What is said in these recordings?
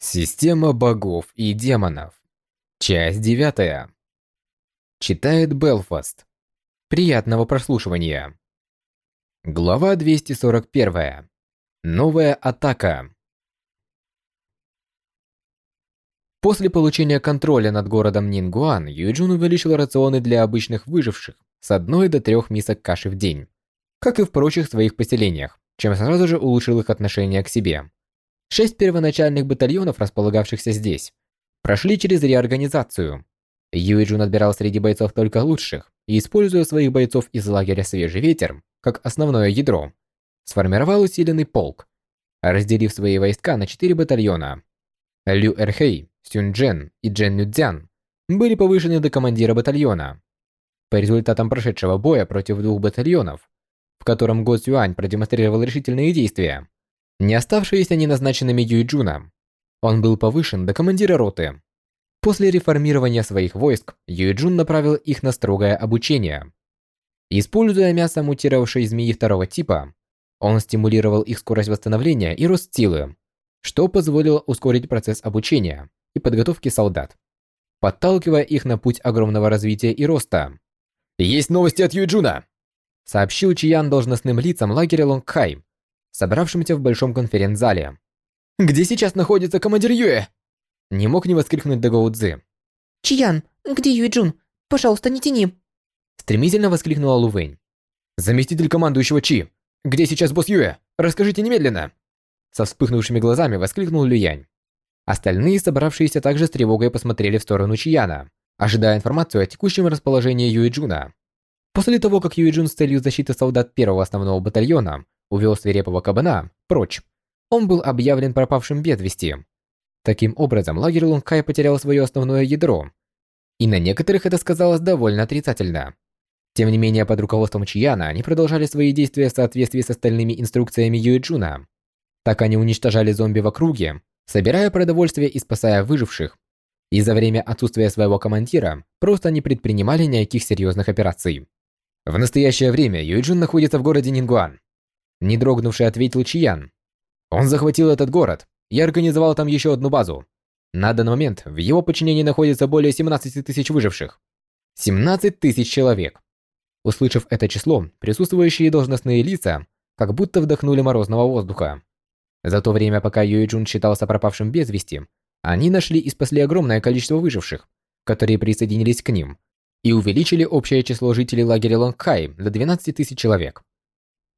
Система богов и демонов. Часть девятая. Читает Белфаст. Приятного прослушивания. Глава 241. Новая атака. После получения контроля над городом Нингуан, Юджун увеличил рационы для обычных выживших с одной до трех мисок каши в день, как и в прочих своих поселениях, чем сразу же улучшил их отношение к себе. Шесть первоначальных батальонов, располагавшихся здесь, прошли через реорганизацию. Юиджун отбирал среди бойцов только лучших и, используя своих бойцов из лагеря «Свежий ветер» как основное ядро, сформировал усиленный полк, разделив свои войска на четыре батальона. Лю Эрхэй, Сюн Джен и Джен Нюцзян были повышены до командира батальона. По результатам прошедшего боя против двух батальонов, в котором Го Цюань продемонстрировал решительные действия, не оставшиеся неназначенными Юйджуна. Он был повышен до командира роты. После реформирования своих войск, Юйджун направил их на строгое обучение. Используя мясо мутировавшей змеи второго типа, он стимулировал их скорость восстановления и рост силы, что позволило ускорить процесс обучения и подготовки солдат, подталкивая их на путь огромного развития и роста. «Есть новости от Юйджуна!» сообщил Чиян должностным лицам лагеря Лонгхай собравшимся в большом конференц-зале. «Где сейчас находится командир Юэ?» Не мог не воскликнуть Дагоу Цзы. «Чиян, где Юэ Джун? Пожалуйста, не тяни!» Стремительно воскликнула Лу Вэнь. «Заместитель командующего Чи! Где сейчас босс Юэ? Расскажите немедленно!» Со вспыхнувшими глазами воскликнул Люянь. Остальные, собравшиеся также с тревогой посмотрели в сторону Чияна, ожидая информацию о текущем расположении Юэ Джуна. После того, как Юэ Джун с целью защиты солдат первого основного батальона увел свирепого кабана прочь. Он был объявлен пропавшим без вести. Таким образом, лагерь Лунгкай потерял свое основное ядро. И на некоторых это сказалось довольно отрицательно. Тем не менее, под руководством Чияна они продолжали свои действия в соответствии с остальными инструкциями Юэджуна. Так они уничтожали зомби в округе, собирая продовольствие и спасая выживших. И за время отсутствия своего командира просто не предпринимали никаких серьезных операций. В настоящее время Юэджун находится в городе Нингуан. Не дрогнувший ответил Чиян. Он захватил этот город и организовал там еще одну базу. На данный момент в его подчинении находится более 17 тысяч выживших. 17 тысяч человек. Услышав это число, присутствующие должностные лица как будто вдохнули морозного воздуха. За то время, пока Юй Джун считался пропавшим без вести, они нашли и спасли огромное количество выживших, которые присоединились к ним, и увеличили общее число жителей лагеря Лонгхай до 12 тысяч человек.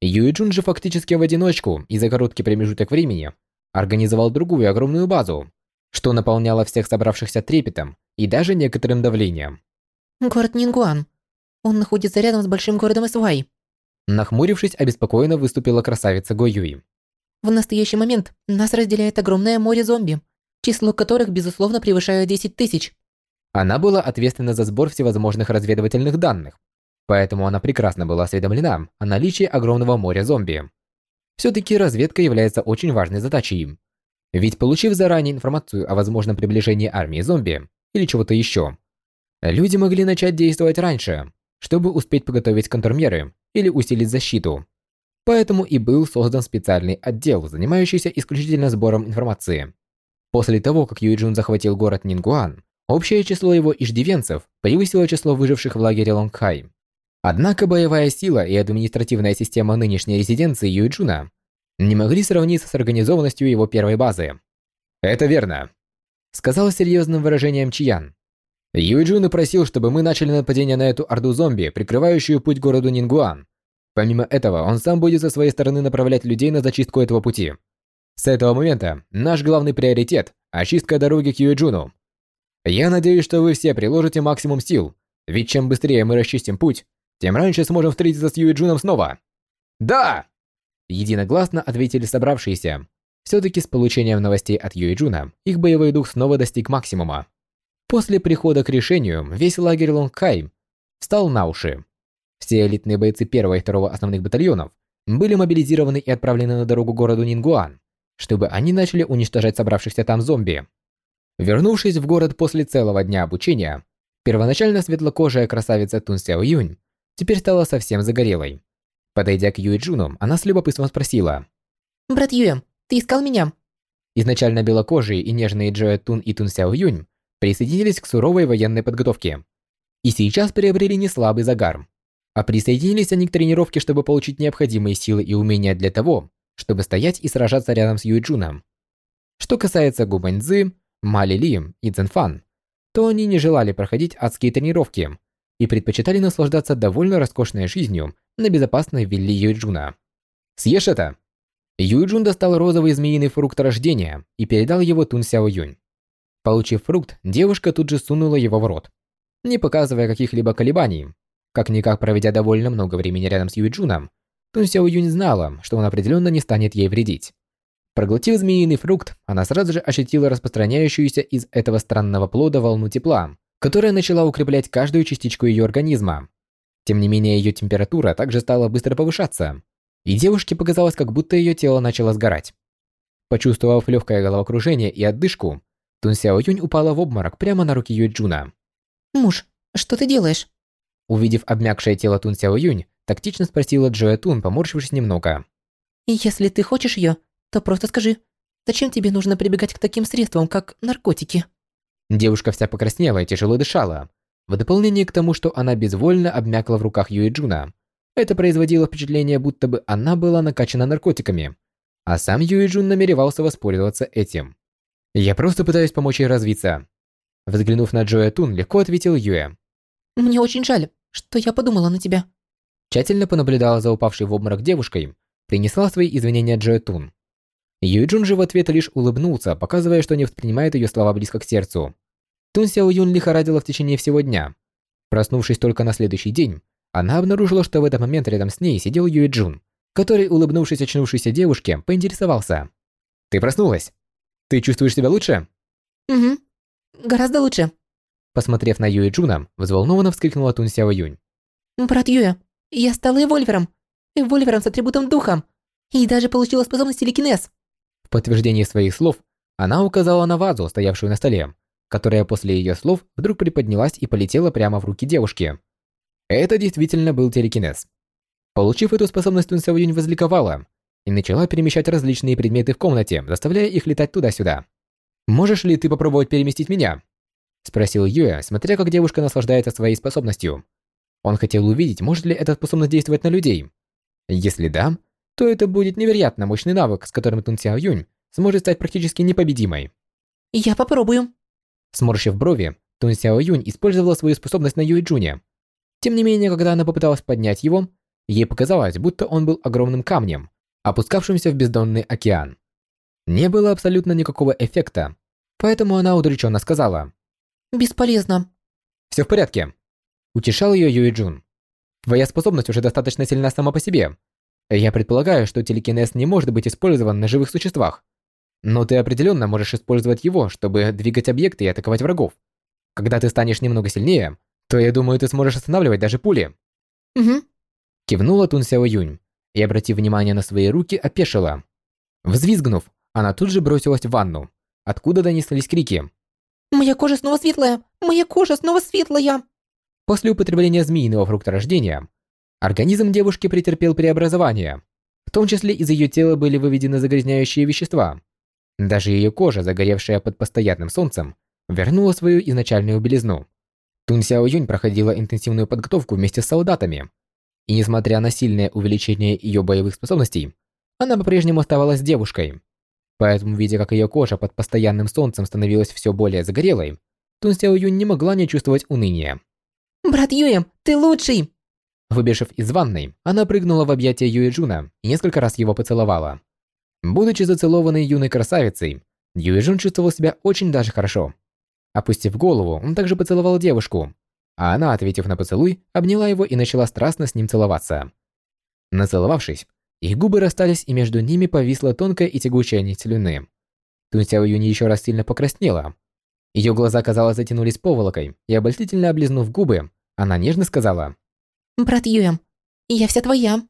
Юиджун же фактически в одиночку и за короткий промежуток времени организовал другую огромную базу, что наполняло всех собравшихся трепетом и даже некоторым давлением. «Город Нингуан. Он находится рядом с большим городом Исвай». Нахмурившись, обеспокоенно выступила красавица Го Юи. «В настоящий момент нас разделяет огромное море зомби, число которых, безусловно, превышает 10 тысяч». Она была ответственна за сбор всевозможных разведывательных данных, поэтому она прекрасно была осведомлена о наличии огромного моря зомби. Все-таки разведка является очень важной задачей. Ведь получив заранее информацию о возможном приближении армии зомби или чего-то еще, люди могли начать действовать раньше, чтобы успеть подготовить контрмеры или усилить защиту. Поэтому и был создан специальный отдел, занимающийся исключительно сбором информации. После того, как Юйджун захватил город Нингуан, общее число его иждивенцев превысило число выживших в лагере Лонгхай. Однако боевая сила и административная система нынешней резиденции Юйджуна не могли сравниться с организованностью его первой базы. «Это верно», — сказал серьезным выражением Чиян. Юйджун просил, чтобы мы начали нападение на эту орду зомби, прикрывающую путь городу Нингуан. Помимо этого, он сам будет со своей стороны направлять людей на зачистку этого пути. С этого момента наш главный приоритет – очистка дороги к Юэджуну. Я надеюсь, что вы все приложите максимум сил, ведь чем быстрее мы расчистим путь, тем раньше сможем встретиться с Юиджуном снова. Да! Единогласно ответили собравшиеся. Все-таки с получением новостей от Юиджуна их боевой дух снова достиг максимума. После прихода к решению весь лагерь Лонгхай встал на уши. Все элитные бойцы первого и второго основных батальонов были мобилизированы и отправлены на дорогу городу Нингуан, чтобы они начали уничтожать собравшихся там зомби. Вернувшись в город после целого дня обучения, первоначально светлокожая красавица Тун Сяо Юнь теперь стала совсем загорелой. Подойдя к Юэ Джуну, она с любопытством спросила. «Брат Юэ, ты искал меня?» Изначально белокожие и нежные Джоэ Тун и Тун Сяо Юнь присоединились к суровой военной подготовке. И сейчас приобрели неслабый загар. А присоединились они к тренировке, чтобы получить необходимые силы и умения для того, чтобы стоять и сражаться рядом с Юйджуном. Что касается Гу Бэньцзы, Мали Ли и Цзэнфан, то они не желали проходить адские тренировки и предпочитали наслаждаться довольно роскошной жизнью на безопасной вилле Юйджуна. «Съешь это!» Юйджун достал розовый змеиный фрукт рождения и передал его Тун Сяо Юнь. Получив фрукт, девушка тут же сунула его в рот, не показывая каких-либо колебаний. Как-никак проведя довольно много времени рядом с Юйджуном, Тун Сяо Юнь знала, что он определенно не станет ей вредить. Проглотив змеиный фрукт, она сразу же ощутила распространяющуюся из этого странного плода волну тепла, которая начала укреплять каждую частичку ее организма. Тем не менее, ее температура также стала быстро повышаться, и девушке показалось, как будто ее тело начало сгорать. Почувствовав легкое головокружение и отдышку, Тун Сяо Юнь упала в обморок прямо на руки Юйджуна. «Муж, что ты делаешь?» Увидев обмякшее тело Тун Сяо Юнь, тактично спросила Джоэ Тун, поморщившись немного. «Если ты хочешь ее, то просто скажи, зачем тебе нужно прибегать к таким средствам, как наркотики?» Девушка вся покраснела и тяжело дышала. В дополнение к тому, что она безвольно обмякла в руках Юэджуна, это производило впечатление, будто бы она была накачана наркотиками, а сам Юэджун намеревался воспользоваться этим. «Я просто пытаюсь помочь ей развиться». Взглянув на Джоэ Тун, легко ответил Юэ. «Мне очень жаль, что я подумала на тебя». Тщательно понаблюдала за упавшей в обморок девушкой, принесла свои извинения Джоэ Тун. Юджун же в ответ лишь улыбнулся, показывая, что не воспринимает ее слова близко к сердцу. Тун Сяо Юнь лихорадила в течение всего дня. Проснувшись только на следующий день, она обнаружила, что в этот момент рядом с ней сидел Юэ Джун, который, улыбнувшись очнувшейся девушке, поинтересовался. «Ты проснулась? Ты чувствуешь себя лучше?» «Угу. Гораздо лучше». Посмотрев на Юэ Джуна, взволнованно вскрикнула Тун Сяо Юнь. «Брат Юэ, я стала evolver ом. Эвольвером с атрибутом духа. И даже получила способность телекинез. В подтверждение своих слов, она указала на вазу, стоявшую на столе, которая после ее слов вдруг приподнялась и полетела прямо в руки девушки. Это действительно был телекинез. Получив эту способность, Тун Сяоюнь возликовала и начала перемещать различные предметы в комнате, заставляя их летать туда-сюда. «Можешь ли ты попробовать переместить меня?» Спросил Юэ, смотря как девушка наслаждается своей способностью. Он хотел увидеть, может ли эта способность действовать на людей. Если да, то это будет невероятно мощный навык, с которым Тун Сяо сможет стать практически непобедимой. «Я попробую». Сморщив брови, Тун Сяо Юнь использовала свою способность на Юй Джуне. Тем не менее, когда она попыталась поднять его, ей показалось, будто он был огромным камнем, опускавшимся в бездонный океан. Не было абсолютно никакого эффекта, поэтому она удрученно сказала. «Бесполезно». «Все в порядке», – утешал ее Юй Джун. «Твоя способность уже достаточно сильна сама по себе, я предполагаю, что телекинез не может быть использован на живых существах. Но ты определенно можешь использовать его, чтобы двигать объекты и атаковать врагов. Когда ты станешь немного сильнее, то я думаю, ты сможешь останавливать даже пули. Угу. Кивнула Тун Сяо Юнь и, обратив внимание на свои руки, опешила. Взвизгнув, она тут же бросилась в ванну, откуда донеслись крики. «Моя кожа снова светлая! Моя кожа снова светлая!» После употребления змеиного фрукта рождения, Организм девушки претерпел преобразование. В том числе из ее тела были выведены загрязняющие вещества. Даже ее кожа, загоревшая под постоянным солнцем, вернула свою изначальную белизну. Тун Сяо Юнь проходила интенсивную подготовку вместе с солдатами. И несмотря на сильное увеличение ее боевых способностей, она по-прежнему оставалась девушкой. Поэтому, видя, как ее кожа под постоянным солнцем становилась все более загорелой, Тун Сяо Юнь не могла не чувствовать уныния. «Брат Юэм, ты лучший!» Выбежав из ванной, она прыгнула в объятия Юэджуна и несколько раз его поцеловала. Будучи зацелованной юной красавицей, Юэджун чувствовал себя очень даже хорошо. Опустив голову, он также поцеловал девушку, а она, ответив на поцелуй, обняла его и начала страстно с ним целоваться. Нацеловавшись, их губы расстались, и между ними повисла тонкая и тягучая нить слюны. Тун Сяо Юни еще раз сильно покраснела. Ее глаза, казалось, затянулись поволокой, и обольстительно облизнув губы, она нежно сказала «Брат Юэм, я вся твоя».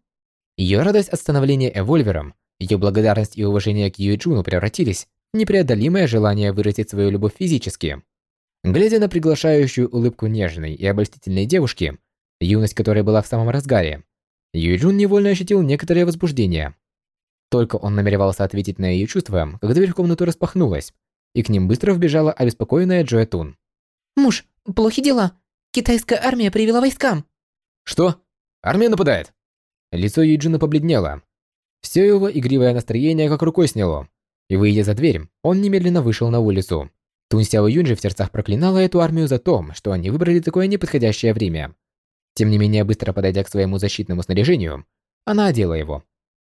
Ее радость от становления Эвольвером, ее благодарность и уважение к Юэджуну превратились в непреодолимое желание выразить свою любовь физически. Глядя на приглашающую улыбку нежной и обольстительной девушки, юность которой была в самом разгаре, Юэджун невольно ощутил некоторое возбуждение. Только он намеревался ответить на ее чувства, как дверь в комнату распахнулась, и к ним быстро вбежала обеспокоенная Джоя Тун. «Муж, плохи дела. Китайская армия привела войскам». «Что? Армия нападает?» Лицо Юджина побледнело. Все его игривое настроение как рукой сняло. И выйдя за дверь, он немедленно вышел на улицу. Тун Сяо Юнджи в сердцах проклинала эту армию за то, что они выбрали такое неподходящее время. Тем не менее, быстро подойдя к своему защитному снаряжению, она одела его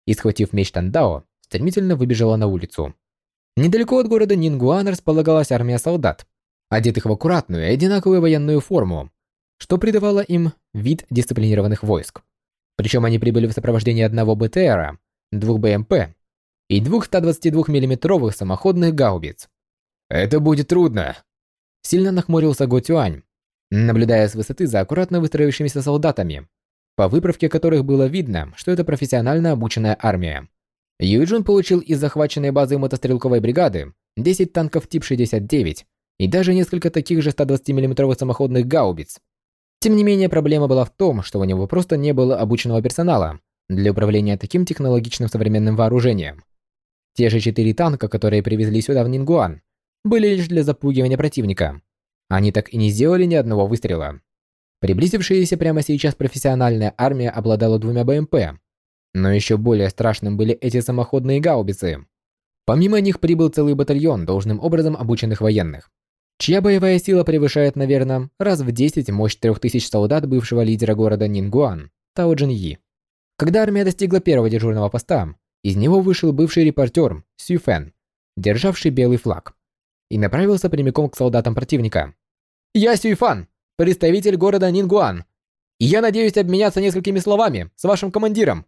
и, схватив меч Тандао, стремительно выбежала на улицу. Недалеко от города Нингуан располагалась армия солдат, одетых в аккуратную и одинаковую военную форму, что придавало им вид дисциплинированных войск. Причем они прибыли в сопровождении одного БТРа, двух БМП и двух 122 миллиметровых самоходных гаубиц. «Это будет трудно!» Сильно нахмурился Го Тюань, наблюдая с высоты за аккуратно выстроившимися солдатами, по выправке которых было видно, что это профессионально обученная армия. Юйджун получил из захваченной базы мотострелковой бригады 10 танков тип 69 и даже несколько таких же 120 миллиметровых самоходных гаубиц. Тем не менее, проблема была в том, что у него просто не было обученного персонала для управления таким технологичным современным вооружением. Те же четыре танка, которые привезли сюда в Нингуан, были лишь для запугивания противника. Они так и не сделали ни одного выстрела. Приблизившаяся прямо сейчас профессиональная армия обладала двумя БМП, но еще более страшным были эти самоходные гаубицы. Помимо них прибыл целый батальон должным образом обученных военных, чья боевая сила превышает, наверное, раз в 10 мощь 3000 солдат бывшего лидера города Нингуан, Тао Джиньи. Когда армия достигла первого дежурного поста, из него вышел бывший репортер Сю Фэн, державший белый флаг, и направился прямиком к солдатам противника. «Я Сюй Фан, представитель города Нингуан. И я надеюсь обменяться несколькими словами с вашим командиром».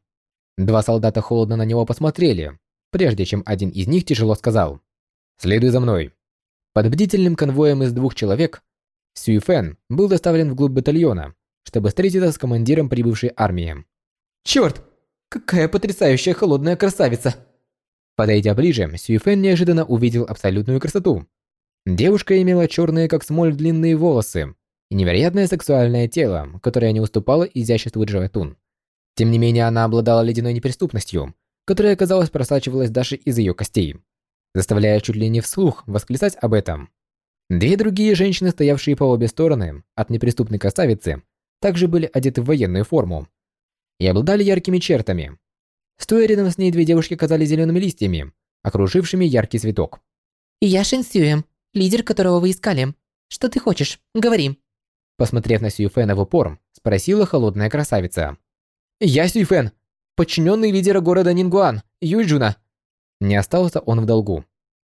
Два солдата холодно на него посмотрели, прежде чем один из них тяжело сказал «Следуй за мной». Под бдительным конвоем из двух человек Сюй Фэн был доставлен вглубь батальона, чтобы встретиться с командиром прибывшей армии. «Черт! Какая потрясающая холодная красавица!» Подойдя ближе, Сюй Фэн неожиданно увидел абсолютную красоту. Девушка имела черные как смоль длинные волосы, и невероятное сексуальное тело, которое не уступало изяществу Джоэтун. Тем не менее, она обладала ледяной неприступностью, которая, казалось, просачивалась даже из ее костей, заставляя чуть ли не вслух восклицать об этом. Две другие женщины, стоявшие по обе стороны от неприступной красавицы, также были одеты в военную форму и обладали яркими чертами. Стоя рядом с ней, две девушки казались зелеными листьями, окружившими яркий цветок. «Я Шин Сюэ, лидер которого вы искали. Что ты хочешь? Говори». Посмотрев на Сьюфена в упор, спросила холодная красавица. «Я Сьюфен, подчиненный лидера города Нингуан, Юйджуна». Не остался он в долгу.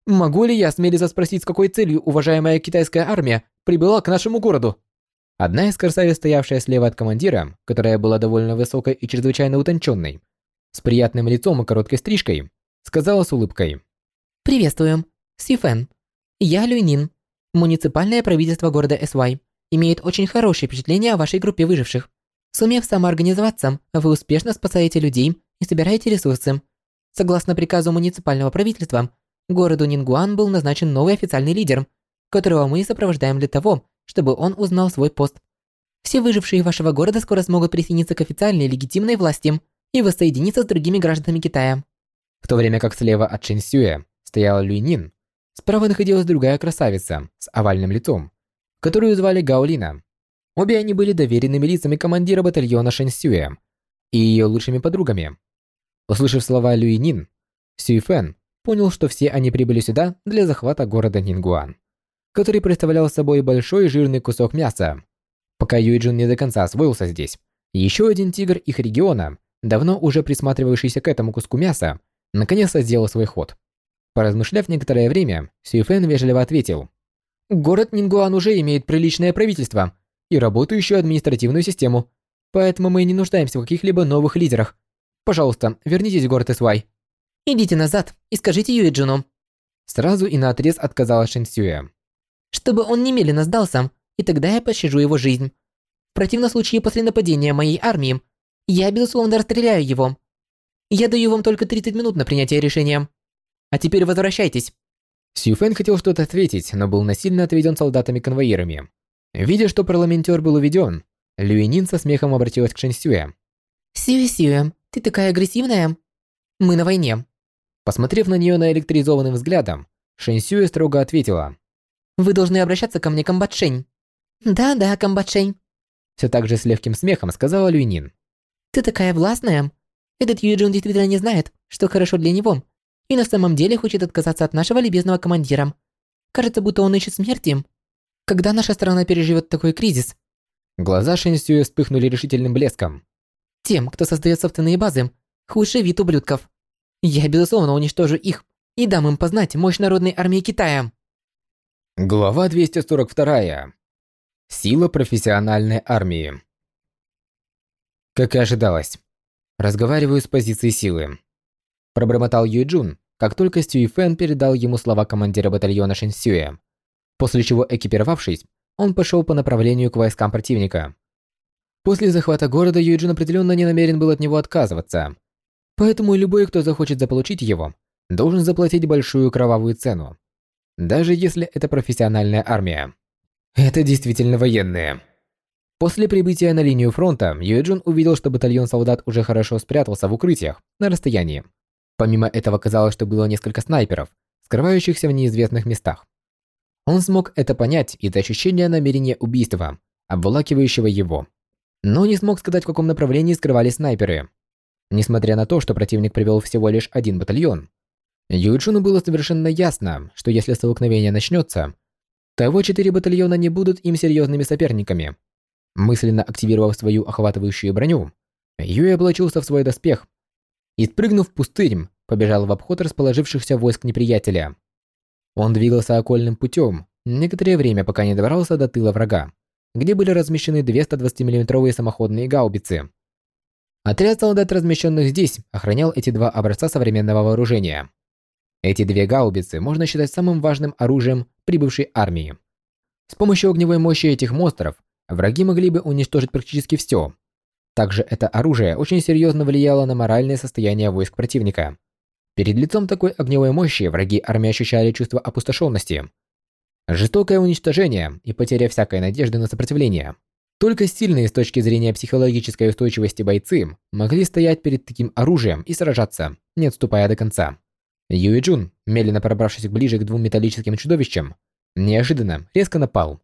«Могу ли я смелиться спросить, с какой целью уважаемая китайская армия прибыла к нашему городу?» Одна из красавиц, стоявшая слева от командира, которая была довольно высокой и чрезвычайно утонченной, с приятным лицом и короткой стрижкой, сказала с улыбкой. «Приветствуем, Сифен. Я Люйнин, муниципальное правительство города Эсвай имеет очень хорошее впечатление о вашей группе выживших. Сумев самоорганизоваться, вы успешно спасаете людей и собираете ресурсы. Согласно приказу муниципального правительства, городу Нингуан был назначен новый официальный лидер, которого мы сопровождаем для того, чтобы он узнал свой пост. Все выжившие вашего города скоро смогут присоединиться к официальной легитимной власти и воссоединиться с другими гражданами Китая. В то время как слева от Сюэ стояла Люйнин, справа находилась другая красавица с овальным лицом, которую звали Гаолина. Обе они были доверенными лицами командира батальона Шэньсюэ и ее лучшими подругами. Услышав слова Люинин, Сюй Фэн понял, что все они прибыли сюда для захвата города Нингуан, который представлял собой большой жирный кусок мяса. Пока Юйджин не до конца освоился здесь, еще один тигр их региона, давно уже присматривающийся к этому куску мяса, наконец-то сделал свой ход. Поразмышляв некоторое время, Сюй Фэн вежливо ответил – Город Нингуан уже имеет приличное правительство и работающую административную систему, поэтому мы не нуждаемся в каких-либо новых лидерах. Пожалуйста, вернитесь в город Исвай. Идите назад и скажите Юэджину. Сразу и наотрез отказала Шинсюэ. Чтобы он немедленно сдался, и тогда я пощажу его жизнь. В противном случае после нападения моей армии, я, безусловно, расстреляю его. Я даю вам только 30 минут на принятие решения. А теперь возвращайтесь. Сьюфэн хотел что-то ответить, но был насильно отведен солдатами-конвоирами. Видя, что парламентер был уведен, Люинин со смехом обратилась к Шэньсюэ. «Сюэ-Сюэ, ты такая агрессивная?» Мы на войне. Посмотрев на нее наэлектризованным взглядом, Шэньсюэ строго ответила. Вы должны обращаться ко мне, Камбатшень. Да-да, Камбатшень. Все так же с легким смехом сказала Люйнин. Ты такая властная. Этот Юджин действительно не знает, что хорошо для него, и на самом деле хочет отказаться от нашего любезного командира. Кажется, будто он ищет смерти. Когда наша страна переживет такой кризис? Глаза Шэньсюэ вспыхнули решительным блеском. Тем, кто создает собственные базы, худший вид ублюдков. Я, безусловно, уничтожу их и дам им познать мощь народной армии Китая. Глава 242. Сила профессиональной армии. Как и ожидалось. Разговариваю с позиции силы. Пробормотал Юйджун, как только Сюи Фэн передал ему слова командира батальона Шинсюэ. После чего, экипировавшись, он пошел по направлению к войскам противника. После захвата города Юйджун определенно не намерен был от него отказываться. Поэтому любой, кто захочет заполучить его, должен заплатить большую кровавую цену. Даже если это профессиональная армия. Это действительно военные. После прибытия на линию фронта, Юэджун увидел, что батальон солдат уже хорошо спрятался в укрытиях на расстоянии. Помимо этого, казалось, что было несколько снайперов, скрывающихся в неизвестных местах. Он смог это понять из ощущения намерения убийства, обволакивающего его. Но не смог сказать, в каком направлении скрывались снайперы. Несмотря на то, что противник привел всего лишь один батальон, Юйчуну было совершенно ясно, что если столкновение начнется, того четыре батальона не будут им серьезными соперниками. Мысленно активировав свою охватывающую броню, Юй облачился в свой доспех и, спрыгнув в пустырь, побежал в обход расположившихся войск неприятеля. Он двигался окольным путем некоторое время, пока не добрался до тыла врага, где были размещены две 120 миллиметровые самоходные гаубицы. Отряд солдат, размещенных здесь, охранял эти два образца современного вооружения. Эти две гаубицы можно считать самым важным оружием прибывшей армии. С помощью огневой мощи этих монстров враги могли бы уничтожить практически все. Также это оружие очень серьезно влияло на моральное состояние войск противника. Перед лицом такой огневой мощи враги армии ощущали чувство опустошенности, жестокое уничтожение и потеря всякой надежды на сопротивление. Только сильные с точки зрения психологической устойчивости бойцы могли стоять перед таким оружием и сражаться, не отступая до конца. Юи Джун, медленно пробравшись ближе к двум металлическим чудовищам, неожиданно резко напал.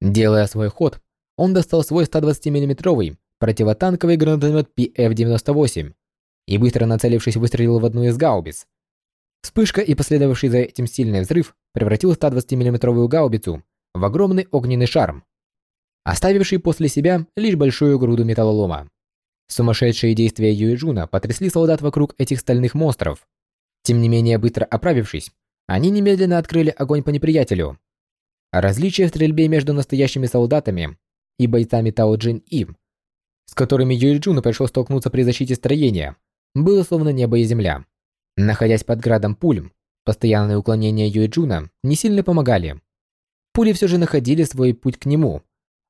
Делая свой ход, он достал свой 120 миллиметровый противотанковый гранатомет PF-98 и, быстро нацелившись, выстрелил в одну из гаубиц. Вспышка и последовавший за этим сильный взрыв превратил 120 миллиметровую гаубицу в огромный огненный шар, оставивший после себя лишь большую груду металлолома. Сумасшедшие действия Юэджуна потрясли солдат вокруг этих стальных монстров, тем не менее, быстро оправившись, они немедленно открыли огонь по неприятелю. Различие в стрельбе между настоящими солдатами и бойцами Тао Джин И, с которыми Юй Джуну пришлось столкнуться при защите строения, было словно небо и земля. Находясь под градом пуль, постоянные уклонения Юй Джуна не сильно помогали. Пули все же находили свой путь к нему,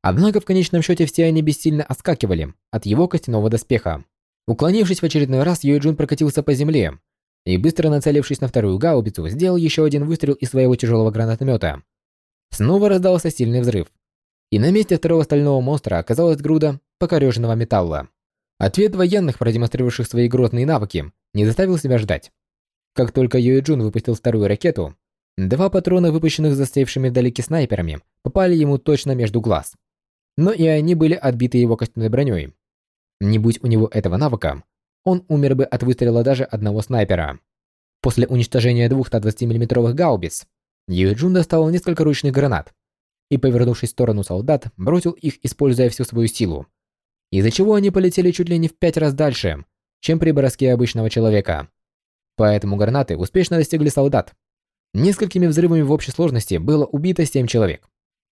однако в конечном счете все они бессильно отскакивали от его костяного доспеха. Уклонившись в очередной раз, Юй Джун прокатился по земле и, быстро нацелившись на вторую гаубицу, сделал еще один выстрел из своего тяжелого гранатомета. Снова раздался сильный взрыв, и на месте второго стального монстра оказалась груда покореженного металла. Ответ военных, продемонстрировавших свои грозные навыки, не заставил себя ждать. Как только Юэ Джун выпустил вторую ракету, два патрона, выпущенных застывшими вдалеке снайперами, попали ему точно между глаз. Но и они были отбиты его костяной броней. Не будь у него этого навыка, он умер бы от выстрела даже одного снайпера. После уничтожения двух 120 миллиметровых гаубиц, Юэджун достал несколько ручных гранат и, повернувшись в сторону солдат, бросил их, используя всю свою силу, из-за чего они полетели чуть ли не в пять раз дальше, чем при броске обычного человека. Поэтому гранаты успешно достигли солдат. Несколькими взрывами в общей сложности было убито 7 человек.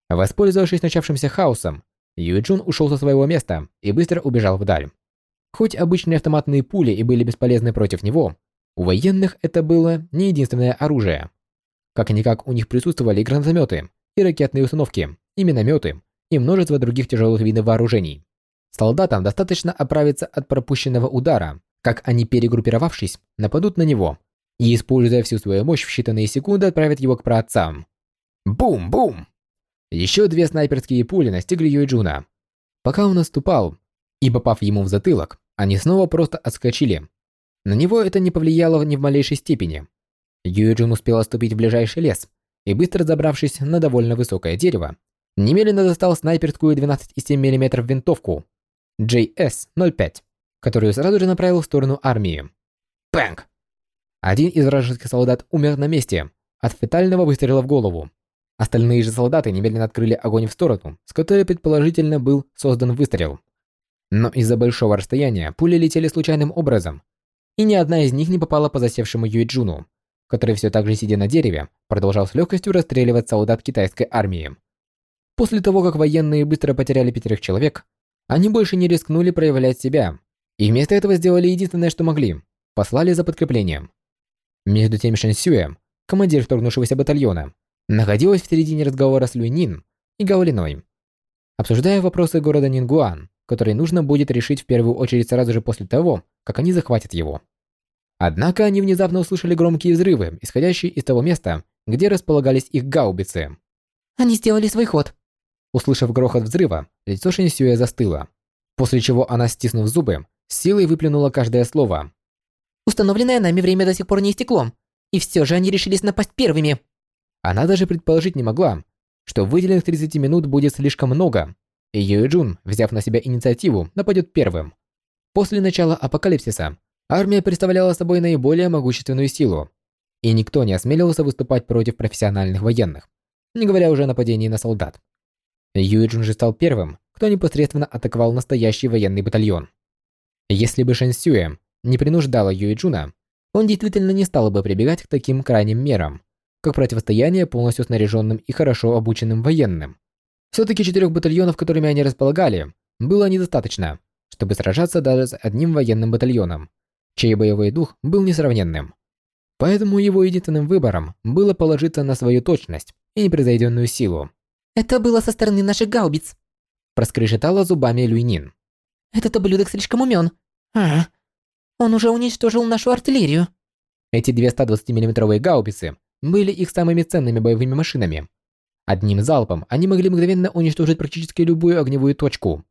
Воспользовавшись начавшимся хаосом, Юэджун ушел со своего места и быстро убежал вдаль. Хоть обычные автоматные пули и были бесполезны против него, у военных это было не единственное оружие. Как-никак у них присутствовали гранатометы, и ракетные установки, и минометы, и множество других тяжелых видов вооружений. Солдатам достаточно оправиться от пропущенного удара, как они, перегруппировавшись, нападут на него и, используя всю свою мощь, в считанные секунды отправят его к праотцам. Бум-бум! Еще две снайперские пули настигли Юэджуна. Пока он наступал, и попав ему в затылок, они снова просто отскочили. На него это не повлияло ни в малейшей степени. Юэджун успел отступить в ближайший лес и, быстро забравшись на довольно высокое дерево, немедленно достал снайперскую 12,7 мм винтовку JS-05, которую сразу же направил в сторону армии. Пэнк! Один из вражеских солдат умер на месте от фатального выстрела в голову. Остальные же солдаты немедленно открыли огонь в сторону, с которой предположительно был создан выстрел. Но из-за большого расстояния пули летели случайным образом, и ни одна из них не попала по засевшему Юэджуну, который все так же сидя на дереве, продолжал с легкостью расстреливать солдат китайской армии. После того, как военные быстро потеряли пятерых человек, они больше не рискнули проявлять себя, и вместо этого сделали единственное, что могли – послали за подкреплением. Между тем Шэн Сюэ, командир вторгнувшегося батальона, находилась в середине разговора с Люйнин и Гаолиной, обсуждая вопросы города Нингуан, которые нужно будет решить в первую очередь сразу же после того, как они захватят его. Однако они внезапно услышали громкие взрывы, исходящие из того места, где располагались их гаубицы. «Они сделали свой ход», Услышав грохот взрыва, лицо Шинсюя застыло, после чего она, стиснув зубы, силой выплюнула каждое слово. «Установленное нами время до сих пор не истекло, и все же они решились напасть первыми». Она даже предположить не могла, что выделенных 30 минут будет слишком много, и Юэ Джун, взяв на себя инициативу, нападет первым. После начала апокалипсиса армия представляла собой наиболее могущественную силу, и никто не осмеливался выступать против профессиональных военных, не говоря уже о нападении на солдат. Юэджун же стал первым, кто непосредственно атаковал настоящий военный батальон. Если бы Шэн Сюэ не принуждала Юэджуна, он действительно не стал бы прибегать к таким крайним мерам, как противостояние полностью снаряженным и хорошо обученным военным. Все-таки четырех батальонов, которыми они располагали, было недостаточно, чтобы сражаться даже с одним военным батальоном, чей боевой дух был несравненным. Поэтому его единственным выбором было положиться на свою точность и непревзойденную силу. Это было со стороны наших гаубиц. Проскрешетала зубами Люйнин. Этот ублюдок слишком умен. А, он уже уничтожил нашу артиллерию. Эти две 120 миллиметровые гаубицы были их самыми ценными боевыми машинами. Одним залпом они могли мгновенно уничтожить практически любую огневую точку.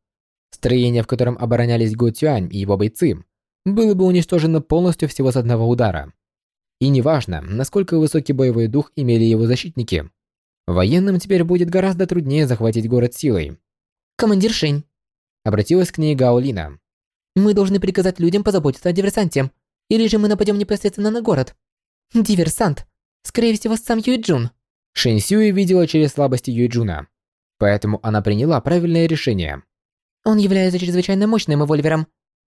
Строение, в котором оборонялись Го Цюань и его бойцы, было бы уничтожено полностью всего с одного удара. И неважно, насколько высокий боевой дух имели его защитники, Военным теперь будет гораздо труднее захватить город силой. «Командир Шень», — обратилась к ней Гаолина. «Мы должны приказать людям позаботиться о диверсанте, или же мы нападем непосредственно на город. Диверсант. Скорее всего, сам Юйджун». Шэнь Сюи видела через слабости Юйджуна, поэтому она приняла правильное решение. «Он является чрезвычайно мощным эвольвером,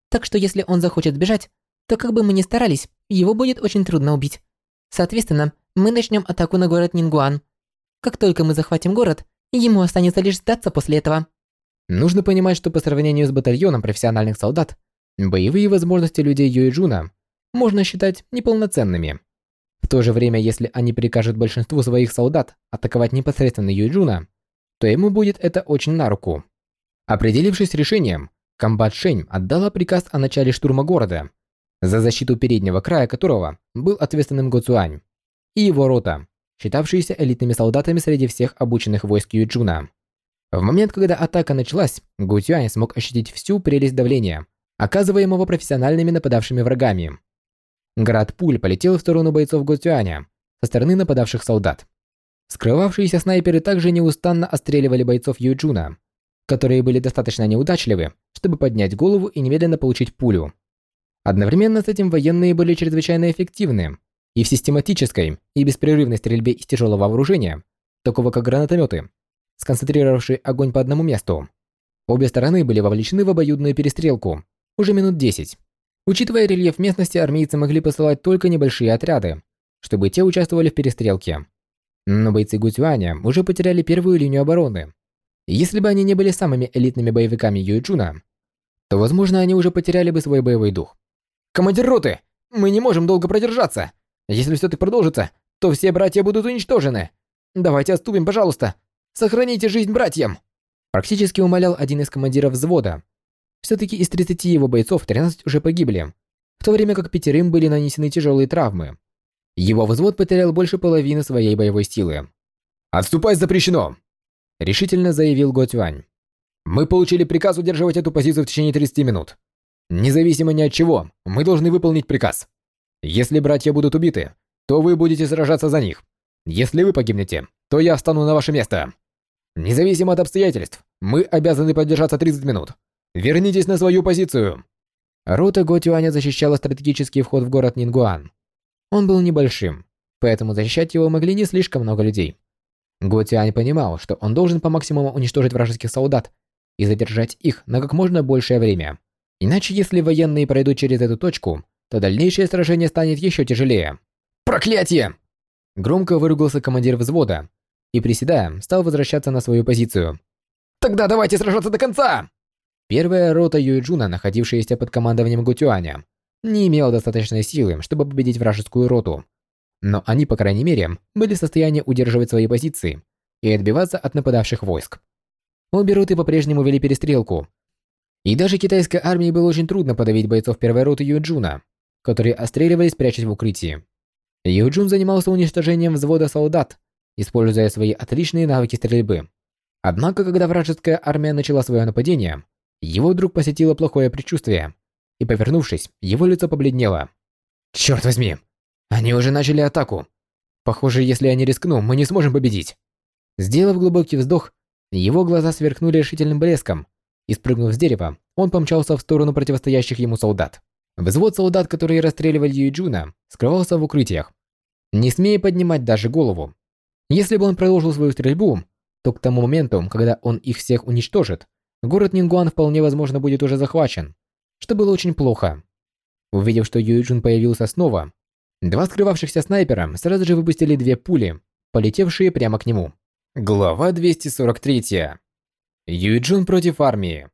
так что если он захочет сбежать, то как бы мы ни старались, его будет очень трудно убить. Соответственно, мы начнем атаку на город Нингуан. Как только мы захватим город, ему останется лишь сдаться после этого. Нужно понимать, что по сравнению с батальоном профессиональных солдат, боевые возможности людей Юэджуна можно считать неполноценными. В то же время, если они прикажут большинству своих солдат атаковать непосредственно Юэджуна, то ему будет это очень на руку. Определившись решением, комбат Шень отдала приказ о начале штурма города, за защиту переднего края которого был ответственным Гоцуань и его рота, считавшиеся элитными солдатами среди всех обученных войск Юджуна. В момент, когда атака началась, Гу Тюань смог ощутить всю прелесть давления, оказываемого профессиональными нападавшими врагами. Град пуль полетел в сторону бойцов Гу Тюаня, со стороны нападавших солдат. Скрывавшиеся снайперы также неустанно отстреливали бойцов Юджуна, которые были достаточно неудачливы, чтобы поднять голову и немедленно получить пулю. Одновременно с этим военные были чрезвычайно эффективны, и в систематической и беспрерывной стрельбе из тяжелого вооружения, такого как гранатометы, сконцентрировавшие огонь по одному месту. Обе стороны были вовлечены в обоюдную перестрелку уже минут 10. Учитывая рельеф местности, армейцы могли посылать только небольшие отряды, чтобы те участвовали в перестрелке. Но бойцы Гуцюаня уже потеряли первую линию обороны. Если бы они не были самыми элитными боевиками Юйчуна, то, возможно, они уже потеряли бы свой боевой дух. «Командир роты! Мы не можем долго продержаться! Если все так продолжится, то все братья будут уничтожены. Давайте отступим, пожалуйста. Сохраните жизнь братьям!» Практически умолял один из командиров взвода. Все-таки из 30 его бойцов 13 уже погибли, в то время как пятерым были нанесены тяжелые травмы. Его взвод потерял больше половины своей боевой силы. «Отступать запрещено!» – решительно заявил Го Тюань. «Мы получили приказ удерживать эту позицию в течение 30 минут. Независимо ни от чего, мы должны выполнить приказ. Если братья будут убиты, то вы будете сражаться за них. Если вы погибнете, то я встану на ваше место. Независимо от обстоятельств, мы обязаны поддержаться 30 минут. Вернитесь на свою позицию. Рота Готюаня защищала стратегический вход в город Нингуан. Он был небольшим, поэтому защищать его могли не слишком много людей. Готюань понимал, что он должен по максимуму уничтожить вражеских солдат и задержать их на как можно большее время. Иначе, если военные пройдут через эту точку, то дальнейшее сражение станет еще тяжелее. «Проклятие!» Громко выругался командир взвода и, приседая, стал возвращаться на свою позицию. «Тогда давайте сражаться до конца!» Первая рота Юйджуна, находившаяся под командованием Гутюаня, не имела достаточной силы, чтобы победить вражескую роту. Но они, по крайней мере, были в состоянии удерживать свои позиции и отбиваться от нападавших войск. Обе роты по-прежнему вели перестрелку. И даже китайской армии было очень трудно подавить бойцов первой роты Юджуна, которые отстреливались, прячась в укрытии. Юджун занимался уничтожением взвода солдат, используя свои отличные навыки стрельбы. Однако, когда вражеская армия начала свое нападение, его вдруг посетило плохое предчувствие, и, повернувшись, его лицо побледнело. «Черт возьми! Они уже начали атаку! Похоже, если я не рискну, мы не сможем победить!» Сделав глубокий вздох, его глаза сверкнули решительным блеском, и, спрыгнув с дерева, он помчался в сторону противостоящих ему солдат. Взвод солдат, которые расстреливали Юйджуна, скрывался в укрытиях, не смея поднимать даже голову. Если бы он продолжил свою стрельбу, то к тому моменту, когда он их всех уничтожит, город Нингуан вполне возможно будет уже захвачен, что было очень плохо. Увидев, что Юйджун появился снова, два скрывавшихся снайпера сразу же выпустили две пули, полетевшие прямо к нему. Глава 243. Юйджун против армии.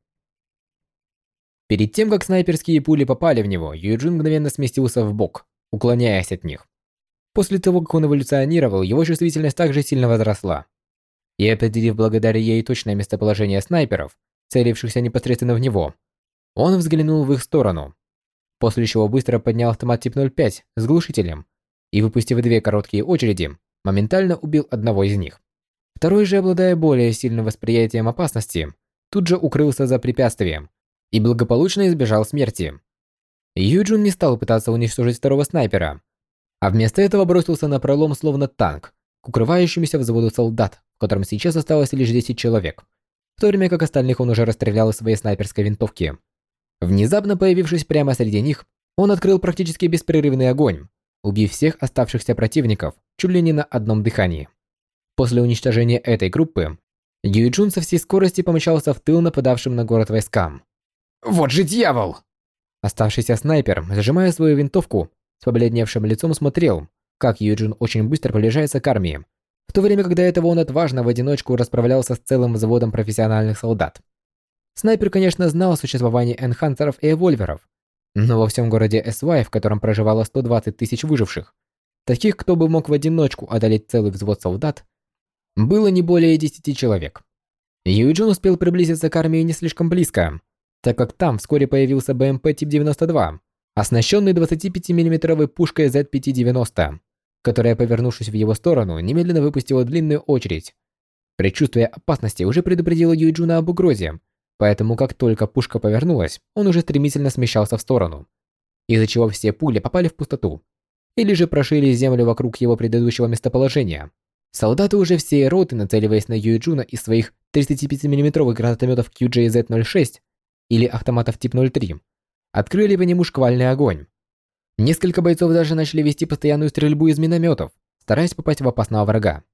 Перед тем, как снайперские пули попали в него, Юйджун мгновенно сместился в бок, уклоняясь от них. После того, как он эволюционировал, его чувствительность также сильно возросла. И определив благодаря ей точное местоположение снайперов, целившихся непосредственно в него, он взглянул в их сторону, после чего быстро поднял автомат тип 05 с глушителем и, выпустив две короткие очереди, моментально убил одного из них. Второй же, обладая более сильным восприятием опасности, тут же укрылся за препятствием и благополучно избежал смерти. Юджун не стал пытаться уничтожить второго снайпера, а вместо этого бросился на пролом словно танк к укрывающемуся взводу солдат, в котором сейчас осталось лишь 10 человек, в то время как остальных он уже расстрелял из своей снайперской винтовки. Внезапно появившись прямо среди них, он открыл практически беспрерывный огонь, убив всех оставшихся противников чуть ли не на одном дыхании. После уничтожения этой группы, Юйджун со всей скорости помчался в тыл нападавшим на город войскам. «Вот же дьявол!» Оставшийся снайпер, зажимая свою винтовку, с побледневшим лицом смотрел, как Юджин очень быстро приближается к армии, в то время, когда этого он отважно в одиночку расправлялся с целым взводом профессиональных солдат. Снайпер, конечно, знал о существовании энхантеров и эвольверов, но во всем городе Эсвай, в котором проживало 120 тысяч выживших, таких, кто бы мог в одиночку одолеть целый взвод солдат, было не более 10 человек. Юджин успел приблизиться к армии не слишком близко, так как там вскоре появился БМП тип 92, оснащенный 25 миллиметровой пушкой Z590, которая, повернувшись в его сторону, немедленно выпустила длинную очередь. Предчувствие опасности уже предупредило Юджуна об угрозе, поэтому как только пушка повернулась, он уже стремительно смещался в сторону, из-за чего все пули попали в пустоту, или же прошили землю вокруг его предыдущего местоположения. Солдаты уже всей роты, нацеливаясь на Юджуна из своих 35 миллиметровых гранатометов QJZ-06 или автоматов тип 03, открыли по нему шквальный огонь. Несколько бойцов даже начали вести постоянную стрельбу из минометов, стараясь попасть в опасного врага.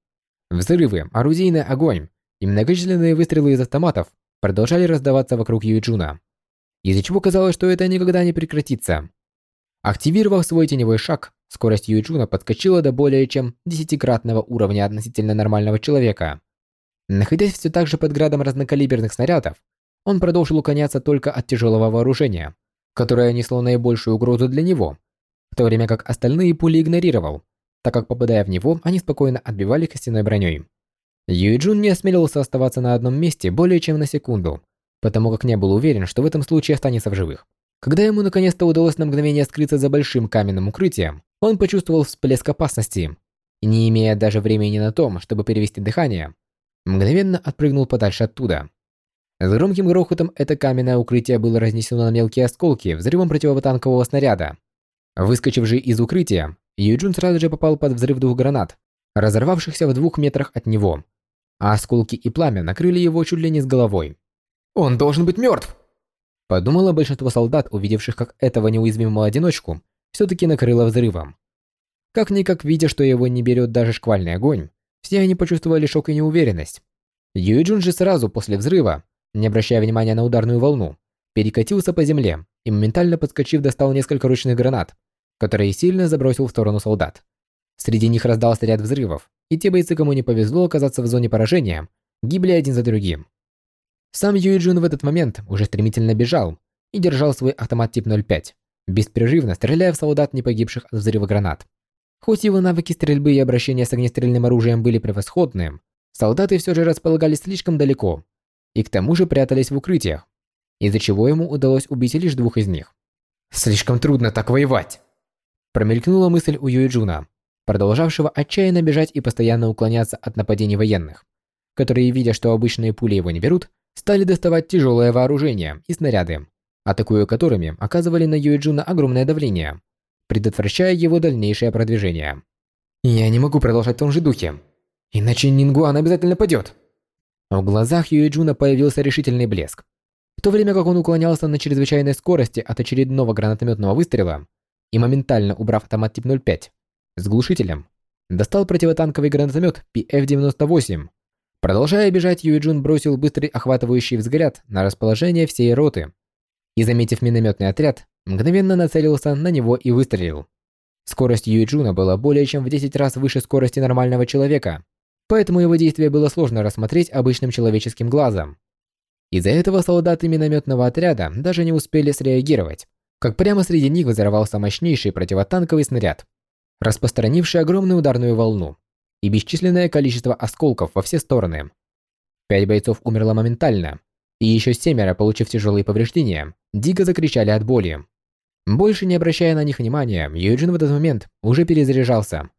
Взрывы, орудийный огонь и многочисленные выстрелы из автоматов продолжали раздаваться вокруг Юджуна, из-за чего казалось, что это никогда не прекратится. Активировав свой теневой шаг, скорость Юджуна подскочила до более чем десятикратного уровня относительно нормального человека. Находясь все так же под градом разнокалиберных снарядов, он продолжил уклоняться только от тяжелого вооружения, которое несло наибольшую угрозу для него, в то время как остальные пули игнорировал, так как попадая в него, они спокойно отбивали костяной броней. Юйджун не осмелился оставаться на одном месте более чем на секунду, потому как не был уверен, что в этом случае останется в живых. Когда ему наконец-то удалось на мгновение скрыться за большим каменным укрытием, он почувствовал всплеск опасности и, не имея даже времени на том, чтобы перевести дыхание, мгновенно отпрыгнул подальше оттуда. С громким грохотом это каменное укрытие было разнесено на мелкие осколки взрывом противотанкового снаряда. Выскочив же из укрытия, Юджун сразу же попал под взрыв двух гранат, разорвавшихся в двух метрах от него, а осколки и пламя накрыли его чуть ли не с головой. «Он должен быть мертв!» Подумало большинство солдат, увидевших, как этого неуязвимого одиночку все-таки накрыло взрывом. Как-никак, видя, что его не берет даже шквальный огонь, все они почувствовали шок и неуверенность. Юджун же сразу после взрыва, не обращая внимания на ударную волну, перекатился по земле и моментально подскочив достал несколько ручных гранат, которые сильно забросил в сторону солдат. Среди них раздался ряд взрывов, и те бойцы, кому не повезло оказаться в зоне поражения, гибли один за другим. Сам Юиджун в этот момент уже стремительно бежал и держал свой автомат тип 05, беспрерывно стреляя в солдат, не погибших от взрыва гранат. Хоть его навыки стрельбы и обращения с огнестрельным оружием были превосходны, солдаты все же располагались слишком далеко и к тому же прятались в укрытиях, из-за чего ему удалось убить лишь двух из них. «Слишком трудно так воевать!» Промелькнула мысль у Юиджуна, продолжавшего отчаянно бежать и постоянно уклоняться от нападений военных, которые, видя, что обычные пули его не берут, стали доставать тяжелое вооружение и снаряды, атакуя которыми оказывали на Юиджуна огромное давление, предотвращая его дальнейшее продвижение. «Я не могу продолжать в том же духе, иначе Нингуан обязательно падет!» В глазах Юиджуна появился решительный блеск. В то время как он уклонялся на чрезвычайной скорости от очередного гранатометного выстрела и моментально убрав автомат тип 05 с глушителем, достал противотанковый гранатомет PF-98 Продолжая бежать, Юиджун бросил быстрый охватывающий взгляд на расположение всей роты и, заметив минометный отряд, мгновенно нацелился на него и выстрелил. Скорость Юиджуна была более чем в 10 раз выше скорости нормального человека, поэтому его действие было сложно рассмотреть обычным человеческим глазом. Из-за этого солдаты минометного отряда даже не успели среагировать, как прямо среди них взорвался мощнейший противотанковый снаряд, распространивший огромную ударную волну и бесчисленное количество осколков во все стороны. Пять бойцов умерло моментально, и еще семеро, получив тяжелые повреждения, дико закричали от боли. Больше не обращая на них внимания, Юджин в этот момент уже перезаряжался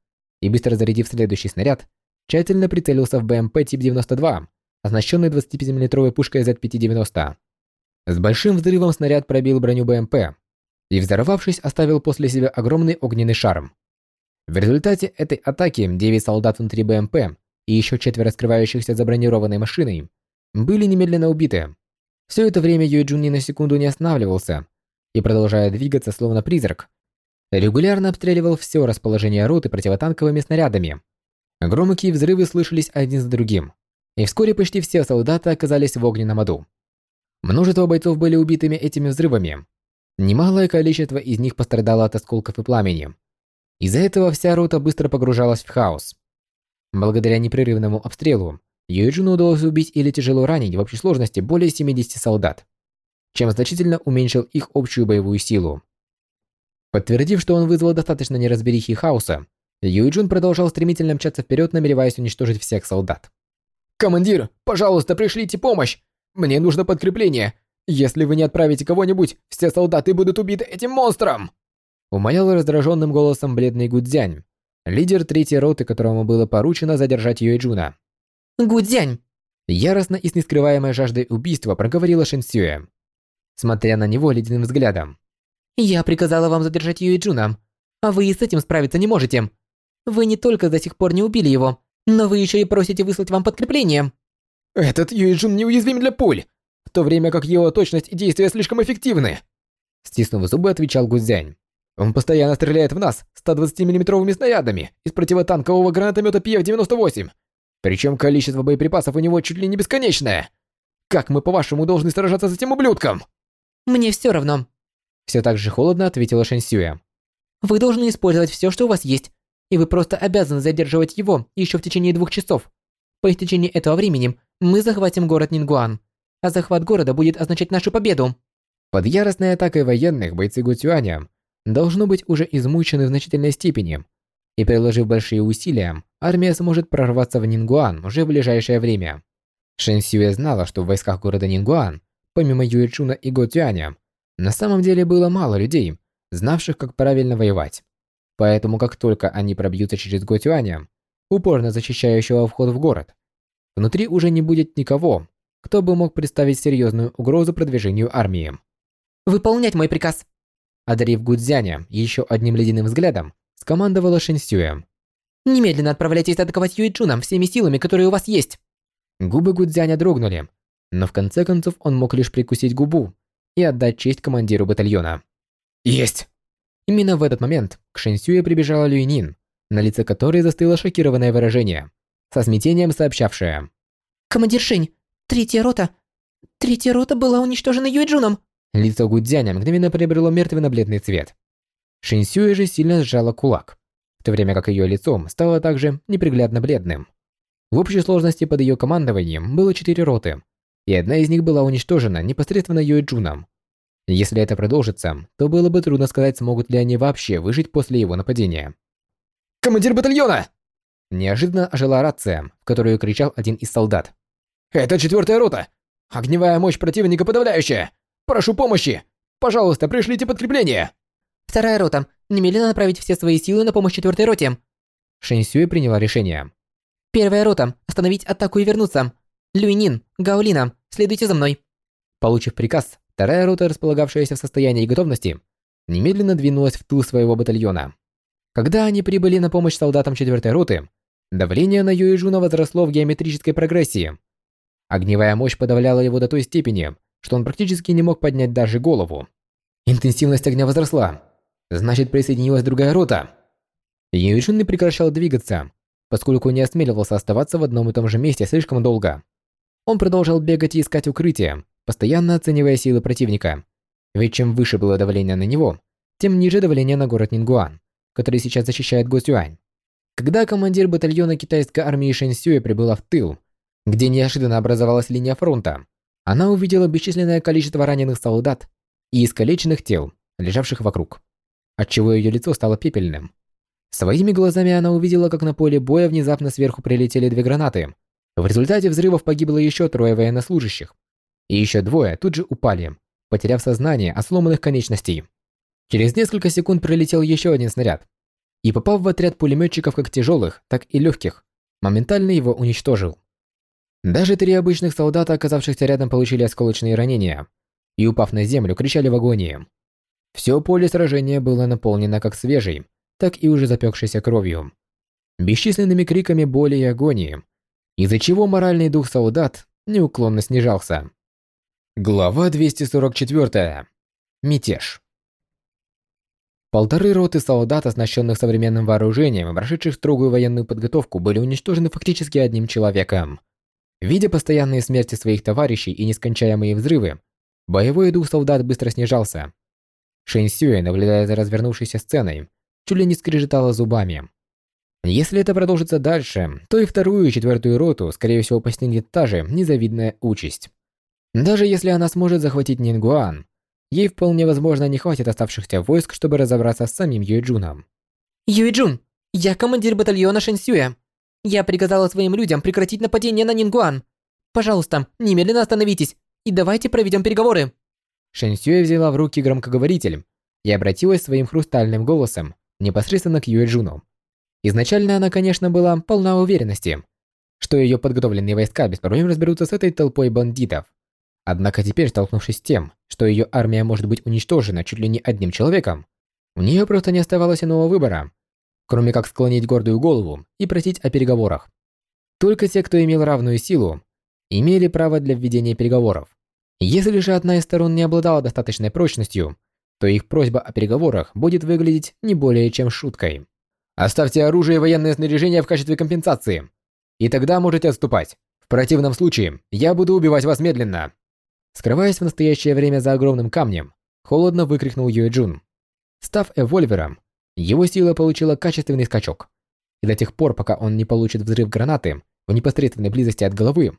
и, быстро зарядив следующий снаряд, тщательно прицелился в БМП тип 92, оснащенный 25-мм пушкой Z590. С большим взрывом снаряд пробил броню БМП и, взорвавшись, оставил после себя огромный огненный шар. В результате этой атаки 9 солдат внутри БМП и еще четверо скрывающихся за бронированной машиной были немедленно убиты. Все это время Юэджун ни на секунду не останавливался и, продолжая двигаться словно призрак, регулярно обстреливал все расположение роты противотанковыми снарядами. Громкие взрывы слышались один за другим, и вскоре почти все солдаты оказались в огненном аду. Множество бойцов были убитыми этими взрывами. Немалое количество из них пострадало от осколков и пламени. Из-за этого вся рота быстро погружалась в хаос. Благодаря непрерывному обстрелу, Юэджину удалось убить или тяжело ранить в общей сложности более 70 солдат, чем значительно уменьшил их общую боевую силу. Подтвердив, что он вызвал достаточно неразберихи и хаоса, Юэджун продолжал стремительно мчаться вперед, намереваясь уничтожить всех солдат. «Командир, пожалуйста, пришлите помощь! Мне нужно подкрепление! Если вы не отправите кого-нибудь, все солдаты будут убиты этим монстром!» Умолял раздраженным голосом бледный Гудзянь, лидер третьей роты, которому было поручено задержать Юэджуна. «Гудзянь!» Яростно и с нескрываемой жаждой убийства проговорила Шэнсюэ, смотря на него ледяным взглядом. «Я приказала вам задержать Юэджуна, а вы и с этим справиться не можете. Вы не только до сих пор не убили его, но вы еще и просите выслать вам подкрепление». «Этот Юэджун неуязвим для пуль, в то время как его точность и действия слишком эффективны!» Стиснув зубы, отвечал Гудзянь. Он постоянно стреляет в нас 120 миллиметровыми снарядами из противотанкового гранатомета PF-98. Причем количество боеприпасов у него чуть ли не бесконечное. Как мы, по-вашему, должны сражаться с этим ублюдком? Мне все равно. Все так же холодно ответила Шэнсюэ. Вы должны использовать все, что у вас есть, и вы просто обязаны задерживать его еще в течение двух часов. По истечении этого времени мы захватим город Нингуан, а захват города будет означать нашу победу. Под яростной атакой военных бойцы Гуцюаня должно быть уже измучены в значительной степени, и приложив большие усилия, армия сможет прорваться в Нингуан уже в ближайшее время. Шэн Сюэ знала, что в войсках города Нингуан, помимо Юэчуна и Го Тюаня, на самом деле было мало людей, знавших, как правильно воевать. Поэтому, как только они пробьются через Го Тюаня, упорно защищающего вход в город, внутри уже не будет никого, кто бы мог представить серьезную угрозу продвижению армии. Выполнять мой приказ. Одарив Гудзяня еще одним ледяным взглядом, скомандовала Шинсюэ. Немедленно отправляйтесь атаковать Юйчуном всеми силами, которые у вас есть. Губы Гудзяня дрогнули, но в конце концов он мог лишь прикусить губу и отдать честь командиру батальона. Есть! Именно в этот момент к Шэньсюе прибежала Люйнин, на лице которой застыло шокированное выражение, со смятением сообщавшее. «Командир Шень, третья рота... Третья рота была уничтожена Юйджуном!» Лицо Гудзяня мгновенно приобрело мертвенно-бледный цвет. Шинсюэ же сильно сжала кулак, в то время как ее лицо стало также неприглядно бледным. В общей сложности под ее командованием было четыре роты, и одна из них была уничтожена непосредственно Юэджуном. Если это продолжится, то было бы трудно сказать, смогут ли они вообще выжить после его нападения. «Командир батальона!» Неожиданно ожила рация, в которую кричал один из солдат. «Это четвертая рота! Огневая мощь противника подавляющая! Прошу помощи! Пожалуйста, пришлите подкрепление!» «Вторая рота, немедленно направить все свои силы на помощь четвертой роте!» Шэньсюэ приняла решение. «Первая рота, остановить атаку и вернуться! Люйнин, Гаолина, следуйте за мной!» Получив приказ, вторая рота, располагавшаяся в состоянии готовности, немедленно двинулась в тыл своего батальона. Когда они прибыли на помощь солдатам четвертой роты, давление на Юэжуна возросло в геометрической прогрессии. Огневая мощь подавляла его до той степени, что он практически не мог поднять даже голову. Интенсивность огня возросла. Значит, присоединилась другая рота. Юэжун не прекращал двигаться, поскольку не осмеливался оставаться в одном и том же месте слишком долго. Он продолжал бегать и искать укрытие, постоянно оценивая силы противника. Ведь чем выше было давление на него, тем ниже давление на город Нингуан, который сейчас защищает Госюань. Когда командир батальона китайской армии Шэньсюэ прибыла в тыл, где неожиданно образовалась линия фронта, она увидела бесчисленное количество раненых солдат и искалеченных тел, лежавших вокруг, отчего ее лицо стало пепельным. Своими глазами она увидела, как на поле боя внезапно сверху прилетели две гранаты. В результате взрывов погибло еще трое военнослужащих, и еще двое тут же упали, потеряв сознание от сломанных конечностей. Через несколько секунд прилетел еще один снаряд, и попав в отряд пулеметчиков как тяжелых, так и легких, моментально его уничтожил. Даже три обычных солдата, оказавшихся рядом, получили осколочные ранения и, упав на землю, кричали в агонии. Все поле сражения было наполнено как свежей, так и уже запекшейся кровью. Бесчисленными криками боли и агонии, из-за чего моральный дух солдат неуклонно снижался. Глава 244. Мятеж. Полторы роты солдат, оснащенных современным вооружением и прошедших строгую военную подготовку, были уничтожены фактически одним человеком – Видя постоянные смерти своих товарищей и нескончаемые взрывы, боевой дух солдат быстро снижался. Шэнь Сюэ, наблюдая за развернувшейся сценой, чуть ли не скрежетала зубами. Если это продолжится дальше, то и вторую и четвертую роту, скорее всего, постигнет та же незавидная участь. Даже если она сможет захватить Нингуан, ей вполне возможно не хватит оставшихся войск, чтобы разобраться с самим Юэджуном. Юэджун, я командир батальона Шэньсюэ. Я приказала своим людям прекратить нападение на Нингуан. Пожалуйста, немедленно остановитесь и давайте проведем переговоры. Шэнь Сюэ взяла в руки громкоговоритель и обратилась своим хрустальным голосом непосредственно к Юэ Джуну. Изначально она, конечно, была полна уверенности, что ее подготовленные войска без проблем разберутся с этой толпой бандитов. Однако теперь, столкнувшись с тем, что ее армия может быть уничтожена чуть ли не одним человеком, у нее просто не оставалось иного выбора, кроме как склонить гордую голову и просить о переговорах. Только те, кто имел равную силу, имели право для введения переговоров. Если же одна из сторон не обладала достаточной прочностью, то их просьба о переговорах будет выглядеть не более чем шуткой. Оставьте оружие и военное снаряжение в качестве компенсации, и тогда можете отступать. В противном случае я буду убивать вас медленно. Скрываясь в настоящее время за огромным камнем, холодно выкрикнул Юэ Джун. Став эвольвером, его сила получила качественный скачок. И до тех пор, пока он не получит взрыв гранаты в непосредственной близости от головы,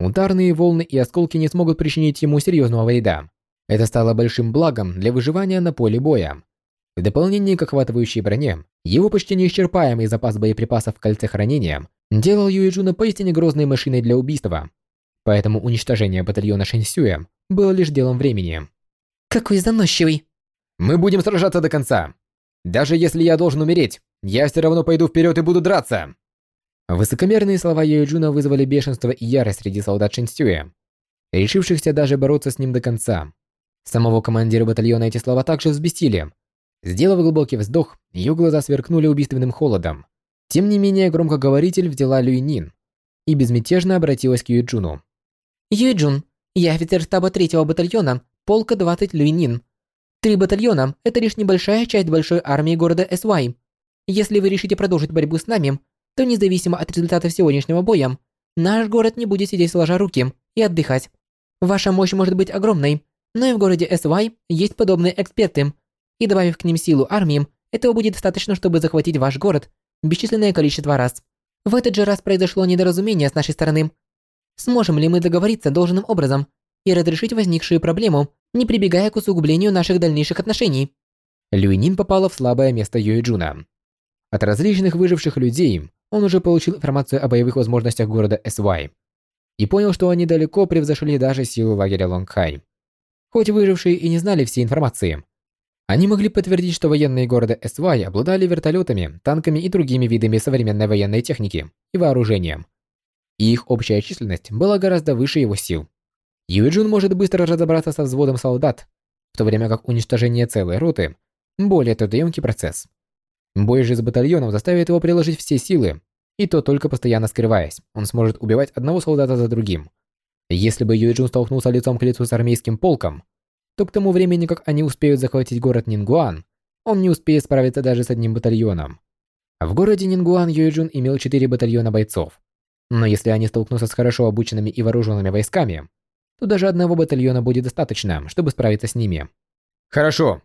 ударные волны и осколки не смогут причинить ему серьезного вреда. Это стало большим благом для выживания на поле боя. В дополнение к охватывающей броне, его почти неисчерпаемый запас боеприпасов в кольце хранения делал Юэджуна поистине грозной машиной для убийства. Поэтому уничтожение батальона Шэньсюя было лишь делом времени. Какой заносчивый. Мы будем сражаться до конца. Даже если я должен умереть, я все равно пойду вперед и буду драться!» Высокомерные слова Юэджуна вызвали бешенство и ярость среди солдат Шинстюя. решившихся даже бороться с ним до конца. Самого командира батальона эти слова также взбесили. Сделав глубокий вздох, ее глаза сверкнули убийственным холодом. Тем не менее, громкоговоритель взяла Люйнин и безмятежно обратилась к Юйджуну. Юйджун, я офицер штаба третьего батальона, полка 20 Люйнин. Три батальона – это лишь небольшая часть большой армии города Эсвай. Если вы решите продолжить борьбу с нами, то независимо от результатов сегодняшнего боя, наш город не будет сидеть сложа руки и отдыхать. Ваша мощь может быть огромной, но и в городе Эсвай есть подобные эксперты, и добавив к ним силу армии, этого будет достаточно, чтобы захватить ваш город бесчисленное количество раз. В этот же раз произошло недоразумение с нашей стороны. Сможем ли мы договориться должным образом и разрешить возникшую проблему, не прибегая к усугублению наших дальнейших отношений? Люинин попала в слабое место Юэджуна. От различных выживших людей он уже получил информацию о боевых возможностях города Эсвай и понял, что они далеко превзошли даже силу лагеря Лонгхай. Хоть выжившие и не знали всей информации, они могли подтвердить, что военные города Эсвай обладали вертолетами, танками и другими видами современной военной техники и вооружением. И их общая численность была гораздо выше его сил. Юджун может быстро разобраться со взводом солдат, в то время как уничтожение целой роты – более трудоемкий процесс. Бой же с батальоном заставит его приложить все силы, и то только постоянно скрываясь, он сможет убивать одного солдата за другим. Если бы Юджун столкнулся лицом к лицу с армейским полком, то к тому времени, как они успеют захватить город Нингуан, он не успеет справиться даже с одним батальоном. В городе Нингуан Юэджун имел четыре батальона бойцов. Но если они столкнутся с хорошо обученными и вооруженными войсками, то даже одного батальона будет достаточно, чтобы справиться с ними. Хорошо.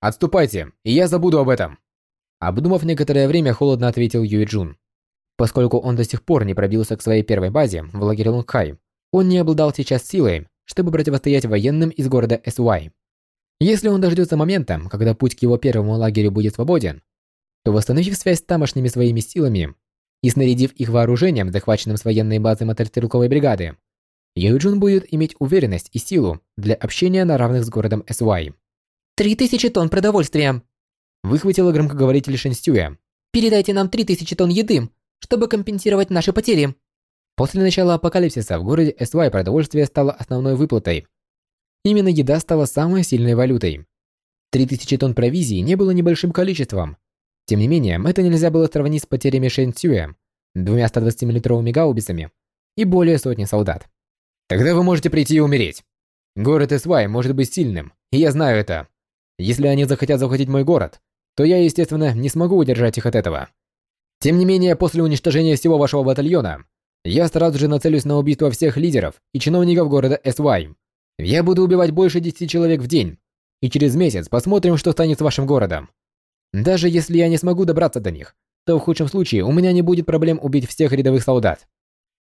Отступайте, и я забуду об этом. Обдумав некоторое время, холодно ответил Юэджун. Поскольку он до сих пор не пробился к своей первой базе в лагере Лунгхай, он не обладал сейчас силой, чтобы противостоять военным из города Эсуай. Если он дождется момента, когда путь к его первому лагерю будет свободен, то восстановив связь с тамошними своими силами и снарядив их вооружением, захваченным с военной базы мотострелковой бригады, Юджун будет иметь уверенность и силу для общения на равных с городом Эсуай. «Три тысячи тонн продовольствия!» Выхватила громкоговоритель Шэньстюя. «Передайте нам три тысячи тонн еды, чтобы компенсировать наши потери!» После начала апокалипсиса в городе Эсвай продовольствие стало основной выплатой. Именно еда стала самой сильной валютой. 3000 тонн провизии не было небольшим количеством. Тем не менее, это нельзя было сравнить с потерями Шэн Цюэ, двумя 120-миллитровыми гаубицами и более сотни солдат. Тогда вы можете прийти и умереть. Город Эсвай может быть сильным, и я знаю это. Если они захотят захватить мой город, то я, естественно, не смогу удержать их от этого. Тем не менее, после уничтожения всего вашего батальона, я сразу же нацелюсь на убийство всех лидеров и чиновников города Эсвай. Я буду убивать больше 10 человек в день. И через месяц посмотрим, что станет с вашим городом. Даже если я не смогу добраться до них, то в худшем случае у меня не будет проблем убить всех рядовых солдат.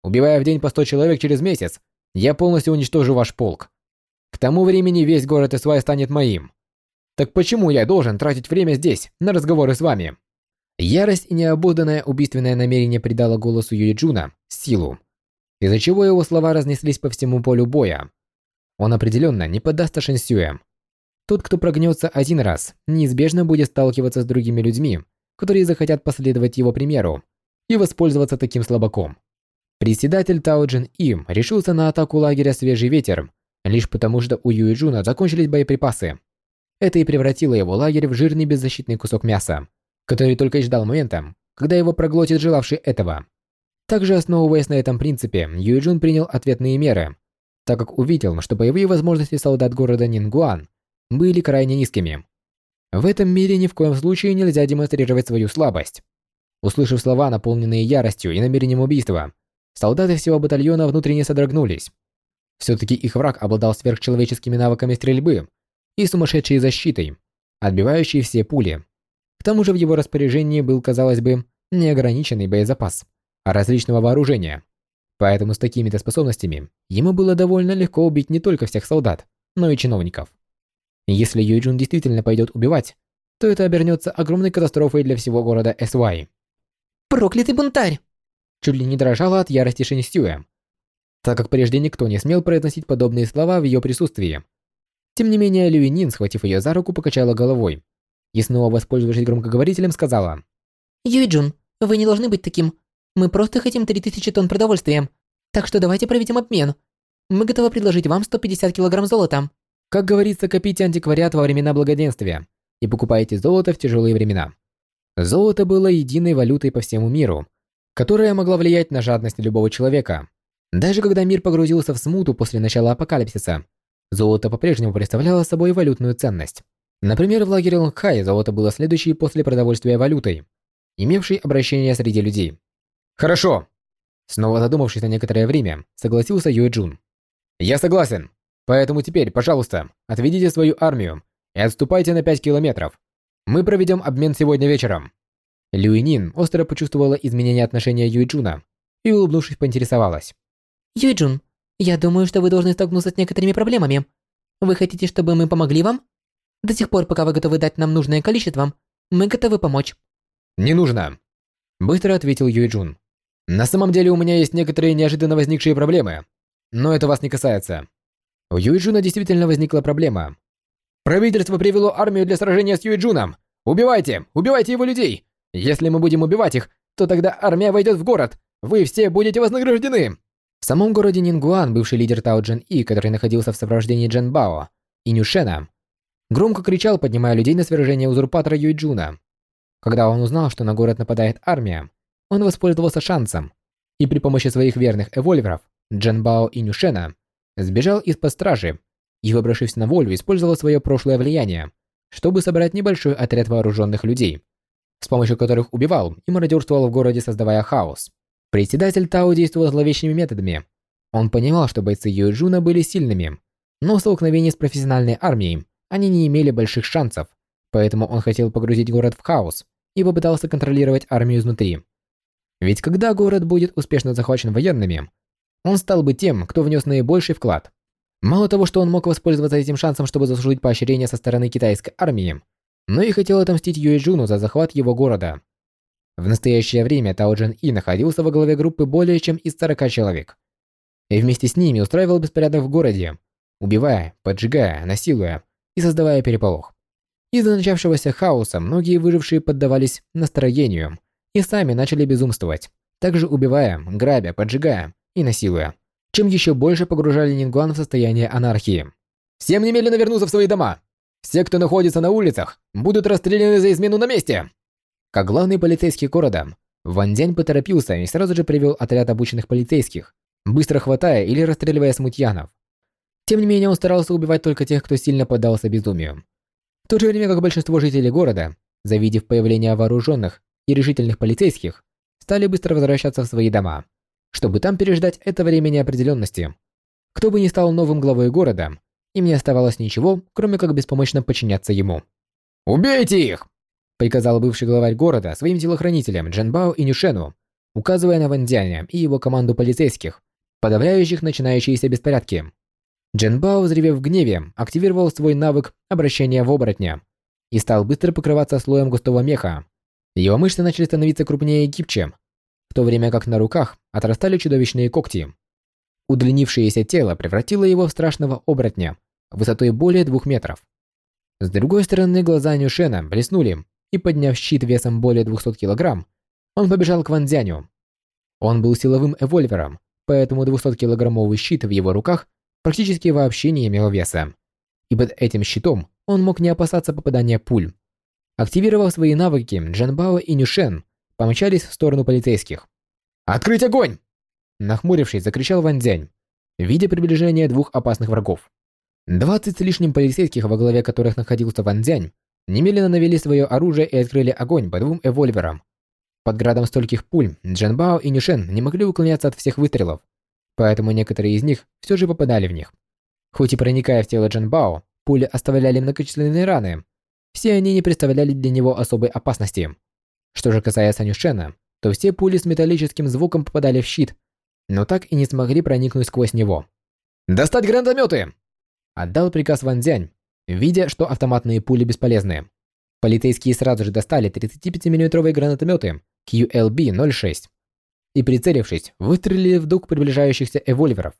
Убивая в день по 100 человек через месяц, я полностью уничтожу ваш полк. К тому времени весь город Эсвай станет моим. Так почему я должен тратить время здесь на разговоры с вами? Ярость и необузданное убийственное намерение придало голосу Юиджуна силу, из-за чего его слова разнеслись по всему полю боя. Он определенно не поддастся Шэньсюэ. Тот, кто прогнется один раз, неизбежно будет сталкиваться с другими людьми, которые захотят последовать его примеру и воспользоваться таким слабаком. Председатель Тао Джин Им решился на атаку лагеря «Свежий ветер», лишь потому что у Юиджуна закончились боеприпасы. Это и превратило его лагерь в жирный беззащитный кусок мяса, который только и ждал момента, когда его проглотит желавший этого. Также основываясь на этом принципе, Юйджун принял ответные меры, так как увидел, что боевые возможности солдат города Нингуан были крайне низкими. В этом мире ни в коем случае нельзя демонстрировать свою слабость. Услышав слова, наполненные яростью и намерением убийства, солдаты всего батальона внутренне содрогнулись. Все-таки их враг обладал сверхчеловеческими навыками стрельбы и сумасшедшей защитой, отбивающей все пули. К тому же в его распоряжении был, казалось бы, неограниченный боезапас различного вооружения. Поэтому с такими-то способностями ему было довольно легко убить не только всех солдат, но и чиновников. Если Юйджун действительно пойдет убивать, то это обернется огромной катастрофой для всего города Эсвай. «Проклятый бунтарь!» Чуть ли не дрожала от ярости Шинстюэ, так как прежде никто не смел произносить подобные слова в ее присутствии. Тем не менее, Люинин, схватив ее за руку, покачала головой и снова воспользовавшись громкоговорителем, сказала «Юйджун, вы не должны быть таким. Мы просто хотим 3000 тонн продовольствия. Так что давайте проведем обмен. Мы готовы предложить вам 150 килограмм золота. Как говорится, копите антиквариат во времена благоденствия и покупайте золото в тяжелые времена. Золото было единой валютой по всему миру, которая могла влиять на жадность любого человека. Даже когда мир погрузился в смуту после начала апокалипсиса, золото по-прежнему представляло собой валютную ценность. Например, в лагере Лонгхай золото было следующей после продовольствия валютой, имевшей обращение среди людей. «Хорошо!» Снова задумавшись на некоторое время, согласился Юэ Джун. «Я согласен. Поэтому теперь, пожалуйста, отведите свою армию и отступайте на 5 километров. Мы проведем обмен сегодня вечером». Люинин остро почувствовала изменение отношения Юйджуна и, улыбнувшись, поинтересовалась. Юйджун, я думаю, что вы должны столкнуться с некоторыми проблемами. Вы хотите, чтобы мы помогли вам? До тех пор, пока вы готовы дать нам нужное количество, мы готовы помочь. «Не нужно», – быстро ответил Юйджун. «На самом деле у меня есть некоторые неожиданно возникшие проблемы, но это вас не касается». У Юйджуна действительно возникла проблема. «Правительство привело армию для сражения с Юйджуном! Убивайте! Убивайте его людей! Если мы будем убивать их, то тогда армия войдет в город. Вы все будете вознаграждены. В самом городе Нингуан бывший лидер Тао Джен И, который находился в сопровождении Джен Бао и Нюшена, громко кричал, поднимая людей на свержение узурпатора Юйджуна. Когда он узнал, что на город нападает армия, он воспользовался шансом и при помощи своих верных эвольверов Джен Бао и Нюшена сбежал из-под стражи и, выбравшись на волю, использовал свое прошлое влияние, чтобы собрать небольшой отряд вооруженных людей, с помощью которых убивал и мародерствовал в городе, создавая хаос. Председатель Тао действовал зловещими методами. Он понимал, что бойцы Юэджуна были сильными, но в столкновении с профессиональной армией они не имели больших шансов, поэтому он хотел погрузить город в хаос и попытался контролировать армию изнутри. Ведь когда город будет успешно захвачен военными, он стал бы тем, кто внес наибольший вклад. Мало того, что он мог воспользоваться этим шансом, чтобы заслужить поощрение со стороны китайской армии, но и хотел отомстить Юэджуну за захват его города. В настоящее время Тао Джен И находился во главе группы более чем из 40 человек. И вместе с ними устраивал беспорядок в городе, убивая, поджигая, насилуя и создавая переполох. Из-за начавшегося хаоса многие выжившие поддавались настроению и сами начали безумствовать, также убивая, грабя, поджигая и насилуя, чем еще больше погружали Нингуан в состояние анархии. «Всем немедленно вернуться в свои дома! Все, кто находится на улицах, будут расстреляны за измену на месте!» Как главный полицейский города, Ван Дянь поторопился и сразу же привел отряд обученных полицейских, быстро хватая или расстреливая смутьянов. Тем не менее, он старался убивать только тех, кто сильно поддался безумию. В то же время как большинство жителей города, завидев появление вооруженных и решительных полицейских, стали быстро возвращаться в свои дома, чтобы там переждать это время неопределенности. Кто бы ни стал новым главой города, им не оставалось ничего, кроме как беспомощно подчиняться ему. «Убейте их!» приказал бывший главарь города своим телохранителям Джанбао и Нюшену, указывая на Вандяня и его команду полицейских, подавляющих начинающиеся беспорядки. Джанбао, взревев в гневе, активировал свой навык обращения в оборотня и стал быстро покрываться слоем густого меха. Его мышцы начали становиться крупнее и гибче, то время как на руках отрастали чудовищные когти. Удлинившееся тело превратило его в страшного оборотня высотой более двух метров. С другой стороны, глаза Нюшена блеснули и, подняв щит весом более 200 килограмм, он побежал к Ванзяню. Он был силовым эвольвером, поэтому 200-килограммовый щит в его руках практически вообще не имел веса. И под этим щитом он мог не опасаться попадания пуль. Активировав свои навыки, Джанбао и Нюшен помчались в сторону полицейских. «Открыть огонь!» Нахмурившись, закричал Ванзянь, видя приближение двух опасных врагов. Двадцать с лишним полицейских, во главе которых находился Ванзянь, немедленно навели свое оружие и открыли огонь по двум эвольверам. Под градом стольких пуль Джанбао и Нишен не могли уклоняться от всех выстрелов, поэтому некоторые из них все же попадали в них. Хоть и проникая в тело Джанбао, пули оставляли многочисленные раны, все они не представляли для него особой опасности. Что же касается Нюшена, то все пули с металлическим звуком попадали в щит, но так и не смогли проникнуть сквозь него. «Достать гранатометы!» Отдал приказ Ван Дзянь, видя, что автоматные пули бесполезны. Полицейские сразу же достали 35-мм гранатометы QLB-06 и, прицелившись, выстрелили в дуг приближающихся эвольверов.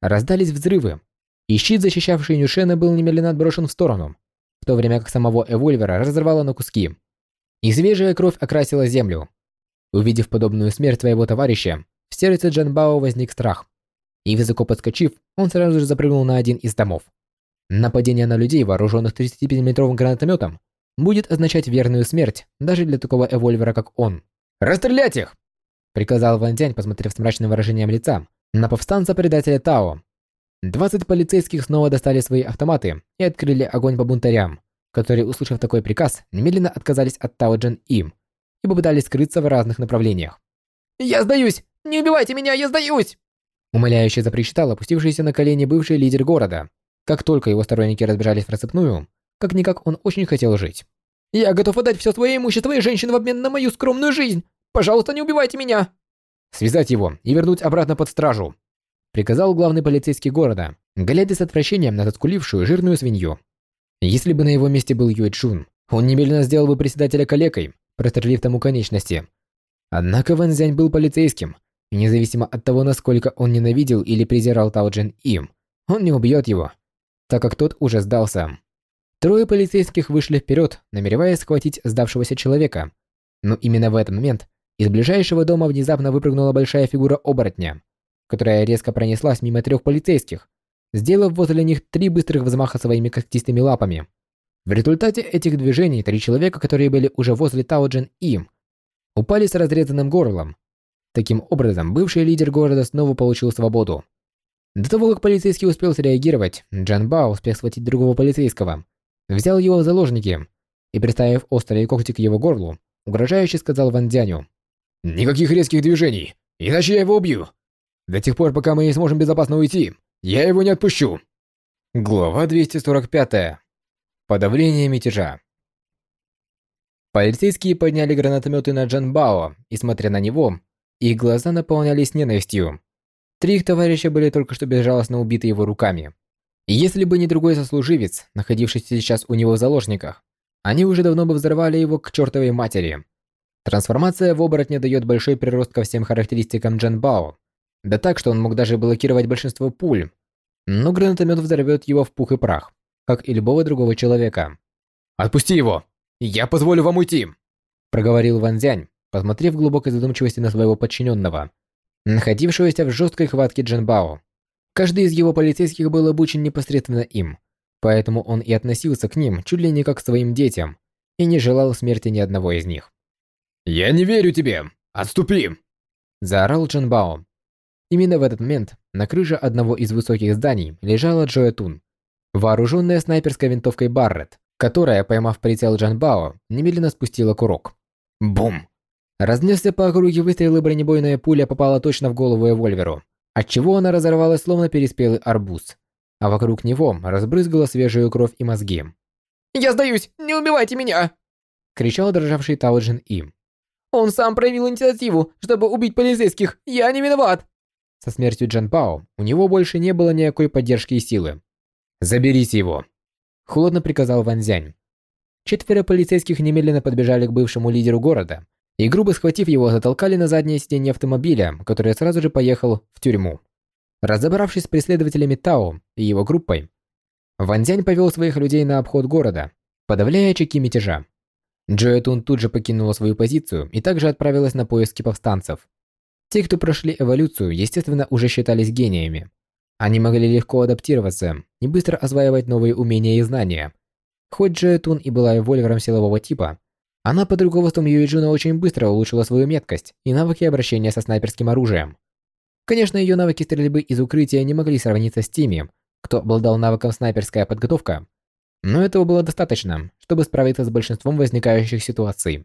Раздались взрывы, и щит, защищавший Нюшена, был немедленно отброшен в сторону, в то время как самого эвольвера разорвало на куски. И свежая кровь окрасила землю. Увидев подобную смерть своего товарища, в сердце Джанбао возник страх. и высоко подскочив, он сразу же запрыгнул на один из домов. Нападение на людей, вооруженных 35-миллиметровым гранатометом, будет означать верную смерть даже для такого эвольвера, как он. «Расстрелять их!» приказал Ван Дянь, посмотрев с мрачным выражением лица на повстанца-предателя Тао. 20 полицейских снова достали свои автоматы и открыли огонь по бунтарям, которые, услышав такой приказ, немедленно отказались от Тао Джен им и попытались скрыться в разных направлениях. «Я сдаюсь! Не убивайте меня, я сдаюсь!» Умоляюще запричитал опустившийся на колени бывший лидер города. Как только его сторонники разбежались в рассыпную, как-никак он очень хотел жить. «Я готов отдать все свое имущество и женщин в обмен на мою скромную жизнь! Пожалуйста, не убивайте меня!» «Связать его и вернуть обратно под стражу!» Приказал главный полицейский города, глядя с отвращением на заскулившую жирную свинью. Если бы на его месте был Юэ Чун, он немедленно сделал бы председателя калекой, прострелив тому конечности. Однако Ван Зянь был полицейским, и независимо от того, насколько он ненавидел или презирал Тао Джин им, он не убьет его, так как тот уже сдался. Трое полицейских вышли вперед, намереваясь схватить сдавшегося человека. Но именно в этот момент из ближайшего дома внезапно выпрыгнула большая фигура оборотня, которая резко пронеслась мимо трех полицейских, сделав возле них три быстрых взмаха своими когтистыми лапами. В результате этих движений три человека, которые были уже возле Таоджин им, упали с разрезанным горлом. Таким образом, бывший лидер города снова получил свободу. До того, как полицейский успел среагировать, Джан Бао успел схватить другого полицейского, взял его в заложники и, приставив острые когти к его горлу, угрожающе сказал Ван Дяню. Никаких резких движений, иначе я его убью. До тех пор, пока мы не сможем безопасно уйти, я его не отпущу. Глава 245. Подавление мятежа. Полицейские подняли гранатометы на Джан Бао, и смотря на него, их глаза наполнялись ненавистью. Три их товарища были только что безжалостно убиты его руками. И если бы не другой сослуживец, находившийся сейчас у него в заложниках, они уже давно бы взорвали его к чертовой матери. Трансформация в оборотня дает большой прирост ко всем характеристикам Джан Бао. Да так, что он мог даже блокировать большинство пуль. Но гранатомет взорвет его в пух и прах, как и любого другого человека. «Отпусти его! Я позволю вам уйти!» Проговорил Ван Зянь, посмотрев в глубокой задумчивости на своего подчиненного, находившегося в жесткой хватке Джан Бао. Каждый из его полицейских был обучен непосредственно им, поэтому он и относился к ним чуть ли не как к своим детям и не желал смерти ни одного из них. «Я не верю тебе! Отступи!» Заорал Джан Бао. Именно в этот момент на крыше одного из высоких зданий лежала Джоя Тун, вооруженная снайперской винтовкой Барретт, которая, поймав прицел Джан Бао, немедленно спустила курок. Бум! Разнесся по округе выстрел и бронебойная пуля попала точно в голову Эвольверу, отчего она разорвалась словно переспелый арбуз, а вокруг него разбрызгала свежую кровь и мозги. «Я сдаюсь! Не убивайте меня!» кричал дрожавший Тауджин им. Он сам проявил инициативу, чтобы убить полицейских. Я не виноват. Со смертью Джан Пао у него больше не было никакой поддержки и силы. «Заберите его!» Холодно приказал Ван Зянь. Четверо полицейских немедленно подбежали к бывшему лидеру города и, грубо схватив его, затолкали на заднее сиденье автомобиля, который сразу же поехал в тюрьму. Разобравшись с преследователями Тао и его группой, Ван Зянь повел своих людей на обход города, подавляя очаги мятежа. Джоэтун тут же покинула свою позицию и также отправилась на поиски повстанцев. Те, кто прошли эволюцию, естественно, уже считались гениями. Они могли легко адаптироваться и быстро осваивать новые умения и знания. Хоть Джоэтун и была эвольвером силового типа, она под руководством Юиджуна очень быстро улучшила свою меткость и навыки обращения со снайперским оружием. Конечно, ее навыки стрельбы из укрытия не могли сравниться с теми, кто обладал навыком снайперская подготовка, но этого было достаточно, чтобы справиться с большинством возникающих ситуаций.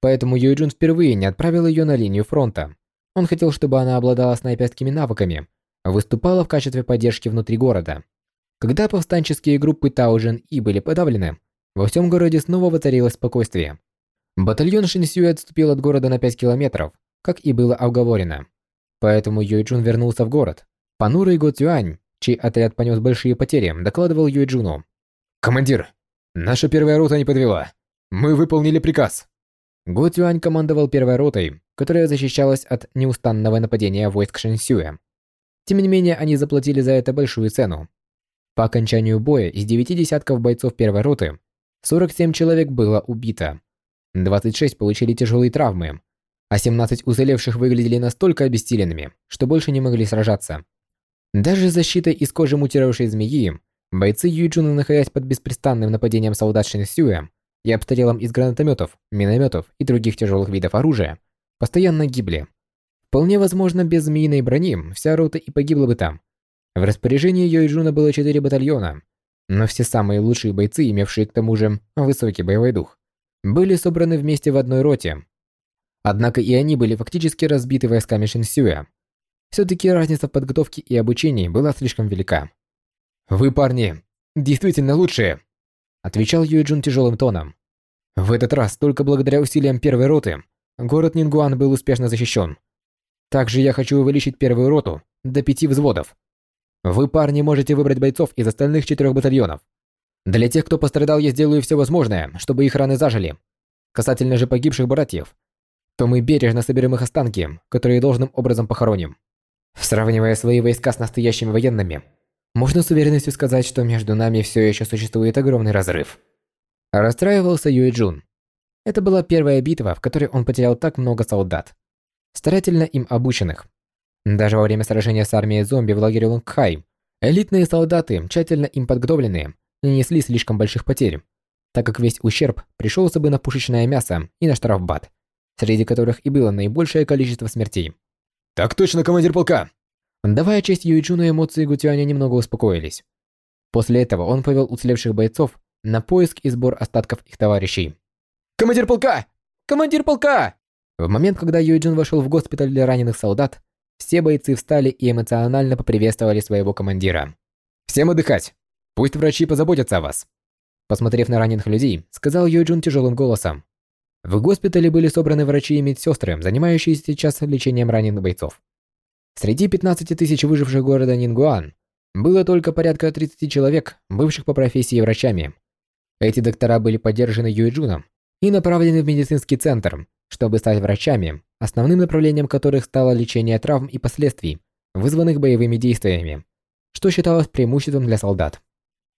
Поэтому Юйджун впервые не отправил ее на линию фронта. Он хотел, чтобы она обладала снайперскими навыками, выступала в качестве поддержки внутри города. Когда повстанческие группы Таужен И были подавлены, во всем городе снова воцарилось спокойствие. Батальон Шинсюэ отступил от города на 5 километров, как и было оговорено. Поэтому Юйджун вернулся в город. Панурый Го Цюань, чей отряд понес большие потери, докладывал Юйджуну. «Командир, наша первая рота не подвела. Мы выполнили приказ». Го Тюань командовал первой ротой, которая защищалась от неустанного нападения войск Шэньсюя. Тем не менее, они заплатили за это большую цену. По окончанию боя из девяти десятков бойцов первой роты 47 человек было убито, 26 получили тяжелые травмы, а 17 уцелевших выглядели настолько обессиленными, что больше не могли сражаться. Даже защитой из кожи мутировавшей змеи, бойцы Юйджуна, находясь под беспрестанным нападением солдат Шинсюя и обстрелом из гранатометов, минометов и других тяжелых видов оружия, постоянно гибли. Вполне возможно, без змеиной брони вся рота и погибла бы там. В распоряжении Юйджуна было четыре батальона, но все самые лучшие бойцы, имевшие к тому же высокий боевой дух, были собраны вместе в одной роте. Однако и они были фактически разбиты войсками Шинсюя. Все-таки разница в подготовке и обучении была слишком велика. «Вы, парни, действительно лучшие!» Отвечал Юэджун тяжелым тоном. В этот раз, только благодаря усилиям первой роты, город Нингуан был успешно защищен. Также я хочу увеличить первую роту до пяти взводов. Вы, парни, можете выбрать бойцов из остальных четырех батальонов. Для тех, кто пострадал, я сделаю все возможное, чтобы их раны зажили. Касательно же погибших братьев, то мы бережно соберем их останки, которые должным образом похороним. Сравнивая свои войска с настоящими военными, можно с уверенностью сказать, что между нами все еще существует огромный разрыв. Расстраивался Юэ Джун. Это была первая битва, в которой он потерял так много солдат, старательно им обученных. Даже во время сражения с армией зомби в лагере Лонгхай, элитные солдаты, тщательно им подготовленные, не несли слишком больших потерь, так как весь ущерб пришелся бы на пушечное мясо и на штрафбат, среди которых и было наибольшее количество смертей. «Так точно, командир полка!» Давая честь Юйчуну, эмоции Гутюаня немного успокоились. После этого он повел уцелевших бойцов на поиск и сбор остатков их товарищей. «Командир полка! Командир полка!» В момент, когда Юйджун вошел в госпиталь для раненых солдат, все бойцы встали и эмоционально поприветствовали своего командира. «Всем отдыхать! Пусть врачи позаботятся о вас!» Посмотрев на раненых людей, сказал Юйджун тяжелым голосом. В госпитале были собраны врачи и медсестры, занимающиеся сейчас лечением раненых бойцов. Среди 15 тысяч выживших города Нингуан было только порядка 30 человек, бывших по профессии врачами. Эти доктора были поддержаны Юэджуном и направлены в медицинский центр, чтобы стать врачами, основным направлением которых стало лечение травм и последствий, вызванных боевыми действиями, что считалось преимуществом для солдат.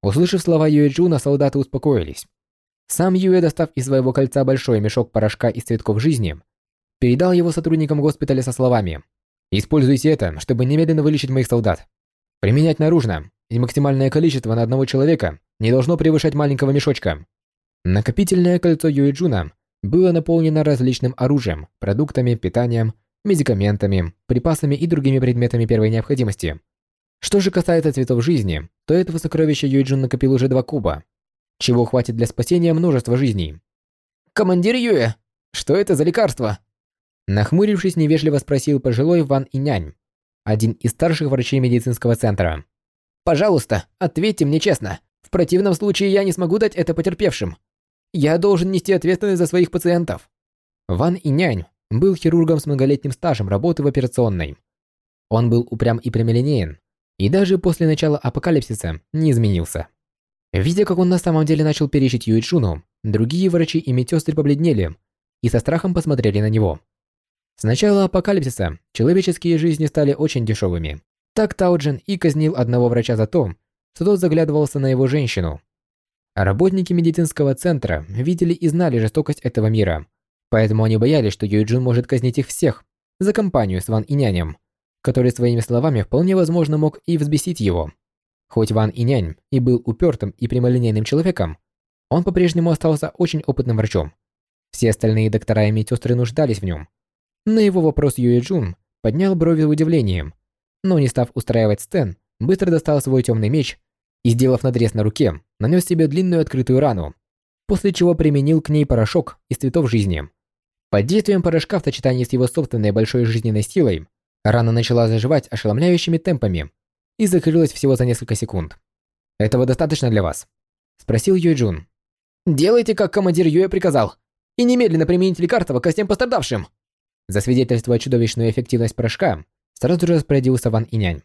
Услышав слова Юэджуна, солдаты успокоились. Сам Юэ, достав из своего кольца большой мешок порошка из цветков жизни, передал его сотрудникам госпиталя со словами – Используйте это, чтобы немедленно вылечить моих солдат. Применять наружно, и максимальное количество на одного человека не должно превышать маленького мешочка. Накопительное кольцо Юэджуна было наполнено различным оружием, продуктами, питанием, медикаментами, припасами и другими предметами первой необходимости. Что же касается цветов жизни, то этого сокровища Юэджун накопил уже два куба, чего хватит для спасения множества жизней. «Командир Юэ, что это за лекарство?» Нахмурившись, невежливо спросил пожилой Ван Инянь, один из старших врачей медицинского центра. «Пожалуйста, ответьте мне честно. В противном случае я не смогу дать это потерпевшим. Я должен нести ответственность за своих пациентов». Ван Инянь был хирургом с многолетним стажем работы в операционной. Он был упрям и прямолинеен, и даже после начала апокалипсиса не изменился. Видя, как он на самом деле начал перечить Юичуну, другие врачи и медсестры побледнели и со страхом посмотрели на него. С начала апокалипсиса человеческие жизни стали очень дешевыми. Так Тауджин и казнил одного врача за то, что тот заглядывался на его женщину. А работники медицинского центра видели и знали жестокость этого мира, поэтому они боялись, что Юйджин может казнить их всех за компанию с Ван Инянем, который своими словами вполне возможно мог и взбесить его. Хоть Ван Инянь и был упертым и прямолинейным человеком, он по-прежнему остался очень опытным врачом. Все остальные доктора и медсестры нуждались в нем, на его вопрос Юэ Джун поднял брови в удивлении, но не став устраивать стен, быстро достал свой темный меч и, сделав надрез на руке, нанес себе длинную открытую рану, после чего применил к ней порошок из цветов жизни. Под действием порошка в сочетании с его собственной большой жизненной силой, рана начала заживать ошеломляющими темпами и закрылась всего за несколько секунд. «Этого достаточно для вас?» – спросил Юэ Джун. «Делайте, как командир Юэ приказал, и немедленно примените лекарство ко всем пострадавшим!» Засвидетельствуя чудовищную эффективность порошка, сразу же распорядился Ван Инянь.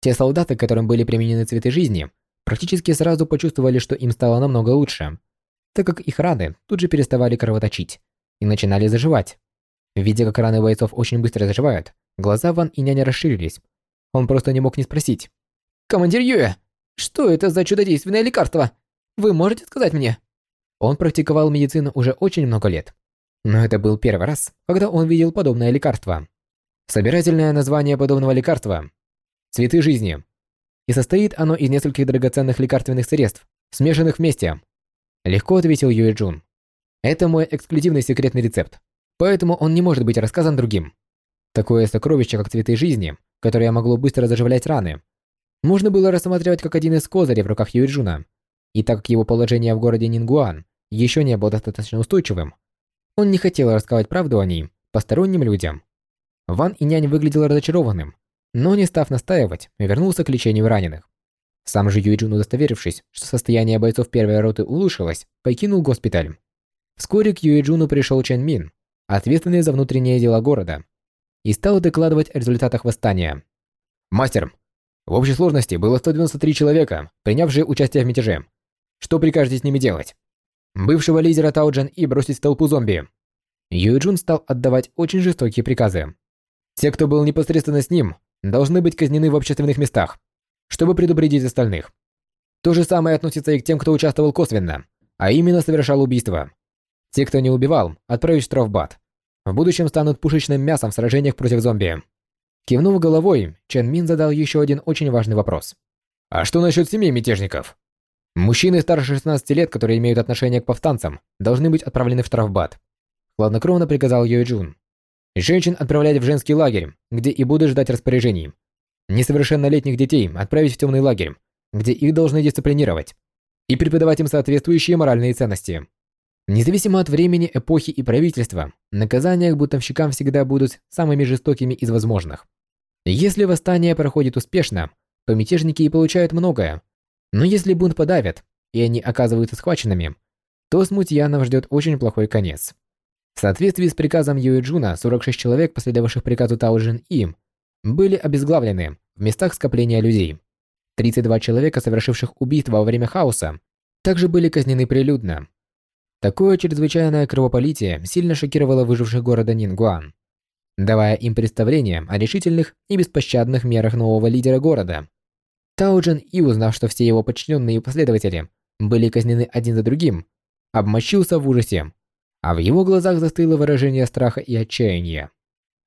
Те солдаты, которым были применены цветы жизни, практически сразу почувствовали, что им стало намного лучше, так как их раны тут же переставали кровоточить и начинали заживать. Видя, как раны бойцов очень быстро заживают, глаза Ван Иняня расширились. Он просто не мог не спросить. «Командир Юэ, что это за чудодейственное лекарство? Вы можете сказать мне?» Он практиковал медицину уже очень много лет но это был первый раз, когда он видел подобное лекарство. Собирательное название подобного лекарства цветы жизни. И состоит оно из нескольких драгоценных лекарственных средств, смешанных вместе. Легко ответил Юэ Джун. Это мой эксклюзивный секретный рецепт, поэтому он не может быть рассказан другим. Такое сокровище, как цветы жизни, которое могло быстро заживлять раны, можно было рассматривать как один из козырей в руках Юэджуна. И так как его положение в городе Нингуан еще не было достаточно устойчивым, он не хотел рассказывать правду о ней посторонним людям. Ван и нянь выглядел разочарованным, но не став настаивать, вернулся к лечению раненых. Сам же Юйджун, удостоверившись, что состояние бойцов первой роты улучшилось, покинул госпиталь. Вскоре к Юйджуну пришел Чен Мин, ответственный за внутренние дела города, и стал докладывать о результатах восстания. «Мастер, в общей сложности было 193 человека, принявшие участие в мятеже. Что прикажете с ними делать? Бывшего лидера Тауджен и бросить в толпу зомби. Юджун стал отдавать очень жестокие приказы. Те, кто был непосредственно с ним, должны быть казнены в общественных местах, чтобы предупредить остальных. То же самое относится и к тем, кто участвовал косвенно, а именно совершал убийство. Те, кто не убивал, отправить в штрафбат. В будущем станут пушечным мясом в сражениях против зомби. Кивнув головой, Чен Мин задал еще один очень важный вопрос. «А что насчет семей мятежников?» «Мужчины старше 16 лет, которые имеют отношение к повстанцам, должны быть отправлены в штрафбат», хладнокровно приказал Йой Джун. «Женщин отправлять в женский лагерь, где и будут ждать распоряжений. Несовершеннолетних детей отправить в темный лагерь, где их должны дисциплинировать, и преподавать им соответствующие моральные ценности. Независимо от времени, эпохи и правительства, наказания к бунтовщикам всегда будут самыми жестокими из возможных. Если восстание проходит успешно, то мятежники и получают многое. Но если бунт подавят, и они оказываются схваченными, то смутьянов ждет очень плохой конец. В соответствии с приказом Юэ Джуна, 46 человек, последовавших приказу Тао Жин И, были обезглавлены в местах скопления людей. 32 человека, совершивших убийство во время хаоса, также были казнены прилюдно. Такое чрезвычайное кровопролитие сильно шокировало выживших города Нингуан давая им представление о решительных и беспощадных мерах нового лидера города. Тауджин И, узнав, что все его подчиненные и последователи были казнены один за другим, обмочился в ужасе, а в его глазах застыло выражение страха и отчаяния.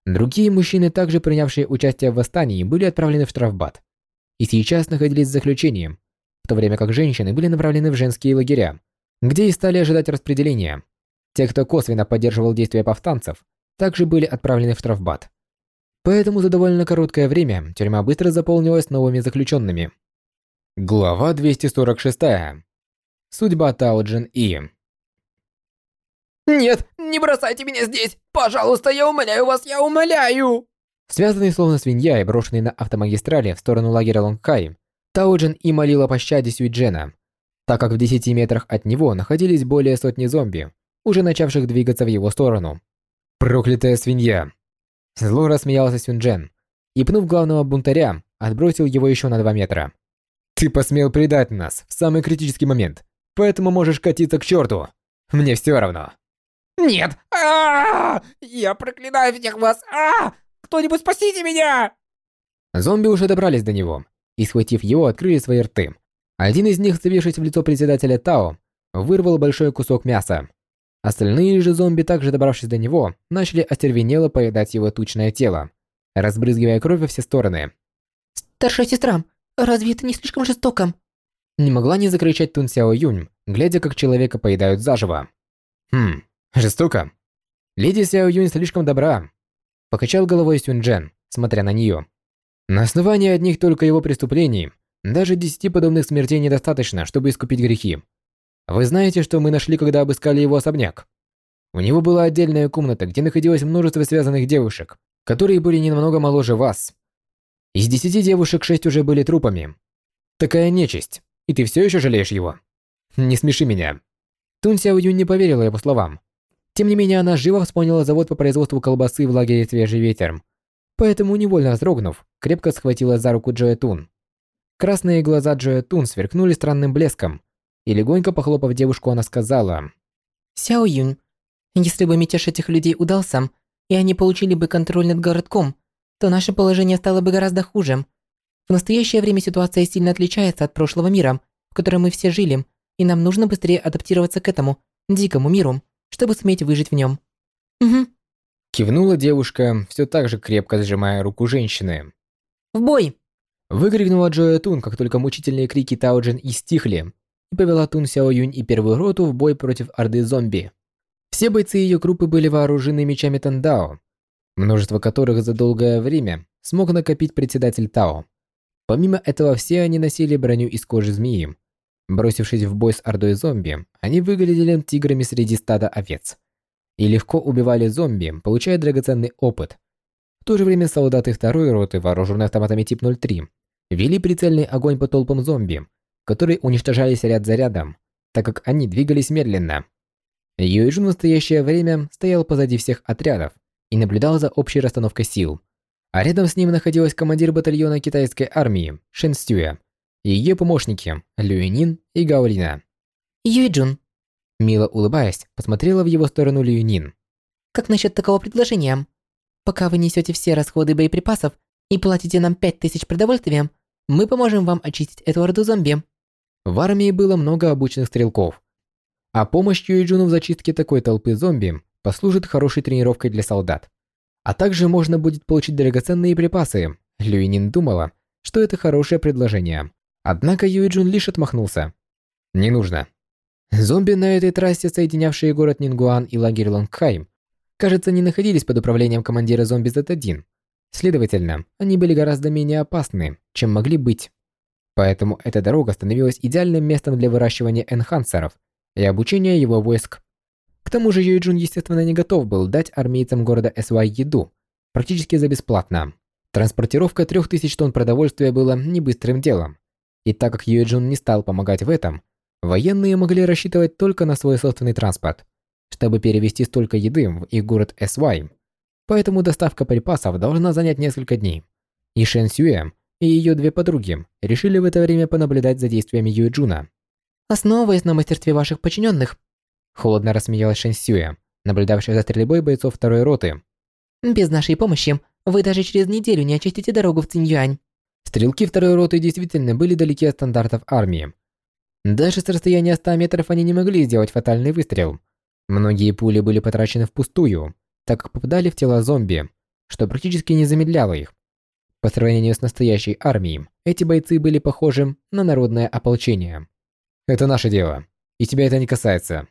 Другие мужчины, также принявшие участие в восстании, были отправлены в штрафбат и сейчас находились в заключении, в то время как женщины были направлены в женские лагеря, где и стали ожидать распределения. Те, кто косвенно поддерживал действия повстанцев, также были отправлены в штрафбат. Поэтому за довольно короткое время тюрьма быстро заполнилась новыми заключенными. Глава 246. Судьба Тао Джин И. «Нет, не бросайте меня здесь! Пожалуйста, я умоляю вас, я умоляю!» Связанный словно свинья и брошенный на автомагистрали в сторону лагеря Лонгкай, Тао Джин И молил о пощаде Сюйджена, так как в 10 метрах от него находились более сотни зомби, уже начавших двигаться в его сторону. «Проклятая свинья!» Зло рассмеялся Сюнджен и, пнув главного бунтаря, отбросил его еще на два метра. «Ты посмел предать нас в самый критический момент, поэтому можешь катиться к черту. Мне все равно». «Нет! а, Я проклинаю всех вас! а Кто-нибудь спасите меня!» Зомби уже добрались до него и, схватив его, открыли свои рты. Один из них, вцепившись в лицо председателя Тао, вырвал большой кусок мяса. Остальные же зомби, также добравшись до него, начали остервенело поедать его тучное тело, разбрызгивая кровь во все стороны. «Старшая сестра, разве это не слишком жестоко?» Не могла не закричать Тун Сяо Юнь, глядя, как человека поедают заживо. «Хм, жестоко?» Леди Сяо Юнь слишком добра. Покачал головой Сюн Джен, смотря на нее. На основании одних только его преступлений, даже десяти подобных смертей недостаточно, чтобы искупить грехи. Вы знаете, что мы нашли, когда обыскали его особняк? У него была отдельная комната, где находилось множество связанных девушек, которые были не намного моложе вас. Из десяти девушек шесть уже были трупами. Такая нечисть, и ты все еще жалеешь его? Не смеши меня. Тун Сяо Юнь не поверила его словам. Тем не менее, она живо вспомнила завод по производству колбасы в лагере «Свежий ветер». Поэтому, невольно вздрогнув, крепко схватила за руку Джоя Тун. Красные глаза Джоя Тун сверкнули странным блеском, и легонько похлопав девушку, она сказала. «Сяо Юнь, если бы мятеж этих людей удался, и они получили бы контроль над городком, то наше положение стало бы гораздо хуже. В настоящее время ситуация сильно отличается от прошлого мира, в котором мы все жили, и нам нужно быстрее адаптироваться к этому, дикому миру, чтобы суметь выжить в нем. Угу. Кивнула девушка, все так же крепко сжимая руку женщины. В бой! Выкрикнула Джоя Тун, как только мучительные крики Тауджин истихли, и повела Тун Сяо Юнь и первую роту в бой против орды зомби. Все бойцы ее группы были вооружены мечами Тандао, множество которых за долгое время смог накопить председатель Тао. Помимо этого, все они носили броню из кожи змеи. Бросившись в бой с ордой зомби, они выглядели тиграми среди стада овец. И легко убивали зомби, получая драгоценный опыт. В то же время солдаты второй роты, вооруженные автоматами тип 03, вели прицельный огонь по толпам зомби, которые уничтожались ряд за рядом, так как они двигались медленно. Юэджун в настоящее время стоял позади всех отрядов и наблюдал за общей расстановкой сил. А рядом с ним находилась командир батальона китайской армии Шэн Стюя и ее помощники Люинин и Гаолина. Юйджун, Мило улыбаясь, посмотрела в его сторону Люинин. как насчет такого предложения? Пока вы несете все расходы боеприпасов и платите нам 5000 продовольствием, мы поможем вам очистить эту орду зомби. В армии было много обученных стрелков, а помощь Юйджуну в зачистке такой толпы зомби послужит хорошей тренировкой для солдат. А также можно будет получить драгоценные припасы. Люинин думала, что это хорошее предложение. Однако Юйджун лишь отмахнулся. Не нужно. Зомби на этой трассе, соединявшие город Нингуан и лагерь Лонгхайм, кажется, не находились под управлением командира зомби Z1. Следовательно, они были гораздо менее опасны, чем могли быть. Поэтому эта дорога становилась идеальным местом для выращивания энхансеров и обучения его войск. К тому же Юйджун, естественно, не готов был дать армейцам города Эсвай еду, практически за бесплатно. Транспортировка 3000 тонн продовольствия была не быстрым делом. И так как Юйджун не стал помогать в этом, Военные могли рассчитывать только на свой собственный транспорт, чтобы перевезти столько еды в их город Эсвай. Поэтому доставка припасов должна занять несколько дней. И Шэн Сюэ и ее две подруги решили в это время понаблюдать за действиями Юэджуна. Основываясь на мастерстве ваших подчиненных, Холодно рассмеялась Шэн Сюэ, наблюдавшая за стрельбой бойцов второй роты. без нашей помощи вы даже через неделю не очистите дорогу в Циньюань. Стрелки второй роты действительно были далеки от стандартов армии. Даже с расстояния 100 метров они не могли сделать фатальный выстрел. Многие пули были потрачены впустую, так как попадали в тела зомби, что практически не замедляло их. По сравнению с настоящей армией, эти бойцы были похожи на народное ополчение. «Это наше дело, и тебя это не касается».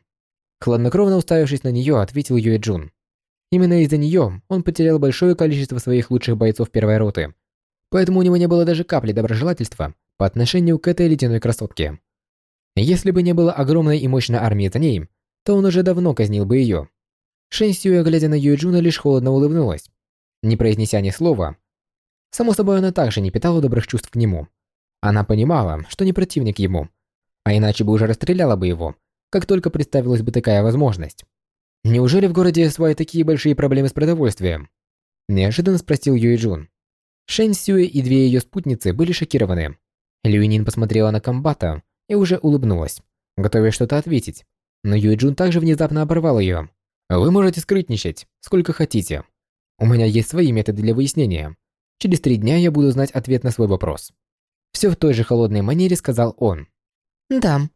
Хладнокровно уставившись на нее, ответил Юэ Джун. Именно из-за нее он потерял большое количество своих лучших бойцов первой роты, поэтому у него не было даже капли доброжелательства по отношению к этой ледяной красотке. Если бы не было огромной и мощной армии за ней, то он уже давно казнил бы ее. Шэнь Сюэ, глядя на Юэджуна, лишь холодно улыбнулась, не произнеся ни слова. Само собой, она также не питала добрых чувств к нему. Она понимала, что не противник ему, а иначе бы уже расстреляла бы его, как только представилась бы такая возможность. «Неужели в городе Свай такие большие проблемы с продовольствием?» Неожиданно спросил Юэджун. Шэнь Сюэ и две ее спутницы были шокированы. Люинин посмотрела на комбата, и уже улыбнулась, готовясь что-то ответить. Но Юйджун также внезапно оборвал ее. «Вы можете скрытничать, сколько хотите. У меня есть свои методы для выяснения. Через три дня я буду знать ответ на свой вопрос». Все в той же холодной манере сказал он. Да,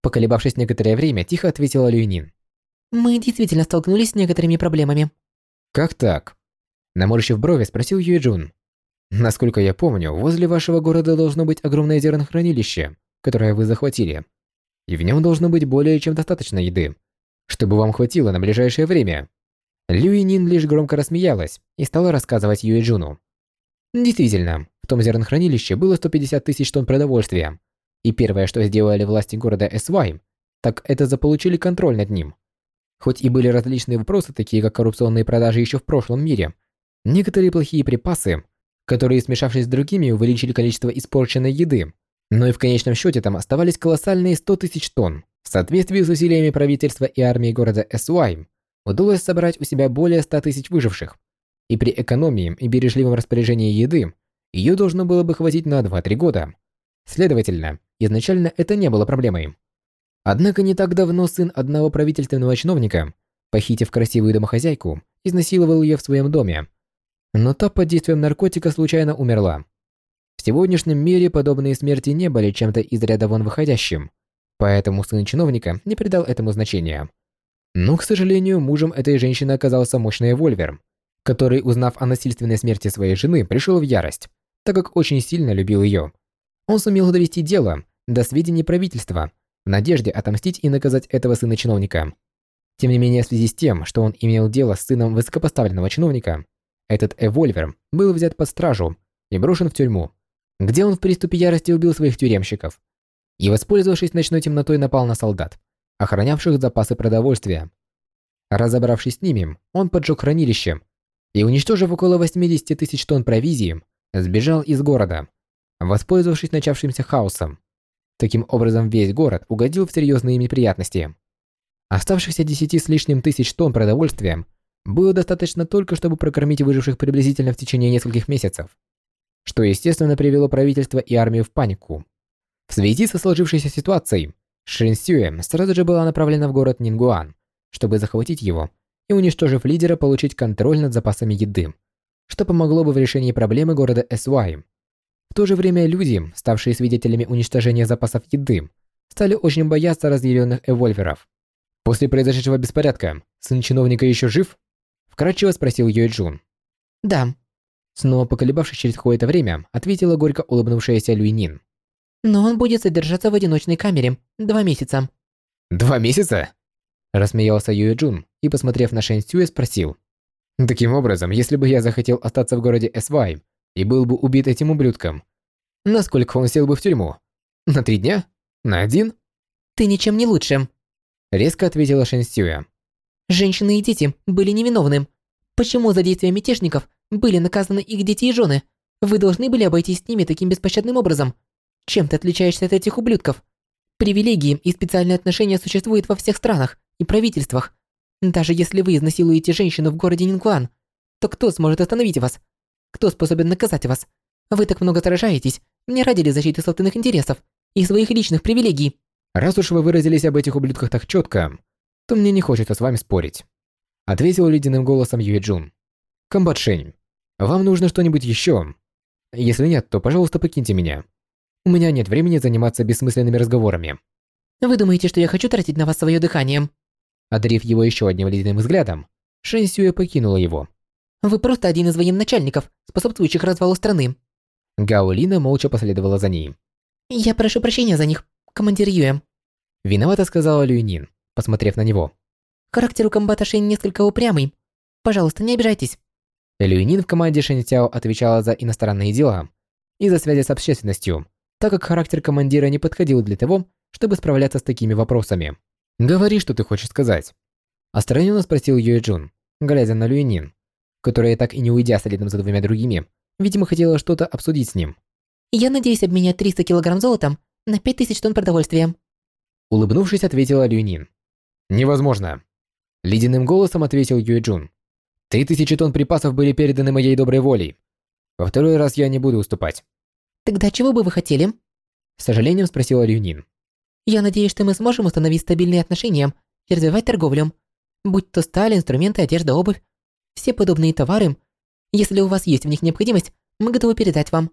Поколебавшись некоторое время, тихо ответила Люйнин. мы действительно столкнулись с некоторыми проблемами. «Как так?» Наморщив брови, спросил Юйджун. «Насколько я помню, возле вашего города должно быть огромное зернохранилище, которое вы захватили. И в нем должно быть более чем достаточно еды, чтобы вам хватило на ближайшее время. Люи Нин лишь громко рассмеялась и стала рассказывать Юэ Джуну. Действительно, в том зернохранилище было 150 тысяч тонн продовольствия. И первое, что сделали власти города Эсвай, так это заполучили контроль над ним. Хоть и были различные вопросы, такие как коррупционные продажи еще в прошлом мире, некоторые плохие припасы, которые, смешавшись с другими, увеличили количество испорченной еды, но и в конечном счете там оставались колоссальные 100 тысяч тонн. В соответствии с усилиями правительства и армии города Эсуай, удалось собрать у себя более 100 тысяч выживших. И при экономии и бережливом распоряжении еды, ее должно было бы хватить на 2-3 года. Следовательно, изначально это не было проблемой. Однако не так давно сын одного правительственного чиновника, похитив красивую домохозяйку, изнасиловал ее в своем доме. Но та под действием наркотика случайно умерла. В сегодняшнем мире подобные смерти не были чем-то из ряда вон выходящим, поэтому сын чиновника не придал этому значения. Но, к сожалению, мужем этой женщины оказался мощный Вольвер, который, узнав о насильственной смерти своей жены, пришел в ярость, так как очень сильно любил ее. Он сумел довести дело до сведений правительства в надежде отомстить и наказать этого сына чиновника. Тем не менее, в связи с тем, что он имел дело с сыном высокопоставленного чиновника, этот эвольвер был взят под стражу и брошен в тюрьму, где он в приступе ярости убил своих тюремщиков и, воспользовавшись ночной темнотой, напал на солдат, охранявших запасы продовольствия. Разобравшись с ними, он поджег хранилище и, уничтожив около 80 тысяч тонн провизии, сбежал из города, воспользовавшись начавшимся хаосом. Таким образом, весь город угодил в серьезные неприятности. Оставшихся 10 с лишним тысяч тонн продовольствия было достаточно только, чтобы прокормить выживших приблизительно в течение нескольких месяцев, что, естественно, привело правительство и армию в панику. В связи со сложившейся ситуацией, Шин Сюэ сразу же была направлена в город Нингуан, чтобы захватить его и, уничтожив лидера, получить контроль над запасами еды, что помогло бы в решении проблемы города Эсуай. В то же время люди, ставшие свидетелями уничтожения запасов еды, стали очень бояться разъяренных эвольверов. После произошедшего беспорядка, сын чиновника еще жив? Вкратчиво спросил Юэ Джун. Да. Снова поколебавшись через какое-то время, ответила горько улыбнувшаяся Люйнин. Но он будет содержаться в одиночной камере два месяца. Два месяца? Рассмеялся Юэ Джун и, посмотрев на Шэнь Сюэ, спросил. Таким образом, если бы я захотел остаться в городе Эсвай и был бы убит этим ублюдком, насколько он сел бы в тюрьму? На три дня? На один? Ты ничем не лучше. Резко ответила Шэнь Сюэ. Женщины и дети были невиновны. Почему за действия мятежников были наказаны их дети и жены? Вы должны были обойтись с ними таким беспощадным образом. Чем ты отличаешься от этих ублюдков? Привилегии и специальные отношения существуют во всех странах и правительствах. Даже если вы изнасилуете женщину в городе Нингуан, то кто сможет остановить вас? Кто способен наказать вас? Вы так много сражаетесь, не ради ли защиты собственных интересов и своих личных привилегий. Раз уж вы выразились об этих ублюдках так четко, то мне не хочется с вами спорить. Ответил ледяным голосом Юэ Джун. Камбатшень, вам нужно что-нибудь еще? Если нет, то, пожалуйста, покиньте меня. У меня нет времени заниматься бессмысленными разговорами. Вы думаете, что я хочу тратить на вас свое дыхание? Одарив его еще одним ледяным взглядом, Шэнь Сюэ покинула его. Вы просто один из военачальников, способствующих развалу страны. Гао Лина молча последовала за ней. Я прошу прощения за них, командир Юэ. Виновато сказала Люйнин, посмотрев на него. Характер у комбата Шэнь несколько упрямый. Пожалуйста, не обижайтесь. Люйнин в команде Шэнь Цяо отвечала за иностранные дела и за связи с общественностью, так как характер командира не подходил для того, чтобы справляться с такими вопросами. «Говори, что ты хочешь сказать». Остраненно спросил Юэ Джун, глядя на Люйнин, которая так и не уйдя следом за двумя другими, видимо, хотела что-то обсудить с ним. Я надеюсь обменять 300 килограмм золотом на 5000 тонн продовольствия. Улыбнувшись, ответила Люйнин. «Невозможно!» Ледяным голосом ответил Юэ Джун. «Три тысячи тонн припасов были переданы моей доброй волей. Во второй раз я не буду уступать». Тогда чего бы вы хотели? С сожалением спросила Люнин. Я надеюсь, что мы сможем установить стабильные отношения и развивать торговлю. Будь то сталь, инструменты, одежда, обувь. Все подобные товары. Если у вас есть в них необходимость, мы готовы передать вам.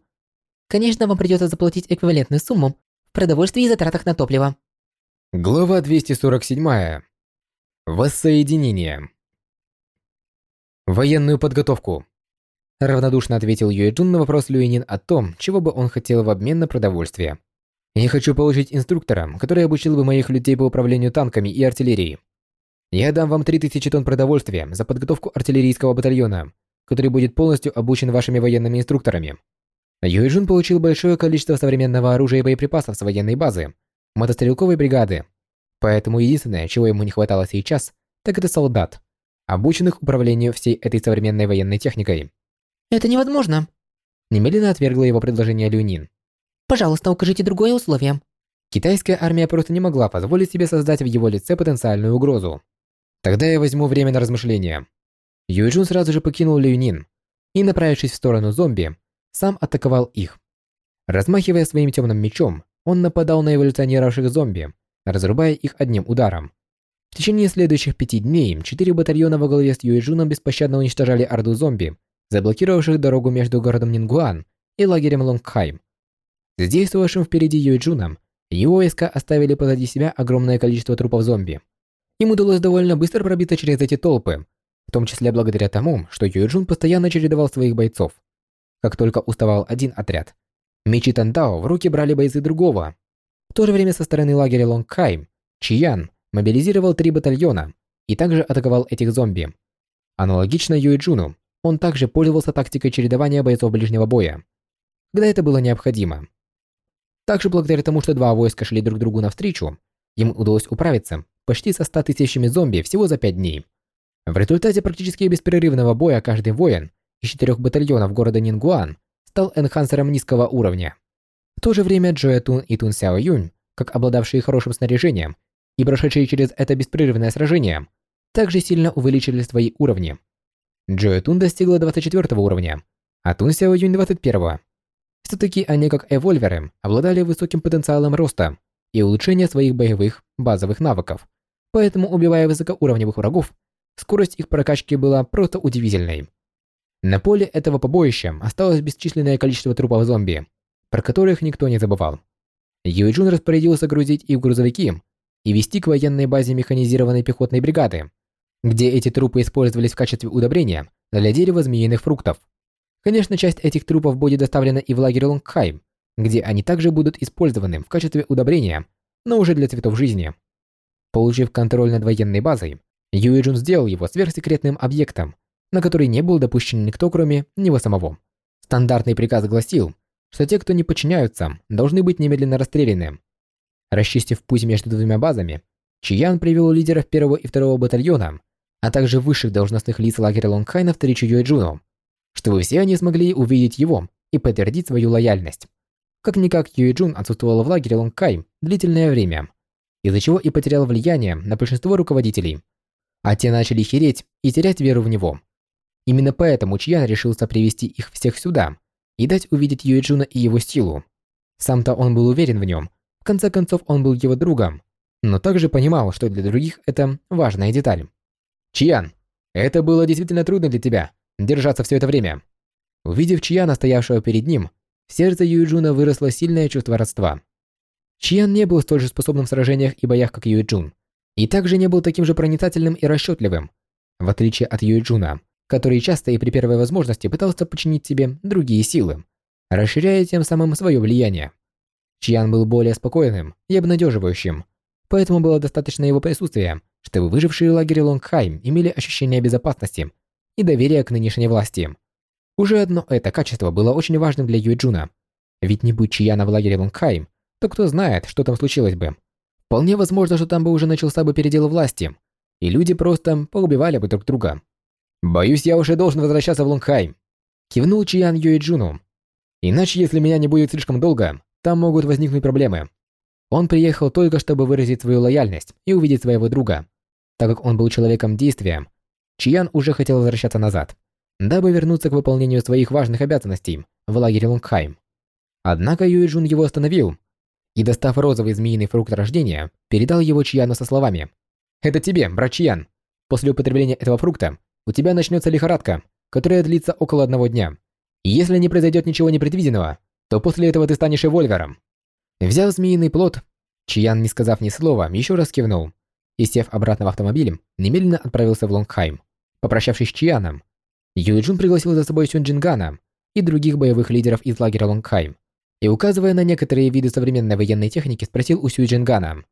Конечно, вам придется заплатить эквивалентную сумму в продовольствии и затратах на топливо. Глава 247. Воссоединение. Военную подготовку. Равнодушно ответил Юэ Джун на вопрос Люинин о том, чего бы он хотел в обмен на продовольствие. Я хочу получить инструктора, который обучил бы моих людей по управлению танками и артиллерией. Я дам вам 3000 тонн продовольствия за подготовку артиллерийского батальона, который будет полностью обучен вашими военными инструкторами. Юэжун получил большое количество современного оружия и боеприпасов с военной базы, мотострелковой бригады. Поэтому единственное, чего ему не хватало сейчас, так это солдат, обученных управлению всей этой современной военной техникой. Это невозможно. Немедленно отвергла его предложение Люнин. Пожалуйста, укажите другое условие. Китайская армия просто не могла позволить себе создать в его лице потенциальную угрозу. Тогда я возьму время на размышления. Юйджун сразу же покинул Люнин и, направившись в сторону зомби, сам атаковал их. Размахивая своим темным мечом, он нападал на эволюционировавших зомби, разрубая их одним ударом. В течение следующих пяти дней четыре батальона во главе с Юэджуном беспощадно уничтожали орду зомби, заблокировавших дорогу между городом Нингуан и лагерем Лонгхайм. С действовавшим впереди Юэджуном, его войска оставили позади себя огромное количество трупов зомби. Им удалось довольно быстро пробиться через эти толпы, в том числе благодаря тому, что Юэджун постоянно чередовал своих бойцов. как только уставал один отряд. Мечи Тандао в руки брали бойцы другого. В то же время со стороны лагеря Лонгхайм Чиян мобилизировал три батальона и также атаковал этих зомби. Аналогично Юэджуну, он также пользовался тактикой чередования бойцов ближнего боя, когда это было необходимо. Также благодаря тому, что два войска шли друг другу навстречу, им удалось управиться почти со 100 тысячами зомби всего за 5 дней. В результате практически беспрерывного боя каждый воин из четырех батальонов города Нингуан стал энхансером низкого уровня. В то же время Джоя Тун и Тун Сяо Юнь, как обладавшие хорошим снаряжением и прошедшие через это беспрерывное сражение, также сильно увеличили свои уровни. Джоя Тун достигла 24 уровня, а Тун Сяо Юнь 21. Все-таки они, как эвольверы, обладали высоким потенциалом роста и улучшения своих боевых базовых навыков. Поэтому, убивая высокоуровневых врагов, скорость их прокачки была просто удивительной. На поле этого побоища осталось бесчисленное количество трупов зомби, про которых никто не забывал. Юйджун распорядился грузить их в грузовики и вести к военной базе механизированной пехотной бригады, где эти трупы использовались в качестве удобрения для дерева змеиных фруктов. Конечно, часть этих трупов будет доставлена и в лагерь Лонгхайм, где они также будут использованы в качестве удобрения, но уже для цветов жизни. Получив контроль над военной базой, Юэджун сделал его сверхсекретным объектом, на который не был допущен никто, кроме него самого. Стандартный приказ гласил, что те, кто не подчиняются, должны быть немедленно расстреляны. Расчистив путь между двумя базами, Чиян привел лидеров первого и второго батальона, а также высших должностных лиц лагеря Лонгхай на встречу Юэджуну чтобы все они смогли увидеть его и подтвердить свою лояльность. Как-никак Юи Джун отсутствовал в лагере Лонгкай длительное время, из-за чего и потерял влияние на большинство руководителей, а те начали хиреть и терять веру в него. Именно поэтому Чьян решился привести их всех сюда и дать увидеть Юи Джуна и его силу. Сам-то он был уверен в нем, в конце концов он был его другом, но также понимал, что для других это важная деталь. «Чьян, это было действительно трудно для тебя, держаться все это время. Увидев Чьяна, стоявшего перед ним, в сердце Юйджуна выросло сильное чувство родства. Чьян не был столь же способным в сражениях и боях, как Юйджун, и также не был таким же проницательным и расчетливым, в отличие от Юйджуна, который часто и при первой возможности пытался подчинить себе другие силы, расширяя тем самым свое влияние. Чьян был более спокойным и обнадеживающим, поэтому было достаточно его присутствия, чтобы выжившие в лагере Лонгхайм имели ощущение безопасности и доверия к нынешней власти. Уже одно это качество было очень важным для Юэджуна. Ведь не будь Чияна в лагере Лонгхайм, то кто знает, что там случилось бы. Вполне возможно, что там бы уже начался бы передел власти, и люди просто поубивали бы друг друга. «Боюсь, я уже должен возвращаться в Лонгхайм», – кивнул Чиян Юэджуну. «Иначе, если меня не будет слишком долго, там могут возникнуть проблемы». Он приехал только, чтобы выразить свою лояльность и увидеть своего друга. Так как он был человеком действия, Чиян уже хотел возвращаться назад, дабы вернуться к выполнению своих важных обязанностей в лагере Лонгхайм. Однако Юэджун его остановил и, достав розовый змеиный фрукт рождения, передал его Чияну со словами «Это тебе, брат Чиян. После употребления этого фрукта у тебя начнется лихорадка, которая длится около одного дня. И если не произойдет ничего непредвиденного, то после этого ты станешь эвольвером». Взяв змеиный плод, Чиян, не сказав ни слова, еще раз кивнул и, сев обратно в автомобиль, немедленно отправился в Лонгхайм. Попрощавшись с Чияном, Юйджун пригласил за собой Сюн Джингана и других боевых лидеров из лагеря Лонгхайм и, указывая на некоторые виды современной военной техники, спросил у Сюй Джингана.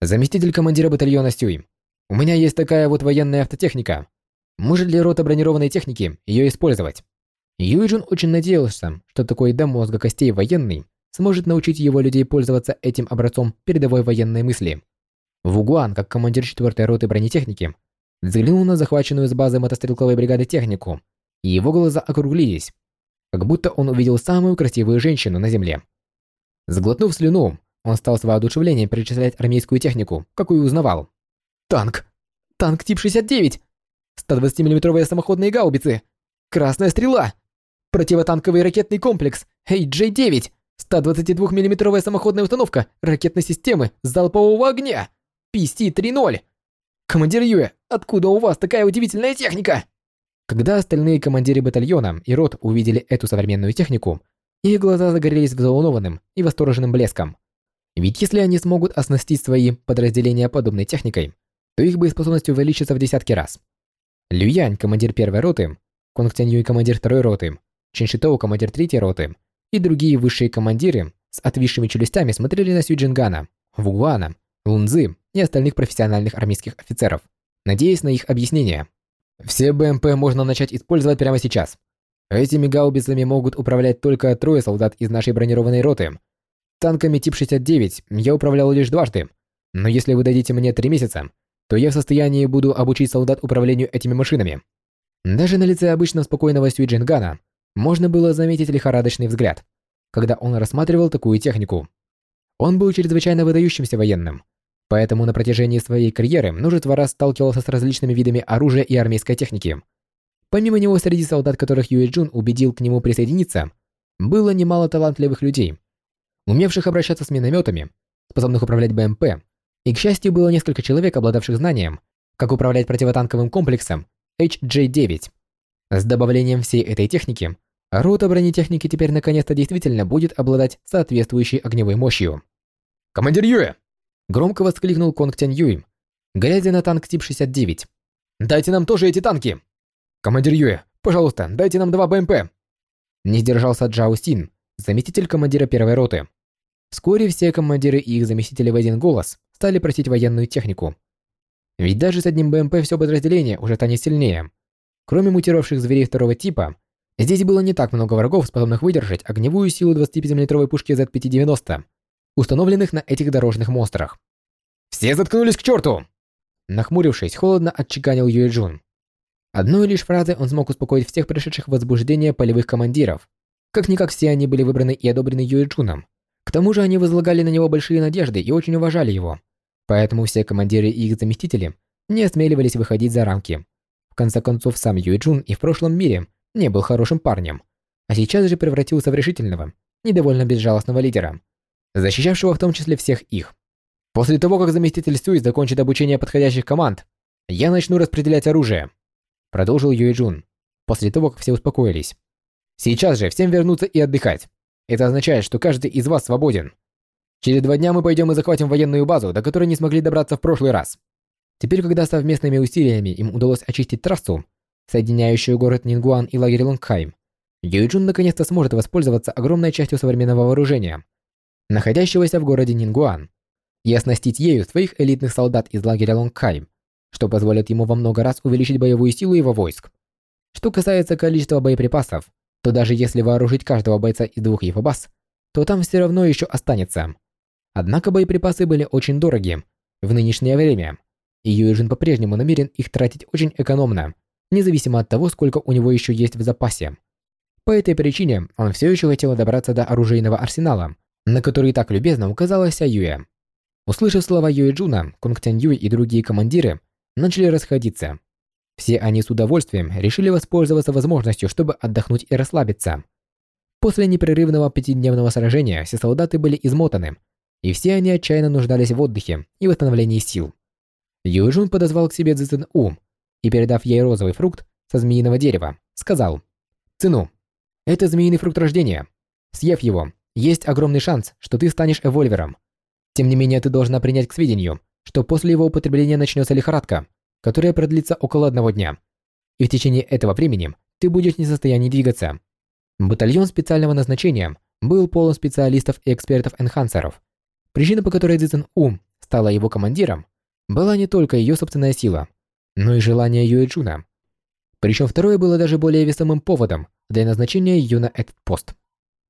«Заместитель командира батальона Сюй, у меня есть такая вот военная автотехника. Может ли рота бронированной техники ее использовать? Юйджин очень надеялся, что такой до мозга костей военный сможет научить его людей пользоваться этим образцом передовой военной мысли. Вугуан, как командир 4-й роты бронетехники, взглянул на захваченную с базы мотострелковой бригады технику, и его глаза округлились, как будто он увидел самую красивую женщину на земле. Сглотнув слюну, он стал с воодушевлением перечислять армейскую технику, какую узнавал. «Танк! Танк ТИП-69! 120-мм самоходные гаубицы, красная стрела, противотанковый ракетный комплекс AJ-9, 122-мм самоходная установка ракетной системы залпового огня, PC-30. Командир Юэ, откуда у вас такая удивительная техника? Когда остальные командиры батальона и рот увидели эту современную технику, их глаза загорелись взволнованным и восторженным блеском. Ведь если они смогут оснастить свои подразделения подобной техникой, то их боеспособность увеличится в десятки раз. Люянь, командир первой роты, Конг Тянь Юй, командир второй роты, Чиншитоу, командир третьей роты, и другие высшие командиры с отвисшими челюстями смотрели на Сюджингана, Вугуана, Лунзы и остальных профессиональных армейских офицеров, надеясь на их объяснение. Все БМП можно начать использовать прямо сейчас. Этими гаубицами могут управлять только трое солдат из нашей бронированной роты. Танками тип 69 я управлял лишь дважды, но если вы дадите мне три месяца, то я в состоянии буду обучить солдат управлению этими машинами. Даже на лице обычно спокойного Сюиджингана можно было заметить лихорадочный взгляд, когда он рассматривал такую технику. Он был чрезвычайно выдающимся военным, поэтому на протяжении своей карьеры множество раз сталкивался с различными видами оружия и армейской техники. Помимо него, среди солдат, которых Юэ Джун убедил к нему присоединиться, было немало талантливых людей, умевших обращаться с минометами, способных управлять БМП, и, к счастью, было несколько человек, обладавших знанием, как управлять противотанковым комплексом HJ-9. С добавлением всей этой техники, рота бронетехники теперь наконец-то действительно будет обладать соответствующей огневой мощью. «Командир Юэ!» Громко воскликнул Конг Тянь Юй, глядя на танк тип 69. «Дайте нам тоже эти танки!» «Командир Юэ, пожалуйста, дайте нам два БМП!» Не сдержался Джао Син, заместитель командира первой роты. Вскоре все командиры и их заместители в один голос стали просить военную технику. Ведь даже с одним БМП все подразделение уже станет сильнее. Кроме мутировавших зверей второго типа, здесь было не так много врагов, способных выдержать огневую силу 25-мм пушки Z590, установленных на этих дорожных монстрах. «Все заткнулись к черту!» Нахмурившись, холодно отчеканил Юэджун. Одной лишь фразой он смог успокоить всех пришедших в возбуждение полевых командиров. Как-никак все они были выбраны и одобрены Юэджуном. К тому же они возлагали на него большие надежды и очень уважали его. Поэтому все командиры и их заместители не осмеливались выходить за рамки. В конце концов, сам Юэджун и в прошлом мире не был хорошим парнем, а сейчас же превратился в решительного, недовольно безжалостного лидера, защищавшего в том числе всех их. После того, как заместитель Сюй закончит обучение подходящих команд, я начну распределять оружие. Продолжил Юэ Джун, после того, как все успокоились. Сейчас же всем вернуться и отдыхать. Это означает, что каждый из вас свободен. Через два дня мы пойдем и захватим военную базу, до которой не смогли добраться в прошлый раз. Теперь, когда совместными усилиями им удалось очистить трассу, соединяющую город Нингуан и лагерь Лонгхайм, Юйджун наконец-то сможет воспользоваться огромной частью современного вооружения, находящегося в городе Нингуан, и оснастить ею своих элитных солдат из лагеря Лонгхайм, что позволит ему во много раз увеличить боевую силу его войск. Что касается количества боеприпасов, то даже если вооружить каждого бойца из двух его баз, то там все равно еще останется. Однако боеприпасы были очень дороги в нынешнее время, и Юэжин по-прежнему намерен их тратить очень экономно, независимо от того, сколько у него еще есть в запасе. По этой причине он все еще хотел добраться до оружейного арсенала, на который так любезно указала Ся Юэ. Услышав слова Юэ Джуна, Кунг Тянь Юй и другие командиры начали расходиться. Все они с удовольствием решили воспользоваться возможностью, чтобы отдохнуть и расслабиться. После непрерывного пятидневного сражения все солдаты были измотаны, и все они отчаянно нуждались в отдыхе и восстановлении сил. Юэжун подозвал к себе Цзэн У и, передав ей розовый фрукт со змеиного дерева, сказал «Цину, это змеиный фрукт рождения. Съев его, есть огромный шанс, что ты станешь эвольвером. Тем не менее, ты должна принять к сведению, что после его употребления начнется лихорадка, которая продлится около одного дня. И в течение этого времени ты будешь не в состоянии двигаться. Батальон специального назначения был полон специалистов и экспертов-энхансеров. Причина, по которой Цзэн У стала его командиром, была не только ее собственная сила, но и желание Юэ Джуна. Причем второе было даже более весомым поводом для назначения ее на этот пост.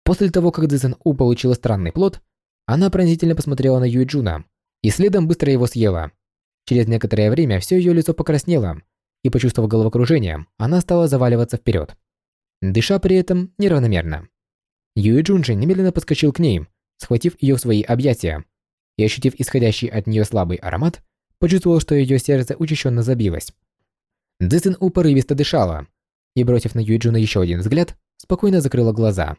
После того, как Цзэн У получила странный плод, она пронзительно посмотрела на Юэ Джуна и следом быстро его съела. Через некоторое время все ее лицо покраснело, и, почувствовав головокружение, она стала заваливаться вперед, дыша при этом неравномерно. Юэ Джун же немедленно подскочил к ней, схватив ее в свои объятия, и, ощутив исходящий от нее слабый аромат, почувствовал, что ее сердце учащенно забилось. Цзэн У порывисто дышала, и, бросив на Юэджуна еще один взгляд, спокойно закрыла глаза.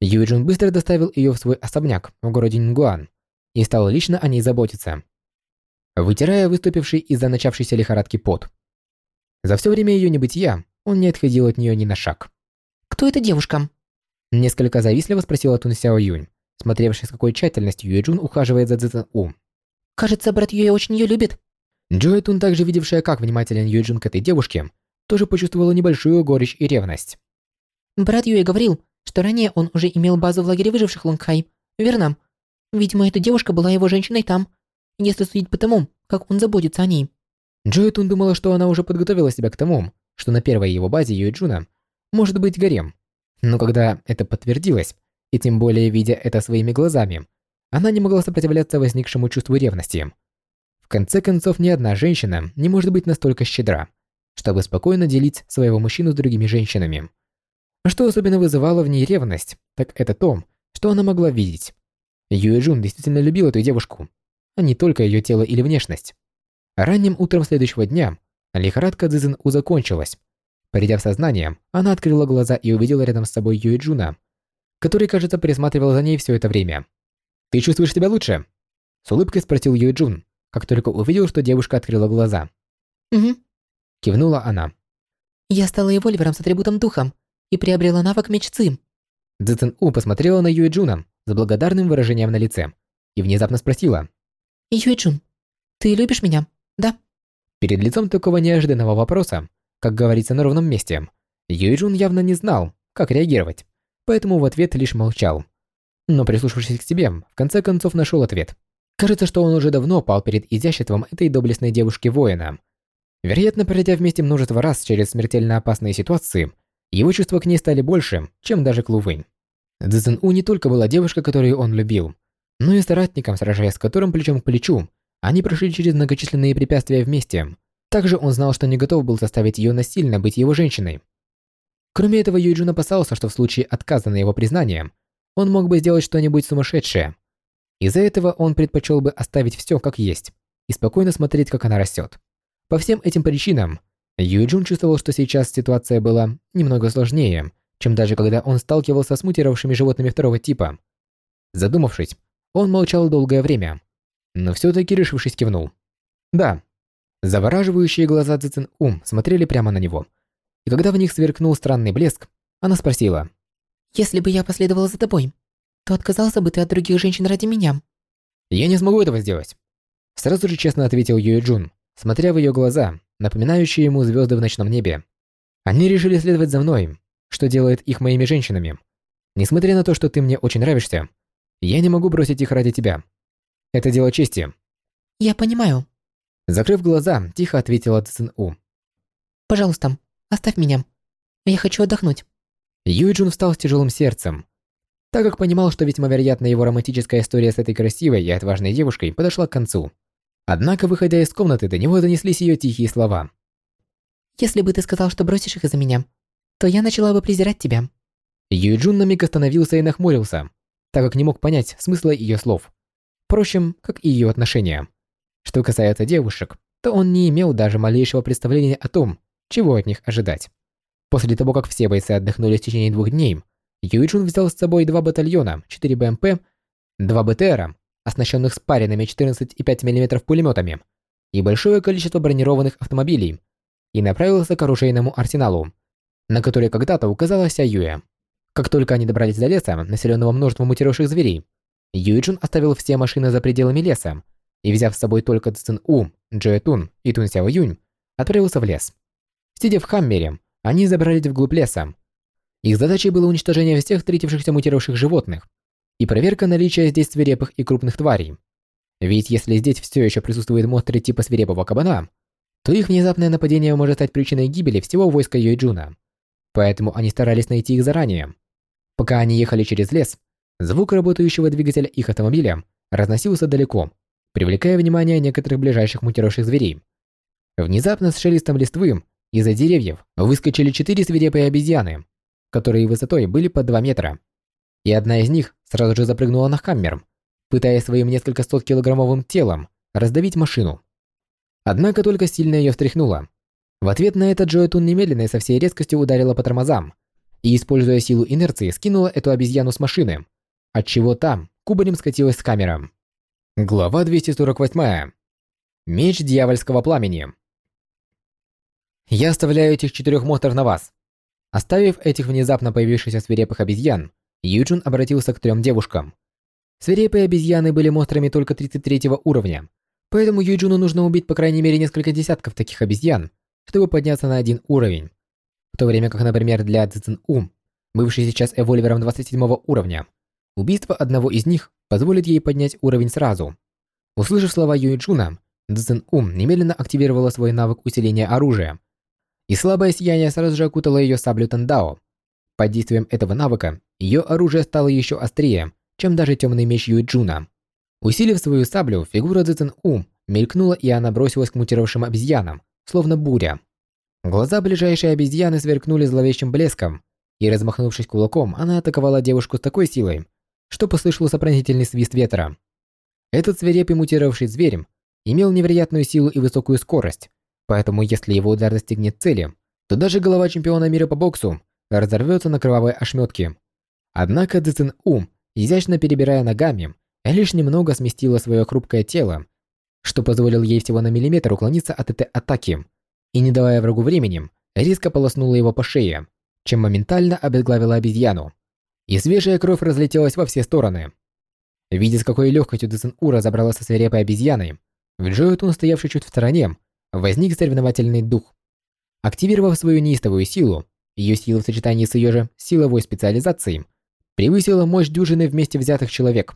Юэджун быстро доставил ее в свой особняк в городе Нингуан и стал лично о ней заботиться, вытирая выступивший из-за начавшейся лихорадки пот. За все время ее небытия он не отходил от нее ни на шаг. «Кто эта девушка?» Несколько завистливо спросила Тун Сяо Юнь, смотревший с какой тщательностью Юэджун ухаживает за Цзэн У. «Кажется, брат Юэ очень ее любит». Джоэ Тун, также видевшая, как внимателен Юэджун к этой девушке, тоже почувствовала небольшую горечь и ревность. Брат Юэ говорил, что ранее он уже имел базу в лагере выживших Лонгхай. Верно? Видимо, эта девушка была его женщиной там, если судить по тому, как он заботится о ней. Джои Тун думала, что она уже подготовила себя к тому, что на первой его базе Юэ Джуна может быть гарем. Но когда это подтвердилось, и тем более видя это своими глазами, она не могла сопротивляться возникшему чувству ревности. В конце концов, ни одна женщина не может быть настолько щедра, чтобы спокойно делить своего мужчину с другими женщинами. Что особенно вызывало в ней ревность, так это то, что она могла видеть. Юэ Джун действительно любил эту девушку, а не только ее тело или внешность. Ранним утром следующего дня лихорадка Цзэн У закончилась. Придя в сознание, она открыла глаза и увидела рядом с собой Юэ Джуна, который, кажется, присматривал за ней все это время. «Ты чувствуешь себя лучше?» С улыбкой спросил Юэ Джун, как только увидел, что девушка открыла глаза. Угу. Кивнула она. Я стала эвольвером с атрибутом духа и приобрела навык меч Ци. У посмотрела на Юэ Джуна с благодарным выражением на лице и внезапно спросила. Юэ Джун, ты любишь меня? Да. Перед лицом такого неожиданного вопроса, как говорится на ровном месте, Юэджун явно не знал, как реагировать, поэтому в ответ лишь молчал. Но прислушавшись к себе, в конце концов нашел ответ. Кажется, что он уже давно пал перед изяществом этой доблестной девушки-воина. Вероятно, пройдя вместе множество раз через смертельно опасные ситуации, его чувства к ней стали больше, чем даже к Лувынь. Цзэн У не только была девушка, которую он любил, но и соратником, сражаясь с которым плечом к плечу, они прошли через многочисленные препятствия вместе. Также он знал, что не готов был заставить ее насильно быть его женщиной. Кроме этого, Юйджун опасался, что в случае отказа на его признание, он мог бы сделать что-нибудь сумасшедшее. Из-за этого он предпочел бы оставить все как есть и спокойно смотреть, как она растет. По всем этим причинам, Юйджун чувствовал, что сейчас ситуация была немного сложнее, чем даже когда он сталкивался с мутировавшими животными второго типа. Задумавшись, он молчал долгое время, но все-таки решившись кивнул. Да. Завораживающие глаза Цзэн Ум смотрели прямо на него. И когда в них сверкнул странный блеск, она спросила. «Если бы я последовала за тобой, то отказался бы ты от других женщин ради меня?» «Я не смогу этого сделать», — сразу же честно ответил Юэ Джун, смотря в ее глаза, напоминающие ему звезды в ночном небе. «Они решили следовать за мной, что делает их моими женщинами. Несмотря на то, что ты мне очень нравишься, я не могу бросить их ради тебя. Это дело чести. Я понимаю. Закрыв глаза, тихо ответила Цин У. Пожалуйста, оставь меня. Я хочу отдохнуть. Юйджун встал с тяжелым сердцем, так как понимал, что весьма вероятно его романтическая история с этой красивой и отважной девушкой подошла к концу. Однако, выходя из комнаты, до него донеслись ее тихие слова. «Если бы ты сказал, что бросишь их из-за меня, то я начала бы презирать тебя». Юйджун на миг остановился и нахмурился, так как не мог понять смысла ее слов. Впрочем, как и ее отношения. Что касается девушек, то он не имел даже малейшего представления о том, чего от них ожидать. После того, как все бойцы отдохнули в течение двух дней, Юйчун взял с собой два батальона, 4 БМП, два БТРа, оснащенных спаренными 14,5 мм пулеметами, и большое количество бронированных автомобилей, и направился к оружейному арсеналу, на который когда-то указала Ся Юэ. Как только они добрались до леса, населенного множеством мутировавших зверей, Юйджун оставил все машины за пределами леса и, взяв с собой только Цин У, Джоэ Тун и Тун Сяо Юнь, отправился в лес. Сидя в Хаммере, они забрались вглубь леса. Их задачей было уничтожение всех встретившихся мутировавших животных и проверка наличия здесь свирепых и крупных тварей. Ведь если здесь все еще присутствуют монстры типа свирепого кабана, то их внезапное нападение может стать причиной гибели всего войска Юйджуна. Поэтому они старались найти их заранее. Пока они ехали через лес, Звук работающего двигателя их автомобиля разносился далеко, привлекая внимание некоторых ближайших мутировавших зверей. Внезапно с шелестом листвы из-за деревьев выскочили четыре свирепые обезьяны, которые высотой были по 2 метра. И одна из них сразу же запрыгнула на хаммер, пытаясь своим несколько сот килограммовым телом раздавить машину. Однако только сильно ее встряхнуло. В ответ на это Джоэтун немедленно и со всей резкостью ударила по тормозам и, используя силу инерции, скинула эту обезьяну с машины, отчего там кубарем скатилась с камера. Глава 248. Меч дьявольского пламени. Я оставляю этих четырех монстров на вас. Оставив этих внезапно появившихся свирепых обезьян, Юджин обратился к трем девушкам. Свирепые обезьяны были монстрами только 33 уровня, поэтому Юджину нужно убить по крайней мере несколько десятков таких обезьян, чтобы подняться на один уровень. То время как, например, для Цзин У бывший сейчас эвольвером 27 уровня. Убийство одного из них позволит ей поднять уровень сразу. Услышав слова Юйджуна, Цзэн Ум немедленно активировала свой навык усиления оружия. И слабое сияние сразу же окутало ее саблю Тандао. Под действием этого навыка ее оружие стало еще острее, чем даже темный меч Юйджуна. Усилив свою саблю, фигура Цзэн Ум мелькнула и она бросилась к мутировавшим обезьянам, словно буря. Глаза ближайшей обезьяны сверкнули зловещим блеском, и размахнувшись кулаком, она атаковала девушку с такой силой, что послышался пронзительный свист ветра. Этот свирепый мутировавший зверь имел невероятную силу и высокую скорость, поэтому если его удар достигнет цели, то даже голова чемпиона мира по боксу разорвется на кровавые ошметки. Однако Цзэн Ум, изящно перебирая ногами, лишь немного сместила свое хрупкое тело, что позволило ей всего на миллиметр уклониться от этой атаки, и не давая врагу времени, резко полоснула его по шее, чем моментально обезглавила обезьяну. И свежая кровь разлетелась во все стороны. Видя, с какой легкостью Дэсэн У разобралась со свирепой обезьяной, в Джоэтун, стоявший чуть в стороне, возник соревновательный дух. Активировав свою неистовую силу, ее сила в сочетании с ее же силовой специализацией превысила мощь дюжины вместе взятых человек.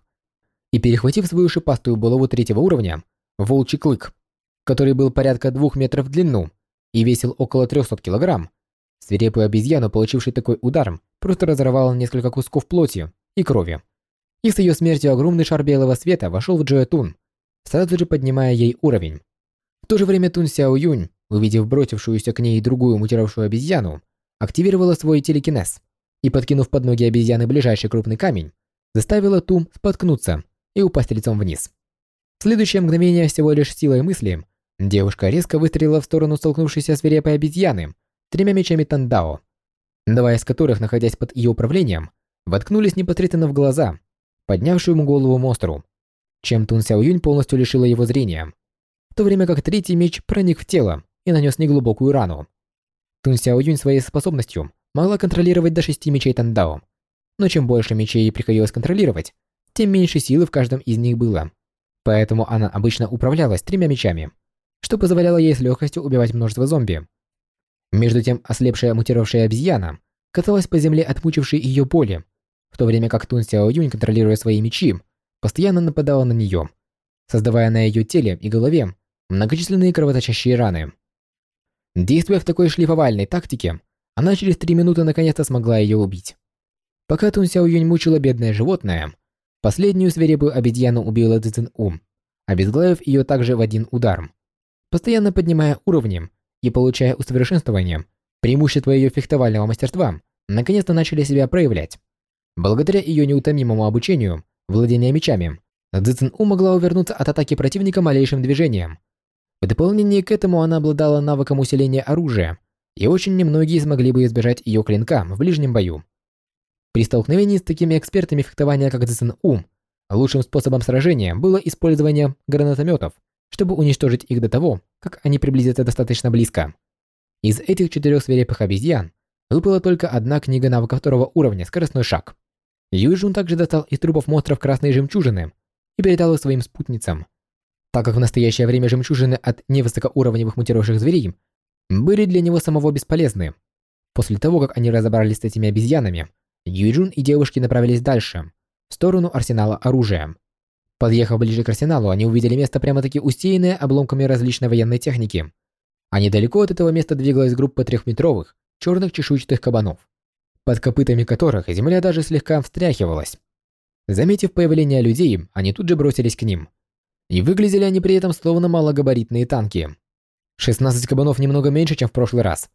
И перехватив свою шипастую булаву третьего уровня, волчий клык, который был порядка двух метров в длину и весил около 300 килограмм, свирепую обезьяну, получивший такой удар, просто разорвала несколько кусков плоти и крови. И с ее смертью огромный шар белого света вошел в Джоэтун, сразу же поднимая ей уровень. В то же время Тун Сяо Юнь, увидев бросившуюся к ней другую мутировавшую обезьяну, активировала свой телекинез и, подкинув под ноги обезьяны ближайший крупный камень, заставила Тум споткнуться и упасть лицом вниз. В следующее мгновение всего лишь силой мысли девушка резко выстрелила в сторону столкнувшейся свирепой обезьяны тремя мечами Тандао, два из которых, находясь под ее управлением, воткнулись непосредственно в глаза поднявшему голову монстру, чем Тун Сяо Юнь полностью лишила его зрения, в то время как третий меч проник в тело и нанес неглубокую рану. Тун Сяо Юнь своей способностью могла контролировать до шести мечей Тандао, но чем больше мечей ей приходилось контролировать, тем меньше силы в каждом из них было. Поэтому она обычно управлялась тремя мечами, что позволяло ей с легкостью убивать множество зомби. Между тем, ослепшая мутировавшая обезьяна каталась по земле от мучившей ее боли в то время как Тун Сяо Юнь, контролируя свои мечи, постоянно нападала на нее, создавая на ее теле и голове многочисленные кровоточащие раны. Действуя в такой шлифовальной тактике, она через три минуты наконец-то смогла ее убить. Пока Тун Сяо Юнь мучила бедное животное, последнюю свирепую обезьяну убила Цзин У, обезглавив ее также в один удар. Постоянно поднимая уровни и получая усовершенствование, преимущества ее фехтовального мастерства наконец-то начали себя проявлять. Благодаря ее неутомимому обучению владения мечами, Цзэцэн У могла увернуться от атаки противника малейшим движением. В дополнение к этому она обладала навыком усиления оружия, и очень немногие смогли бы избежать ее клинка в ближнем бою. При столкновении с такими экспертами фехтования, как Цзэцэн У, лучшим способом сражения было использование гранатометов, чтобы уничтожить их до того, как они приблизятся достаточно близко. Из этих четырех свирепых обезьян выпала только одна книга навыка второго уровня «Скоростной шаг». Юйжун также достал из трупов монстров красные жемчужины и передал их своим спутницам. Так как в настоящее время жемчужины от невысокоуровневых мутировавших зверей были для него самого бесполезны. После того, как они разобрались с этими обезьянами, Юйджун и девушки направились дальше, в сторону арсенала оружия. Подъехав ближе к арсеналу, они увидели место прямо-таки усеянное обломками различной военной техники. А недалеко от этого места двигалась группа трехметровых черных чешуйчатых кабанов под копытами которых земля даже слегка встряхивалась. Заметив появление людей, они тут же бросились к ним. И выглядели они при этом словно малогабаритные танки. 16 кабанов немного меньше, чем в прошлый раз.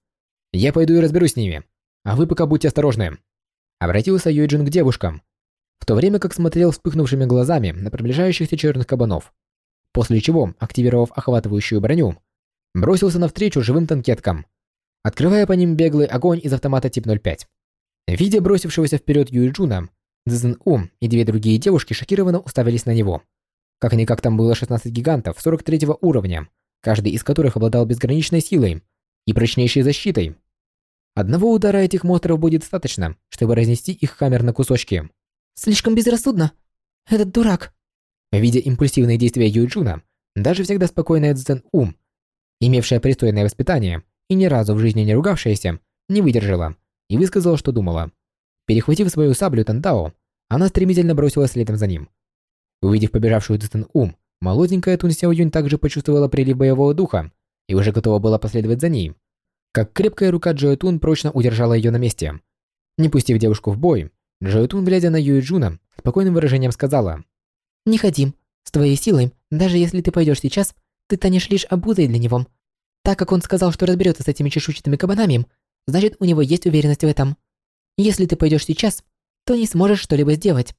Я пойду и разберусь с ними. А вы пока будьте осторожны. Обратился Юйджин к девушкам, в то время как смотрел вспыхнувшими глазами на приближающихся черных кабанов. После чего, активировав охватывающую броню, бросился навстречу живым танкеткам, открывая по ним беглый огонь из автомата тип 05. Видя бросившегося вперед Юйджуна, Цзэн У и две другие девушки шокированно уставились на него. Как-никак там было 16 гигантов 43 уровня, каждый из которых обладал безграничной силой и прочнейшей защитой. Одного удара этих монстров будет достаточно, чтобы разнести их хаммер на кусочки. Слишком безрассудно. Этот дурак. Видя импульсивные действия Юйджуна, даже всегда спокойная Цзэн У, имевшая пристойное воспитание и ни разу в жизни не ругавшаяся, не выдержала и высказала, что думала. Перехватив свою саблю Тантао, она стремительно бросилась следом за ним. Увидев побежавшую Цзэн У, молоденькая Тун Сяо Юнь также почувствовала прилив боевого духа и уже готова была последовать за ней, как крепкая рука Джоэ Тун прочно удержала ее на месте. Не пустив девушку в бой, Джоэ Тун, глядя на Юэ Джуна, спокойным выражением сказала. «Не ходи. С твоей силой, даже если ты пойдешь сейчас, ты станешь лишь обузой для него. Так как он сказал, что разберется с этими чешуйчатыми кабанами, значит, у него есть уверенность в этом. Если ты пойдешь сейчас, то не сможешь что-либо сделать».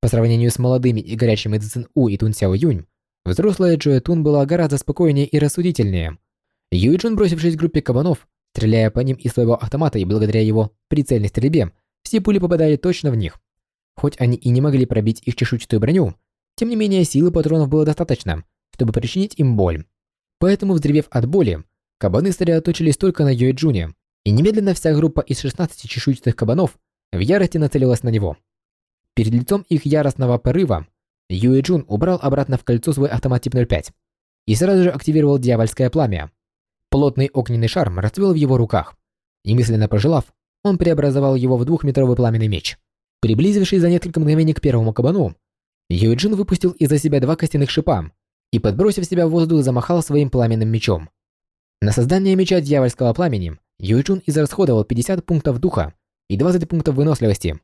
По сравнению с молодыми и горячими Цзин У и Тун Сяо Юнь, взрослая Джоэ Тун была гораздо спокойнее и рассудительнее. Юй Джун, бросившись к группе кабанов, стреляя по ним из своего автомата и благодаря его прицельной стрельбе, все пули попадали точно в них. Хоть они и не могли пробить их чешуйчатую броню, тем не менее силы патронов было достаточно, чтобы причинить им боль. Поэтому, взревев от боли, кабаны сосредоточились только на Юэ Джуне, и немедленно вся группа из 16 чешуйчатых кабанов в ярости нацелилась на него. Перед лицом их яростного порыва Юэ Джун убрал обратно в кольцо свой автомат тип 05 и сразу же активировал дьявольское пламя. Плотный огненный шар расцвел в его руках, и мысленно пожелав, он преобразовал его в двухметровый пламенный меч. Приблизившись за несколько мгновений к первому кабану, Юэ Джун выпустил из-за себя два костяных шипа и, подбросив себя в воздух, замахал своим пламенным мечом. На создание меча дьявольского пламени Юйчун израсходовал 50 пунктов духа и 20 пунктов выносливости,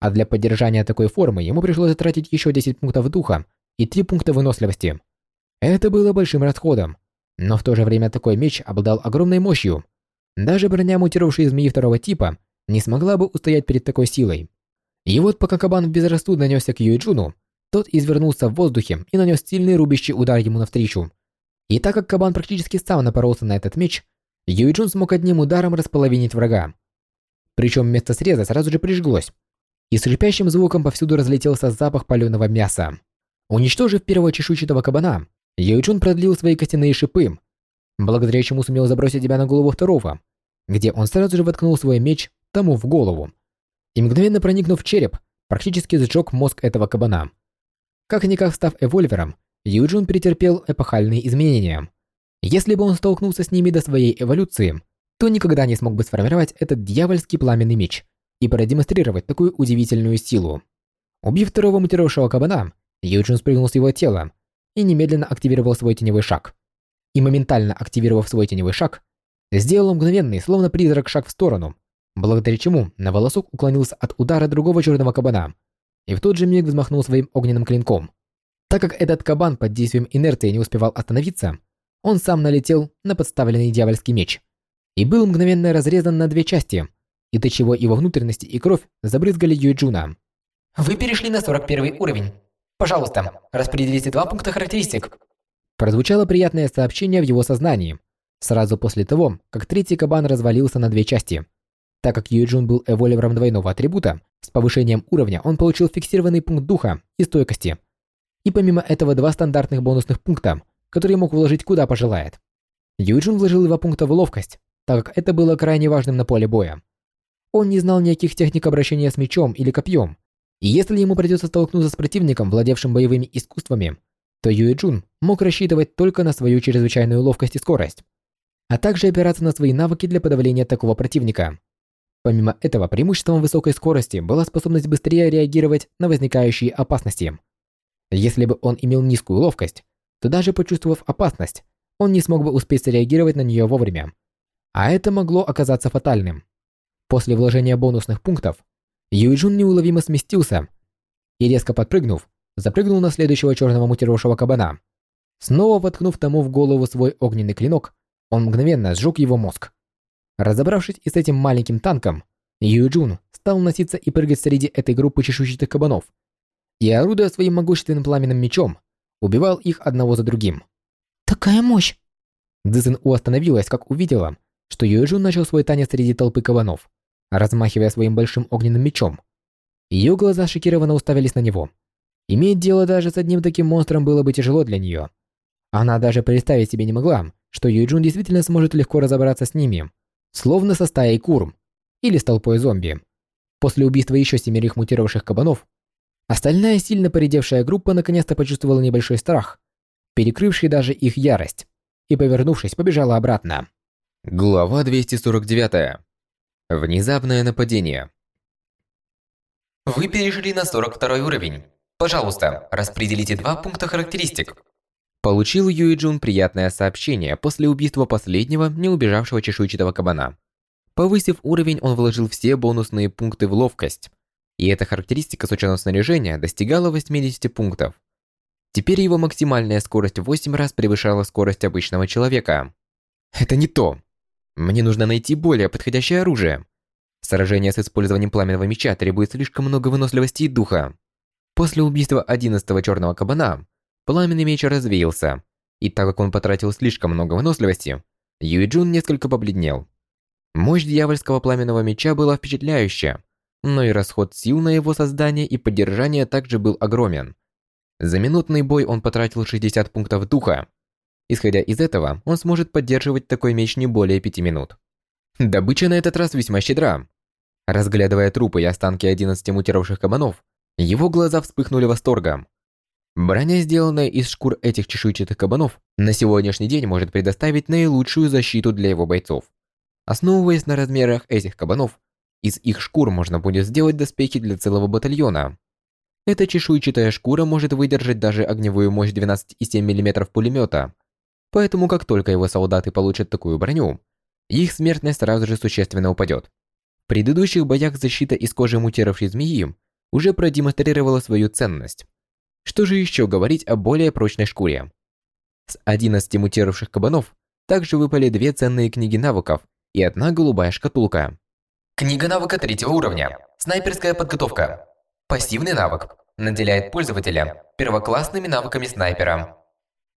а для поддержания такой формы ему пришлось затратить еще 10 пунктов духа и 3 пункта выносливости. Это было большим расходом, но в то же время такой меч обладал огромной мощью. Даже броня мутировавшей змеи второго типа не смогла бы устоять перед такой силой. И вот пока кабан безрассудно нанесся к Юйчуну, тот извернулся в воздухе и нанес сильный рубящий удар ему навстречу. И так как кабан практически сам напоролся на этот меч, Юйчун смог одним ударом располовинить врага. Причем место среза сразу же прижглось, и с шипящим звуком повсюду разлетелся запах паленого мяса. Уничтожив первого чешуйчатого кабана, Юйчун продлил свои костяные шипы, благодаря чему сумел забросить тебя на голову второго, где он сразу же воткнул свой меч тому в голову. И мгновенно проникнув в череп, практически сжег мозг этого кабана. Как-никак став эвольвером, Юджун претерпел эпохальные изменения. Если бы он столкнулся с ними до своей эволюции, то никогда не смог бы сформировать этот дьявольский пламенный меч и продемонстрировать такую удивительную силу. Убив второго мутировавшего кабана, Юджин спрыгнул с его тела и немедленно активировал свой теневой шаг. И моментально активировав свой теневой шаг, сделал мгновенный, словно призрак, шаг в сторону, благодаря чему на волосок уклонился от удара другого черного кабана и в тот же миг взмахнул своим огненным клинком. Так как этот кабан под действием инерции не успевал остановиться, он сам налетел на подставленный дьявольский меч и был мгновенно разрезан на две части, и до чего его внутренности и кровь забрызгали Юджуна. Вы перешли на 41 уровень. Пожалуйста, распределите два пункта характеристик. Прозвучало приятное сообщение в его сознании, сразу после того, как третий кабан развалился на две части. Так как Юджун был эволюером двойного атрибута, с повышением уровня он получил фиксированный пункт духа и стойкости. И помимо этого два стандартных бонусных пункта, которые мог вложить куда пожелает. Юджин вложил два пункта в ловкость, так как это было крайне важным на поле боя. Он не знал никаких техник обращения с мечом или копьем, и если ему придется столкнуться с противником, владевшим боевыми искусствами, то Юэджун мог рассчитывать только на свою чрезвычайную ловкость и скорость, а также опираться на свои навыки для подавления такого противника. Помимо этого, преимуществом высокой скорости была способность быстрее реагировать на возникающие опасности. Если бы он имел низкую ловкость, то даже почувствовав опасность, он не смог бы успеть среагировать на нее вовремя. А это могло оказаться фатальным. После вложения бонусных пунктов, Юйджун неуловимо сместился и, резко подпрыгнув, запрыгнул на следующего черного мутировавшего кабана. Снова воткнув тому в голову свой огненный клинок, он мгновенно сжег его мозг. Разобравшись и с этим маленьким танком, Юджун стал носиться и прыгать среди этой группы чешуйчатых кабанов и, орудуя своим могущественным пламенным мечом, убивал их одного за другим. Такая мощь! Цзэн У остановилась, как увидела, что Юджун начал свой танец среди толпы кабанов, размахивая своим большим огненным мечом. Ее глаза шокированно уставились на него. Иметь дело даже с одним таким монстром было бы тяжело для нее. Она даже представить себе не могла, что Юджун действительно сможет легко разобраться с ними, словно со стаей кур или с толпой зомби. После убийства еще семерых мутировавших кабанов, остальная сильно поредевшая группа наконец-то почувствовала небольшой страх, перекрывший даже их ярость, и, повернувшись, побежала обратно. Глава 249. Внезапное нападение. Вы перешли на 42 уровень. Пожалуйста, распределите два пункта характеристик. Получил Юи Джун приятное сообщение после убийства последнего, не убежавшего чешуйчатого кабана. Повысив уровень, он вложил все бонусные пункты в ловкость. И эта характеристика с учетом снаряжения достигала 80 пунктов. Теперь его максимальная скорость в 8 раз превышала скорость обычного человека. Это не то. Мне нужно найти более подходящее оружие. Сражение с использованием пламенного меча требует слишком много выносливости и духа. После убийства 11-го черного кабана, пламенный меч развеялся, и так как он потратил слишком много выносливости, Юйджун несколько побледнел. Мощь дьявольского пламенного меча была впечатляющая, но и расход сил на его создание и поддержание также был огромен. За минутный бой он потратил 60 пунктов духа. Исходя из этого, он сможет поддерживать такой меч не более 5 минут. Добыча на этот раз весьма щедра. Разглядывая трупы и останки 11 мутировавших кабанов, его глаза вспыхнули восторгом. Броня, сделанная из шкур этих чешуйчатых кабанов, на сегодняшний день может предоставить наилучшую защиту для его бойцов. Основываясь на размерах этих кабанов, из их шкур можно будет сделать доспехи для целого батальона. Эта чешуйчатая шкура может выдержать даже огневую мощь 12,7 мм пулемета. Поэтому как только его солдаты получат такую броню, их смертность сразу же существенно упадет. В предыдущих боях защита из кожи мутировавшей змеи уже продемонстрировала свою ценность. Что же еще говорить о более прочной шкуре? С 11 мутировавших кабанов также выпали две ценные книги навыков и одна голубая шкатулка. Книга навыка третьего уровня. Снайперская подготовка. Пассивный навык. Наделяет пользователя первоклассными навыками снайпера.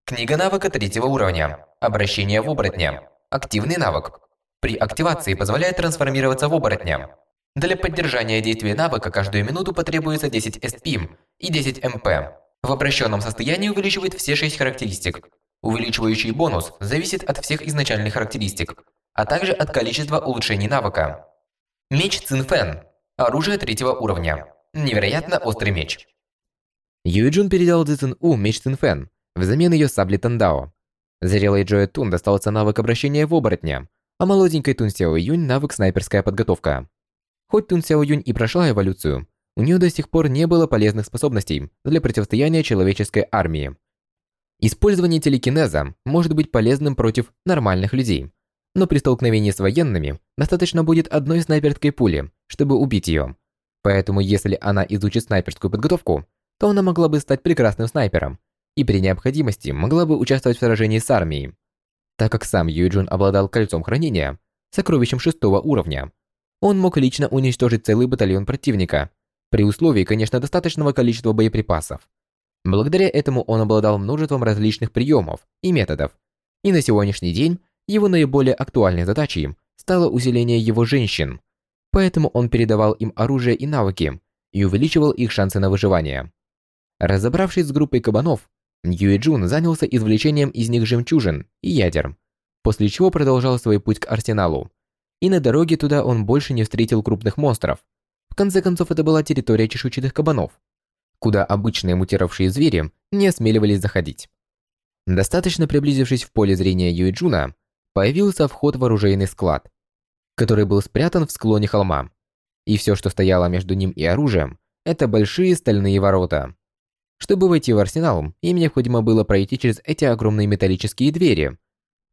Книга навыка третьего уровня. Обращение в оборотня. Активный навык. При активации позволяет трансформироваться в оборотня. Для поддержания действия навыка каждую минуту потребуется 10 SP и 10 МП. В обращенном состоянии увеличивает все 6 характеристик. Увеличивающий бонус зависит от всех изначальных характеристик, а также от количества улучшений навыка. Меч Цинфэн. Оружие третьего уровня. Невероятно острый меч. Юйджун передал Цзи Цин У меч Цинфэн взамен ее сабли Тандао. Зрелый Джоэ Тун достался навык обращения в оборотня, а молоденькой Тун Сяо Юнь навык снайперская подготовка. Хоть Тун Сяо Юнь и прошла эволюцию, у нее до сих пор не было полезных способностей для противостояния человеческой армии. Использование телекинеза может быть полезным против нормальных людей, но при столкновении с военными достаточно будет одной снайперской пули, чтобы убить ее. Поэтому если она изучит снайперскую подготовку, то она могла бы стать прекрасным снайпером и при необходимости могла бы участвовать в сражении с армией. Так как сам Юджун обладал кольцом хранения, сокровищем шестого уровня, он мог лично уничтожить целый батальон противника, при условии, конечно, достаточного количества боеприпасов. Благодаря этому он обладал множеством различных приемов и методов, и на сегодняшний день его наиболее актуальной задачей стало усиление его женщин, поэтому он передавал им оружие и навыки и увеличивал их шансы на выживание. Разобравшись с группой кабанов, Юэ Джун занялся извлечением из них жемчужин и ядер, после чего продолжал свой путь к арсеналу, и на дороге туда он больше не встретил крупных монстров. В конце концов, это была территория чешуйчатых кабанов, куда обычные мутировавшие звери не осмеливались заходить. Достаточно приблизившись в поле зрения Юэджуна, появился вход в оружейный склад, который был спрятан в склоне холма. И все, что стояло между ним и оружием, это большие стальные ворота. Чтобы войти в арсенал, им необходимо было пройти через эти огромные металлические двери,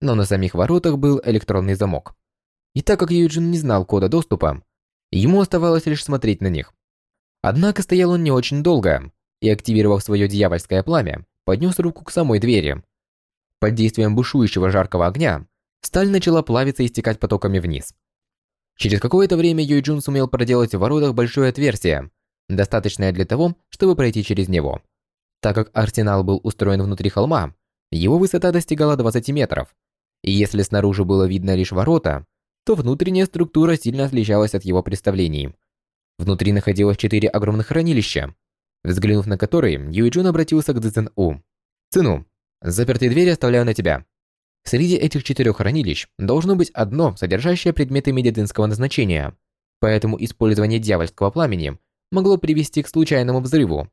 но на самих воротах был электронный замок. И так как Юджин не знал кода доступа, ему оставалось лишь смотреть на них. Однако стоял он не очень долго, и, активировав свое дьявольское пламя, поднес руку к самой двери. Под действием бушующего жаркого огня, сталь начала плавиться и стекать потоками вниз. Через какое-то время Юйджун сумел проделать в воротах большое отверстие, достаточное для того, чтобы пройти через него. Так как арсенал был устроен внутри холма, его высота достигала 20 метров, и если снаружи было видно лишь ворота, то внутренняя структура сильно отличалась от его представлений. Внутри находилось четыре огромных хранилища, взглянув на которые, Юйджун обратился к Цзэн У. «Цину, запертые двери оставляю на тебя». Среди этих четырех хранилищ должно быть одно, содержащее предметы медицинского назначения, поэтому использование дьявольского пламени могло привести к случайному взрыву.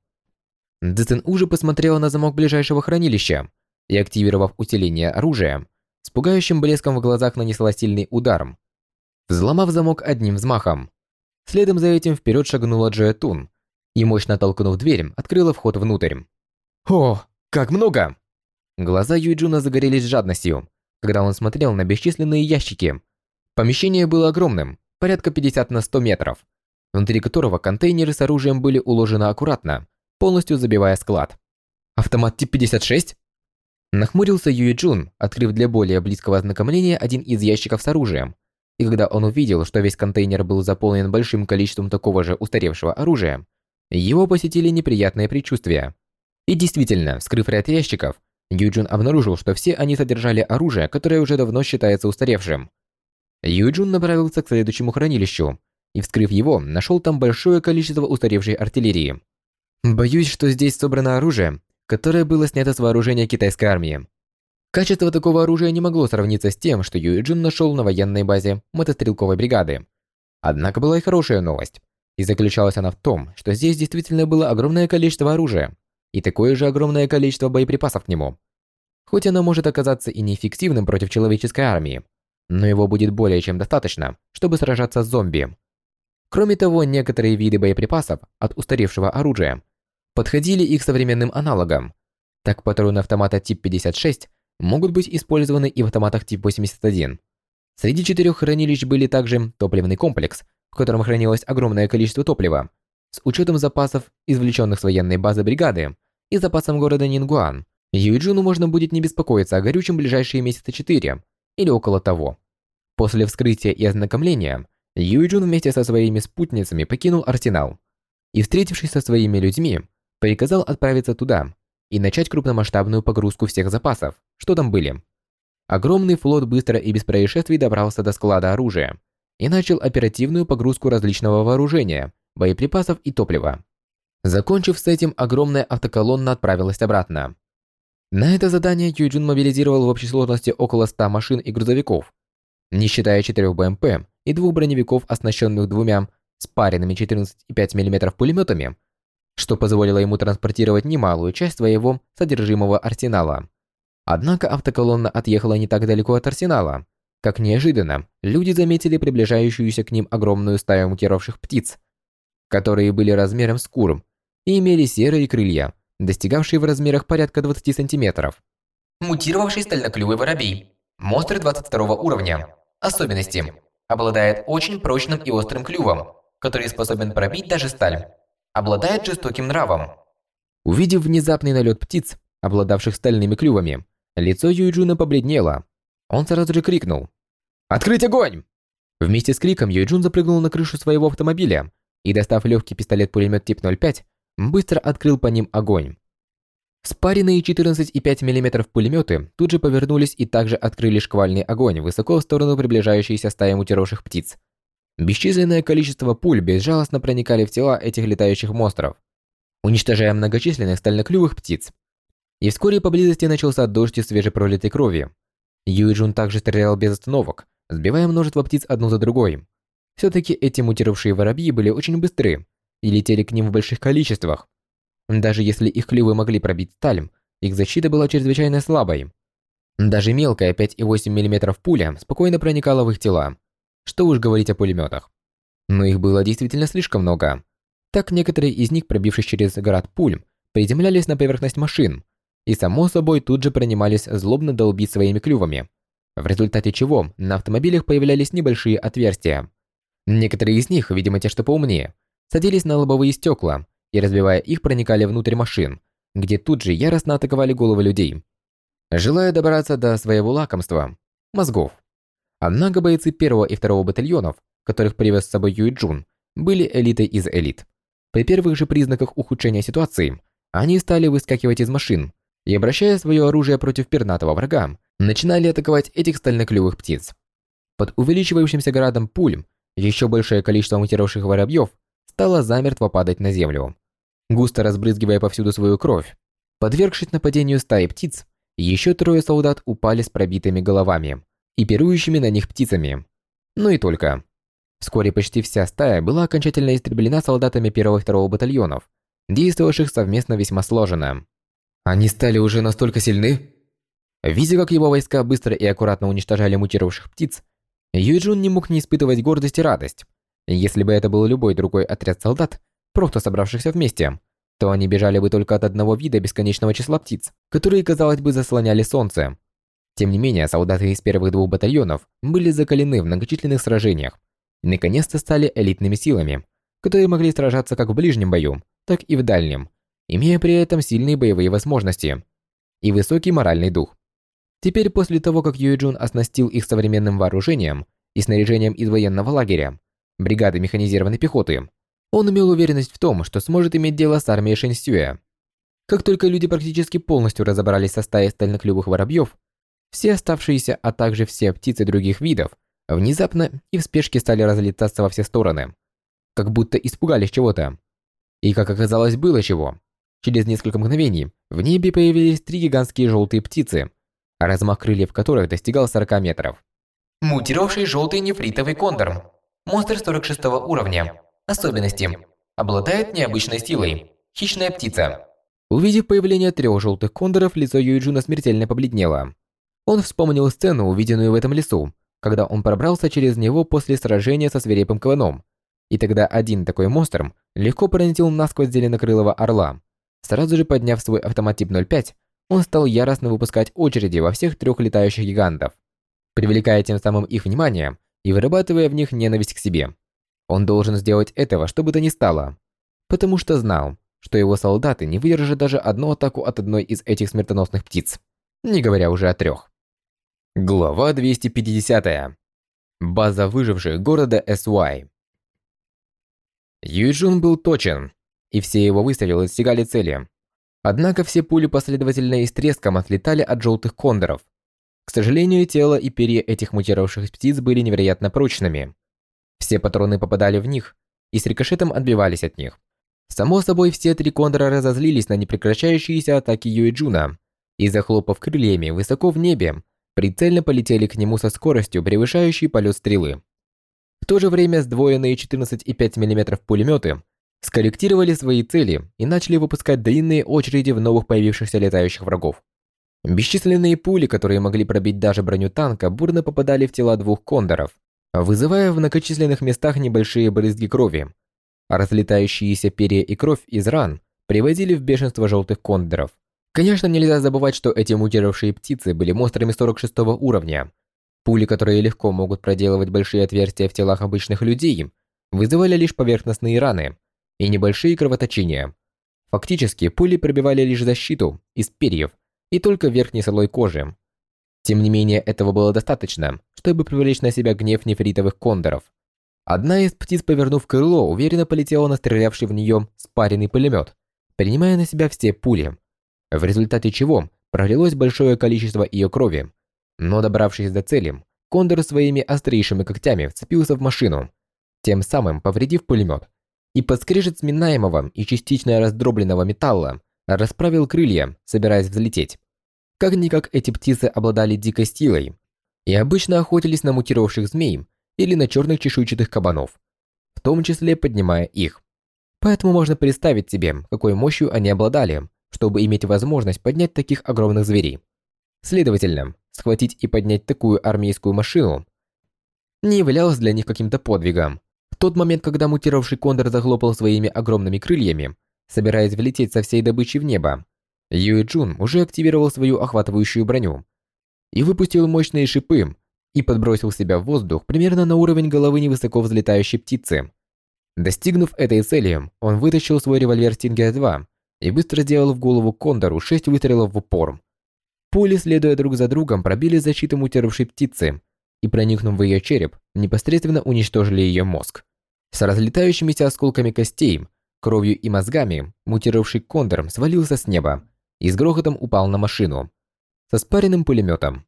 Цзэн уже посмотрела на замок ближайшего хранилища и, активировав усиление оружия, с пугающим блеском в глазах нанесла сильный удар взломав замок одним взмахом. Следом за этим вперед шагнула Джоя Тун и, мощно толкнув дверь, открыла вход внутрь. «О, как много!» Глаза Юйджуна загорелись жадностью, когда он смотрел на бесчисленные ящики. Помещение было огромным, порядка 50 на 100 метров, внутри которого контейнеры с оружием были уложены аккуратно, полностью забивая склад. «Автомат тип 56?» Нахмурился Юй Джун, открыв для более близкого ознакомления один из ящиков с оружием. И когда он увидел, что весь контейнер был заполнен большим количеством такого же устаревшего оружия, его посетили неприятные предчувствия. И действительно, вскрыв ряд ящиков, Юджун обнаружил, что все они содержали оружие, которое уже давно считается устаревшим. Юджун направился к следующему хранилищу и, вскрыв его, нашел там большое количество устаревшей артиллерии. Боюсь, что здесь собрано оружие, которое было снято с вооружения китайской армии. Качество такого оружия не могло сравниться с тем, что Юджин нашел на военной базе мотострелковой бригады. Однако была и хорошая новость. И заключалась она в том, что здесь действительно было огромное количество оружия, и такое же огромное количество боеприпасов к нему. Хоть оно может оказаться и неэффективным против человеческой армии, но его будет более чем достаточно, чтобы сражаться с зомби. Кроме того, некоторые виды боеприпасов от устаревшего оружия подходили их современным аналогам. Так патроны автомата тип 56 могут быть использованы и в автоматах тип 81. Среди четырех хранилищ были также топливный комплекс, в котором хранилось огромное количество топлива, с учетом запасов, извлеченных с военной базы бригады, и запасом города Нингуан, Юйджуну можно будет не беспокоиться о горючем ближайшие месяца четыре или около того. После вскрытия и ознакомления, Юйджун вместе со своими спутницами покинул арсенал и, встретившись со своими людьми, приказал отправиться туда и начать крупномасштабную погрузку всех запасов, что там были. Огромный флот быстро и без происшествий добрался до склада оружия и начал оперативную погрузку различного вооружения, боеприпасов и топлива. Закончив с этим, огромная автоколонна отправилась обратно. На это задание Юджин мобилизировал в общей сложности около 100 машин и грузовиков, не считая 4 БМП и двух броневиков, оснащенных двумя спаренными 14,5 мм пулеметами, что позволило ему транспортировать немалую часть своего содержимого арсенала. Однако автоколонна отъехала не так далеко от арсенала, как неожиданно люди заметили приближающуюся к ним огромную стаю мутировавших птиц, которые были размером с кур и имели серые крылья, достигавшие в размерах порядка 20 сантиметров. Мутировавший стальноклювый воробей. Монстр 22 уровня. Особенности. Обладает очень прочным и острым клювом, который способен пробить даже сталь. Обладает жестоким нравом. Увидев внезапный налет птиц, обладавших стальными клювами, лицо Юйджуна побледнело. Он сразу же крикнул. «Открыть огонь!» Вместе с криком Юйджун запрыгнул на крышу своего автомобиля и, достав легкий пистолет-пулемет тип 05, быстро открыл по ним огонь. Спаренные 14,5 мм пулеметы тут же повернулись и также открыли шквальный огонь высоко в сторону приближающейся стаи мутировавших птиц. Бесчисленное количество пуль безжалостно проникали в тела этих летающих монстров, уничтожая многочисленных стальноклювых птиц. И вскоре поблизости начался дождь из свежепролитой крови. Юйджун также стрелял без остановок, сбивая множество птиц одну за другой. Все-таки эти мутировавшие воробьи были очень быстры и летели к ним в больших количествах. Даже если их клювы могли пробить сталь, их защита была чрезвычайно слабой. Даже мелкая 5,8 мм пуля спокойно проникала в их тела. Что уж говорить о пулеметах. Но их было действительно слишком много. Так некоторые из них, пробившись через град пуль, приземлялись на поверхность машин и, само собой, тут же принимались злобно долбить своими клювами, в результате чего на автомобилях появлялись небольшие отверстия. Некоторые из них, видимо те, что поумнее, садились на лобовые стекла и, разбивая их, проникали внутрь машин, где тут же яростно атаковали головы людей, желая добраться до своего лакомства – мозгов. Однако бойцы первого и второго батальонов, которых привез с собой Юй Джун, были элитой из элит. При первых же признаках ухудшения ситуации, они стали выскакивать из машин и, обращая свое оружие против пернатого врага, начинали атаковать этих стальноклювых птиц. Под увеличивающимся градом пуль, еще большее количество мутировавших воробьев стало замертво падать на землю, густо разбрызгивая повсюду свою кровь. Подвергшись нападению стаи птиц, еще трое солдат упали с пробитыми головами и пирующими на них птицами. Ну и только. Вскоре почти вся стая была окончательно истреблена солдатами первого и второго батальонов, действовавших совместно весьма сложно. Они стали уже настолько сильны? Видя, как его войска быстро и аккуратно уничтожали мутировавших птиц, Юйджун не мог не испытывать гордость и радость. Если бы это был любой другой отряд солдат, просто собравшихся вместе, то они бежали бы только от одного вида бесконечного числа птиц, которые, казалось бы, заслоняли солнце. Тем не менее, солдаты из первых двух батальонов были закалены в многочисленных сражениях наконец-то стали элитными силами, которые могли сражаться как в ближнем бою, так и в дальнем, имея при этом сильные боевые возможности и высокий моральный дух. Теперь, после того, как Юэджун оснастил их современным вооружением и снаряжением из военного лагеря, бригады механизированной пехоты, он имел уверенность в том, что сможет иметь дело с армией Шэньсюэ. Как только люди практически полностью разобрались со стаей стальноклювых воробьев, все оставшиеся, а также все птицы других видов, внезапно и в спешке стали разлетаться во все стороны, как будто испугались чего-то. И как оказалось, было чего. Через несколько мгновений в небе появились три гигантские желтые птицы, размах крыльев которых достигал 40 метров. Мутировавший желтый нефритовый кондор. Монстр 46 уровня. Особенности. Обладает необычной силой. Хищная птица. Увидев появление трех желтых кондоров, лицо Юйджуна смертельно побледнело. Он вспомнил сцену, увиденную в этом лесу, когда он пробрался через него после сражения со свирепым каваном. И тогда один такой монстр легко пронзил насквозь зеленокрылого орла. Сразу же подняв свой автомат тип 05, он стал яростно выпускать очереди во всех трех летающих гигантов, привлекая тем самым их внимание и вырабатывая в них ненависть к себе. Он должен сделать этого, что бы то ни стало, потому что знал, что его солдаты не выдержат даже одну атаку от одной из этих смертоносных птиц, не говоря уже о трех. Глава 250. База выживших города СY. Юйджун был точен, и все его выстрелы достигали цели. Однако все пули последовательно и с треском отлетали от желтых кондоров. К сожалению, тело и перья этих мутировавших птиц были невероятно прочными. Все патроны попадали в них и с рикошетом отбивались от них. Само собой, все три кондора разозлились на непрекращающиеся атаки Юэджуна и, захлопав крыльями высоко в небе, прицельно полетели к нему со скоростью, превышающей полет стрелы. В то же время сдвоенные 14,5 мм пулеметы скорректировали свои цели и начали выпускать длинные очереди в новых появившихся летающих врагов. Бесчисленные пули, которые могли пробить даже броню танка, бурно попадали в тела двух кондоров, вызывая в многочисленных местах небольшие брызги крови. Разлетающиеся перья и кровь из ран приводили в бешенство желтых кондоров. Конечно, нельзя забывать, что эти мутировавшие птицы были монстрами 46 уровня. Пули, которые легко могут проделывать большие отверстия в телах обычных людей, вызывали лишь поверхностные раны, и небольшие кровоточения. Фактически, пули пробивали лишь защиту из перьев и только верхний слой кожи. Тем не менее, этого было достаточно, чтобы привлечь на себя гнев нефритовых кондоров. Одна из птиц, повернув крыло, уверенно полетела на стрелявший в нее спаренный пулемет, принимая на себя все пули, в результате чего пролилось большое количество ее крови. Но добравшись до цели, кондор своими острейшими когтями вцепился в машину, тем самым повредив пулемет и под скрежет сминаемого и частично раздробленного металла расправил крылья, собираясь взлететь. Как-никак эти птицы обладали дикой силой и обычно охотились на мутировавших змей или на черных чешуйчатых кабанов, в том числе поднимая их. Поэтому можно представить себе, какой мощью они обладали, чтобы иметь возможность поднять таких огромных зверей. Следовательно, схватить и поднять такую армейскую машину не являлось для них каким-то подвигом, в тот момент, когда мутировавший кондор захлопал своими огромными крыльями, собираясь влететь со всей добычей в небо, Юэ Джун уже активировал свою охватывающую броню и выпустил мощные шипы и подбросил себя в воздух примерно на уровень головы невысоко взлетающей птицы. Достигнув этой цели, он вытащил свой револьвер Стингер-2 и быстро сделал в голову Кондору шесть выстрелов в упор. Пули, следуя друг за другом, пробили защиту мутировавшей птицы и, проникнув в ее череп, непосредственно уничтожили ее мозг. С разлетающимися осколками костей, кровью и мозгами, мутировавший кондор свалился с неба и с грохотом упал на машину. Со спаренным пулеметом.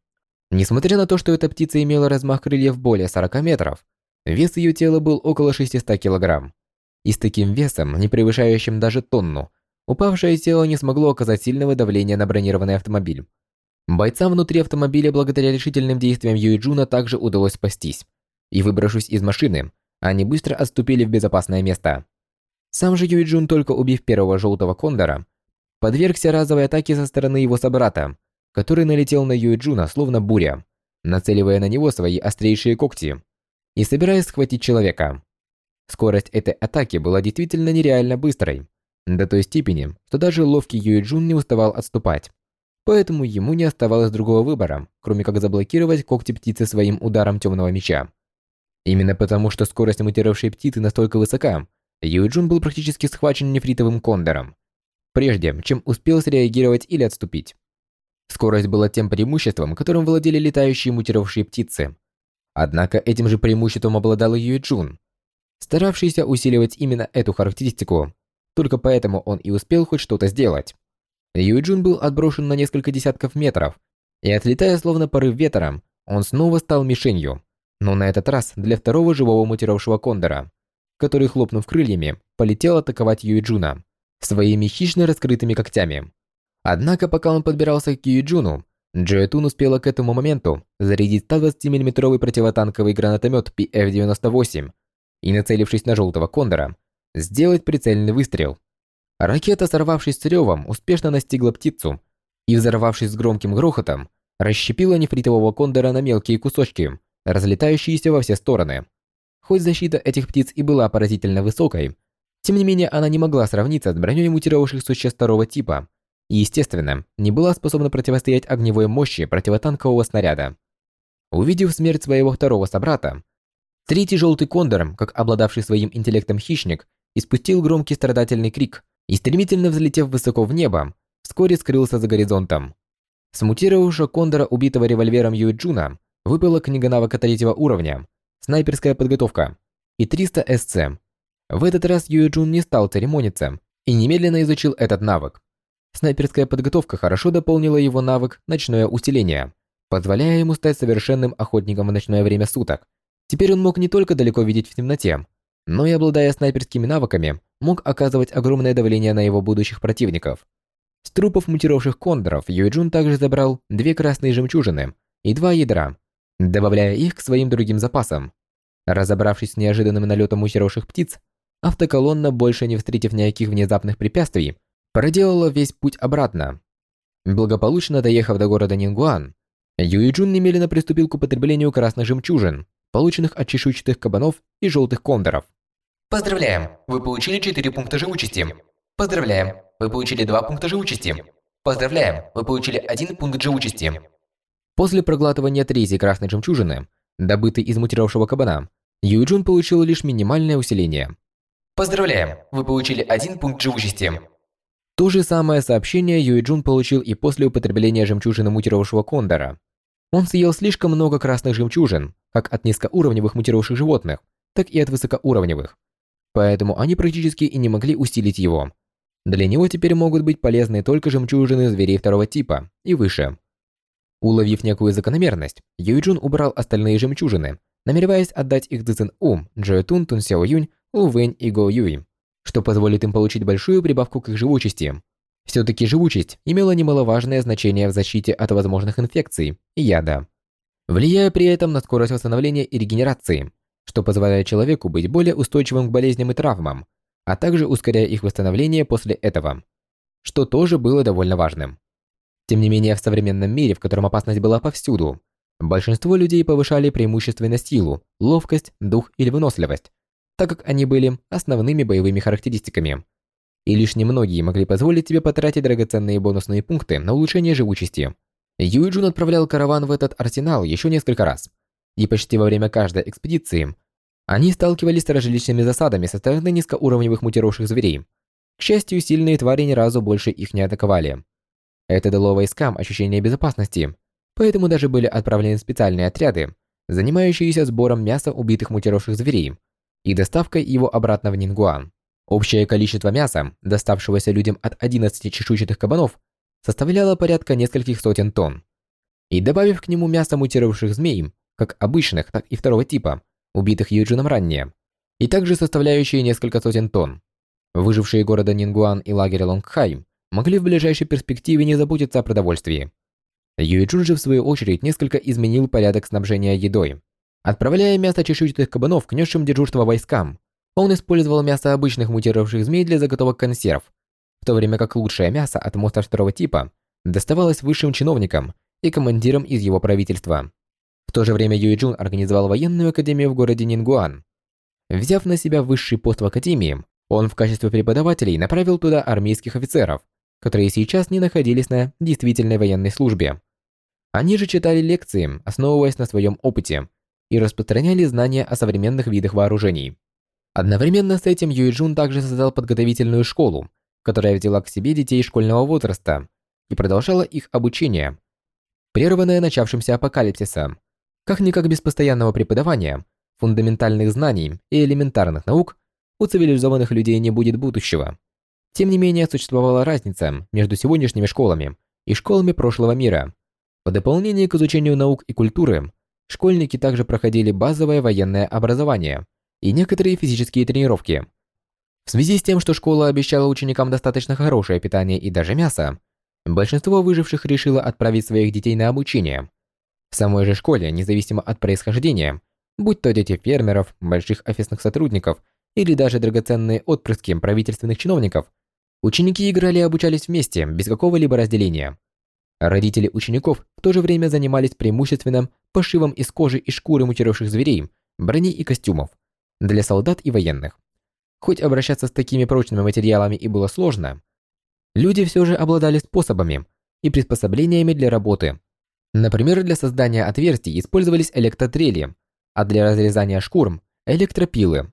Несмотря на то, что эта птица имела размах крыльев более 40 метров, вес ее тела был около 600 килограмм. И с таким весом, не превышающим даже тонну, упавшее тело не смогло оказать сильного давления на бронированный автомобиль. Бойцам внутри автомобиля благодаря решительным действиям Юиджуна также удалось спастись. И выбравшись из машины, они быстро отступили в безопасное место. Сам же Юиджун, только убив первого желтого кондора, подвергся разовой атаке со стороны его собрата, который налетел на Юиджуна словно буря, нацеливая на него свои острейшие когти и собираясь схватить человека. Скорость этой атаки была действительно нереально быстрой, до той степени, что даже ловкий Юй Джун не уставал отступать. Поэтому ему не оставалось другого выбора, кроме как заблокировать когти птицы своим ударом темного меча. Именно потому, что скорость мутировавшей птицы настолько высока, Юй Джун был практически схвачен нефритовым кондором, прежде чем успел среагировать или отступить. Скорость была тем преимуществом, которым владели летающие мутировавшие птицы. Однако этим же преимуществом обладал Юй Джун, старавшийся усиливать именно эту характеристику. Только поэтому он и успел хоть что-то сделать. Юй Джун был отброшен на несколько десятков метров, и отлетая словно порыв ветром, он снова стал мишенью, но на этот раз для второго живого мутировавшего кондора, который, хлопнув крыльями, полетел атаковать Юй Джуна своими хищно раскрытыми когтями. Однако, пока он подбирался к Юджуну, Джоэтун успела к этому моменту зарядить 120 миллиметровый противотанковый гранатомет PF-98 и, нацелившись на желтого кондора, сделать прицельный выстрел. Ракета, сорвавшись с ревом, успешно настигла птицу и, взорвавшись с громким грохотом, расщепила нефритового кондора на мелкие кусочки, разлетающиеся во все стороны. Хоть защита этих птиц и была поразительно высокой, тем не менее она не могла сравниться с броней мутировавших существ второго типа, и, естественно, не была способна противостоять огневой мощи противотанкового снаряда. Увидев смерть своего второго собрата, третий желтый кондор, как обладавший своим интеллектом хищник, испустил громкий страдательный крик и, стремительно взлетев высоко в небо, вскоре скрылся за горизонтом. С мутировавшего кондора, убитого револьвером Юэджуна, выпала книга навыка третьего уровня, снайперская подготовка и 300 СЦ. В этот раз Юэджун не стал церемониться и немедленно изучил этот навык. Снайперская подготовка хорошо дополнила его навык «Ночное усиление», позволяя ему стать совершенным охотником в ночное время суток. Теперь он мог не только далеко видеть в темноте, но и, обладая снайперскими навыками, мог оказывать огромное давление на его будущих противников. С трупов мутировавших кондоров Юйджун также забрал две красные жемчужины и два ядра, добавляя их к своим другим запасам. Разобравшись с неожиданным налетом мутировавших птиц, автоколонна, больше не встретив никаких внезапных препятствий, проделала весь путь обратно. Благополучно доехав до города Нингуан, Юиджун немедленно приступил к употреблению красных жемчужин, полученных от чешуйчатых кабанов и желтых кондоров. Поздравляем, вы получили 4 пункта живучести. Поздравляем, вы получили 2 пункта живучести. Поздравляем, вы получили 1 пункт живучести. После проглатывания третьей красной жемчужины, добытой из мутировавшего кабана, Юджун получил лишь минимальное усиление. Поздравляем, вы получили 1 пункт живучести. То же самое сообщение Юэджун получил и после употребления жемчужины мутировавшего кондора. Он съел слишком много красных жемчужин, как от низкоуровневых мутировавших животных, так и от высокоуровневых. Поэтому они практически и не могли усилить его. Для него теперь могут быть полезны только жемчужины зверей второго типа и выше. Уловив некую закономерность, Юйджун убрал остальные жемчужины, намереваясь отдать их Цзэн У, Джоэ Тун, Тун Сяо Юнь, Лу Вэнь и Го Юй что позволит им получить большую прибавку к их живучести. Все-таки живучесть имела немаловажное значение в защите от возможных инфекций и яда, влияя при этом на скорость восстановления и регенерации, что позволяет человеку быть более устойчивым к болезням и травмам, а также ускоряя их восстановление после этого, что тоже было довольно важным. Тем не менее, в современном мире, в котором опасность была повсюду, большинство людей повышали преимущественно силу, ловкость, дух или выносливость, так как они были основными боевыми характеристиками. И лишь немногие могли позволить себе потратить драгоценные бонусные пункты на улучшение живучести. Юйджун отправлял караван в этот арсенал еще несколько раз. И почти во время каждой экспедиции они сталкивались с различными засадами со стороны низкоуровневых мутировавших зверей. К счастью, сильные твари ни разу больше их не атаковали. Это дало войскам ощущение безопасности, поэтому даже были отправлены специальные отряды, занимающиеся сбором мяса убитых мутировавших зверей и доставкой его обратно в Нингуан. Общее количество мяса, доставшегося людям от 11 чешуйчатых кабанов, составляло порядка нескольких сотен тонн. И добавив к нему мясо мутировавших змей, как обычных, так и второго типа, убитых Юджином ранее, и также составляющие несколько сотен тонн, выжившие города Нингуан и лагеря Лонгхай могли в ближайшей перспективе не заботиться о продовольствии. Юйджун же в свою очередь несколько изменил порядок снабжения едой, Отправляя мясо чешуйчатых кабанов к несшим дежурство войскам, он использовал мясо обычных мутировавших змей для заготовок консерв, в то время как лучшее мясо от монстров второго типа доставалось высшим чиновникам и командирам из его правительства. В то же время Юйджун организовал военную академию в городе Нингуан. Взяв на себя высший пост в Академии, он в качестве преподавателей направил туда армейских офицеров, которые сейчас не находились на действительной военной службе. Они же читали лекции, основываясь на своем опыте, и распространяли знания о современных видах вооружений. Одновременно с этим Юйджун также создал подготовительную школу, которая взяла к себе детей школьного возраста и продолжала их обучение, прерванное начавшимся апокалипсисом. Как-никак без постоянного преподавания, фундаментальных знаний и элементарных наук у цивилизованных людей не будет будущего. Тем не менее, существовала разница между сегодняшними школами и школами прошлого мира. По дополнение к изучению наук и культуры, школьники также проходили базовое военное образование и некоторые физические тренировки. В связи с тем, что школа обещала ученикам достаточно хорошее питание и даже мясо, большинство выживших решило отправить своих детей на обучение. В самой же школе, независимо от происхождения, будь то дети фермеров, больших офисных сотрудников или даже драгоценные отпрыски правительственных чиновников, ученики играли и обучались вместе, без какого-либо разделения. Родители учеников в то же время занимались преимущественным пошивом из кожи и шкуры мутировавших зверей, брони и костюмов для солдат и военных. Хоть обращаться с такими прочными материалами и было сложно, люди все же обладали способами и приспособлениями для работы. Например, для создания отверстий использовались электротрели, а для разрезания шкур – электропилы.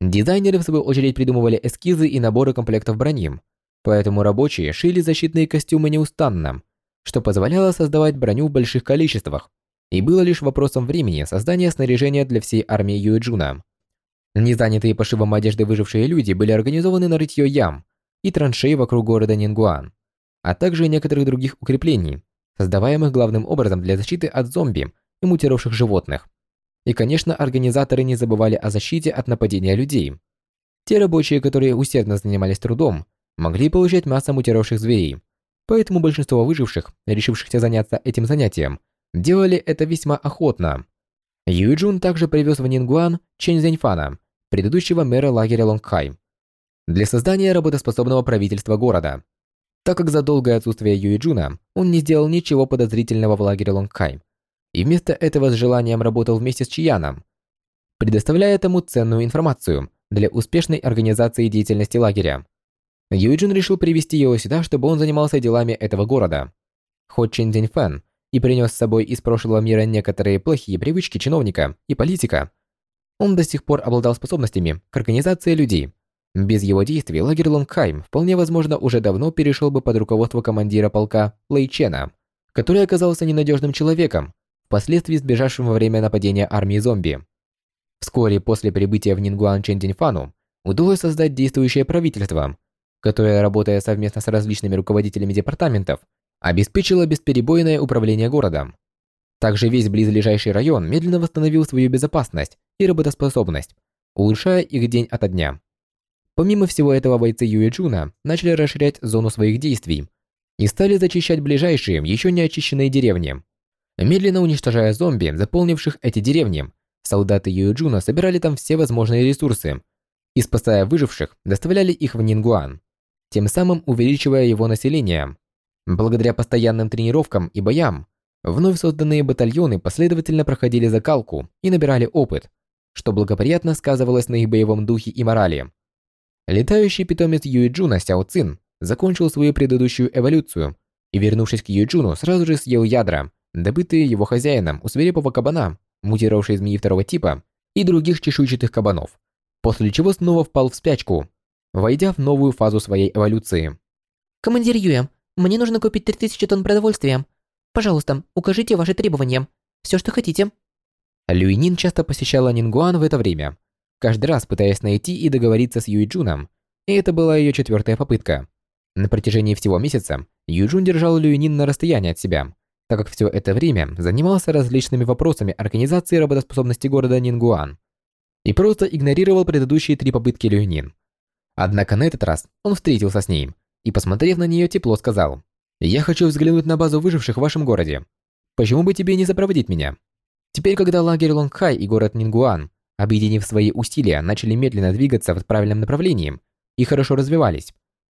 Дизайнеры, в свою очередь, придумывали эскизы и наборы комплектов брони, поэтому рабочие шили защитные костюмы неустанно, что позволяло создавать броню в больших количествах, и было лишь вопросом времени создания снаряжения для всей армии Юэджуна. Незанятые пошивом одежды выжившие люди были организованы на рытье ям и траншей вокруг города Нингуан, а также некоторых других укреплений, создаваемых главным образом для защиты от зомби и мутировавших животных. И, конечно, организаторы не забывали о защите от нападения людей. Те рабочие, которые усердно занимались трудом, могли получать мясо мутировавших зверей, поэтому большинство выживших, решившихся заняться этим занятием, делали это весьма охотно. Юйджун также привез в Нингуан Чэнь Зэньфана, предыдущего мэра лагеря Лонгхай, для создания работоспособного правительства города. Так как за долгое отсутствие Юйджуна он не сделал ничего подозрительного в лагере Лонгхай, и вместо этого с желанием работал вместе с Чияном, предоставляя тому ценную информацию для успешной организации деятельности лагеря. Юйджин решил привести его сюда, чтобы он занимался делами этого города. Хоть Чин Цзиньфэн и принес с собой из прошлого мира некоторые плохие привычки чиновника и политика, он до сих пор обладал способностями к организации людей. Без его действий лагерь Лонгхайм вполне возможно уже давно перешел бы под руководство командира полка Лэй Чена, который оказался ненадежным человеком, впоследствии сбежавшим во время нападения армии зомби. Вскоре после прибытия в Нингуан Чен Диньфану удалось создать действующее правительство, которое, работая совместно с различными руководителями департаментов, обеспечило бесперебойное управление городом. Также весь близлежащий район медленно восстановил свою безопасность и работоспособность, улучшая их день ото дня. Помимо всего этого, бойцы Юэджуна начали расширять зону своих действий и стали зачищать ближайшие, еще не очищенные деревни. Медленно уничтожая зомби, заполнивших эти деревни, солдаты Юэджуна собирали там все возможные ресурсы и, спасая выживших, доставляли их в Нингуан, тем самым увеличивая его население. Благодаря постоянным тренировкам и боям, Вновь созданные батальоны последовательно проходили закалку и набирали опыт, что благоприятно сказывалось на их боевом духе и морали. Летающий питомец Юиджуна Сяо Цин закончил свою предыдущую эволюцию и, вернувшись к Юиджуну, сразу же съел ядра, добытые его хозяином у свирепого кабана, мутировавшей змеи второго типа, и других чешуйчатых кабанов, после чего снова впал в спячку, войдя в новую фазу своей эволюции. «Командир Юя, мне нужно купить 3000 тонн продовольствия. Пожалуйста, укажите ваши требования. Все, что хотите». Люинин часто посещала Нингуан в это время, каждый раз пытаясь найти и договориться с Юйджуном, и это была ее четвертая попытка. На протяжении всего месяца Юджун держал Люинин на расстоянии от себя, так как все это время занимался различными вопросами организации работоспособности города Нингуан и просто игнорировал предыдущие три попытки Люинин. Однако на этот раз он встретился с ней и, посмотрев на нее, тепло сказал я хочу взглянуть на базу выживших в вашем городе. Почему бы тебе не запроводить меня? Теперь, когда лагерь Лонгхай и город Нингуан, объединив свои усилия, начали медленно двигаться в правильном направлении и хорошо развивались,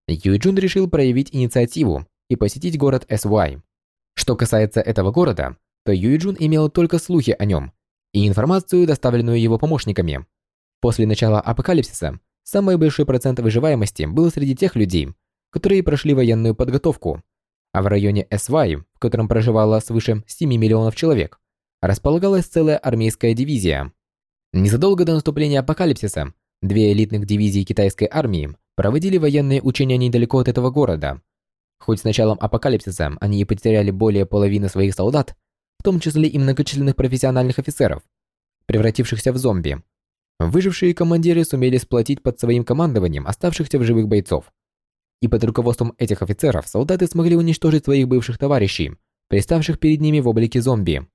Юйджун решил проявить инициативу и посетить город Свай. Что касается этого города, то Юйджун имел только слухи о нем и информацию, доставленную его помощниками. После начала апокалипсиса самый большой процент выживаемости был среди тех людей, которые прошли военную подготовку, а в районе Эсвай, в котором проживало свыше 7 миллионов человек, располагалась целая армейская дивизия. Незадолго до наступления апокалипсиса две элитных дивизии китайской армии проводили военные учения недалеко от этого города. Хоть с началом апокалипсиса они и потеряли более половины своих солдат, в том числе и многочисленных профессиональных офицеров, превратившихся в зомби, выжившие командиры сумели сплотить под своим командованием оставшихся в живых бойцов. И под руководством этих офицеров солдаты смогли уничтожить своих бывших товарищей, приставших перед ними в облике зомби.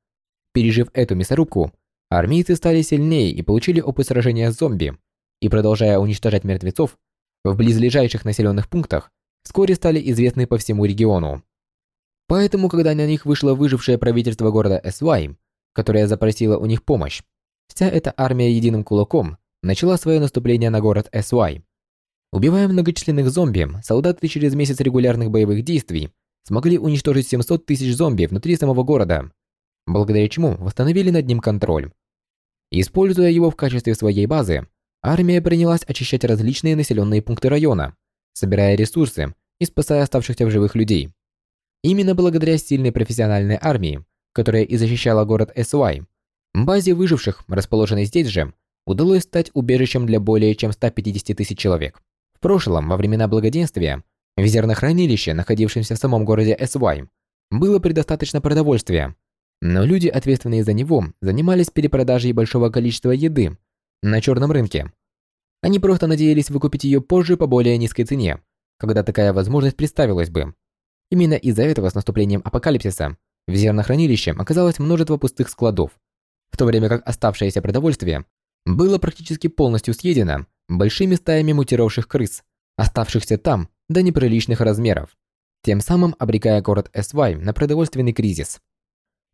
Пережив эту мясорубку, армейцы стали сильнее и получили опыт сражения с зомби, и продолжая уничтожать мертвецов, в близлежащих населенных пунктах вскоре стали известны по всему региону. Поэтому, когда на них вышло выжившее правительство города Эсвай, которое запросило у них помощь, вся эта армия единым кулаком начала свое наступление на город Эсвай. Убивая многочисленных зомби, солдаты через месяц регулярных боевых действий смогли уничтожить 700 тысяч зомби внутри самого города, благодаря чему восстановили над ним контроль. Используя его в качестве своей базы, армия принялась очищать различные населенные пункты района, собирая ресурсы и спасая оставшихся в живых людей. Именно благодаря сильной профессиональной армии, которая и защищала город Эсуай, базе выживших, расположенной здесь же, удалось стать убежищем для более чем 150 тысяч человек. В прошлом, во времена благоденствия, в зернохранилище, находившемся в самом городе Эсуай, было предостаточно продовольствия, но люди, ответственные за него, занимались перепродажей большого количества еды на черном рынке. Они просто надеялись выкупить ее позже по более низкой цене, когда такая возможность представилась бы. Именно из-за этого с наступлением апокалипсиса в зернохранилище оказалось множество пустых складов, в то время как оставшееся продовольствие было практически полностью съедено большими стаями мутировавших крыс, оставшихся там до неприличных размеров, тем самым обрекая город Эсвай на продовольственный кризис.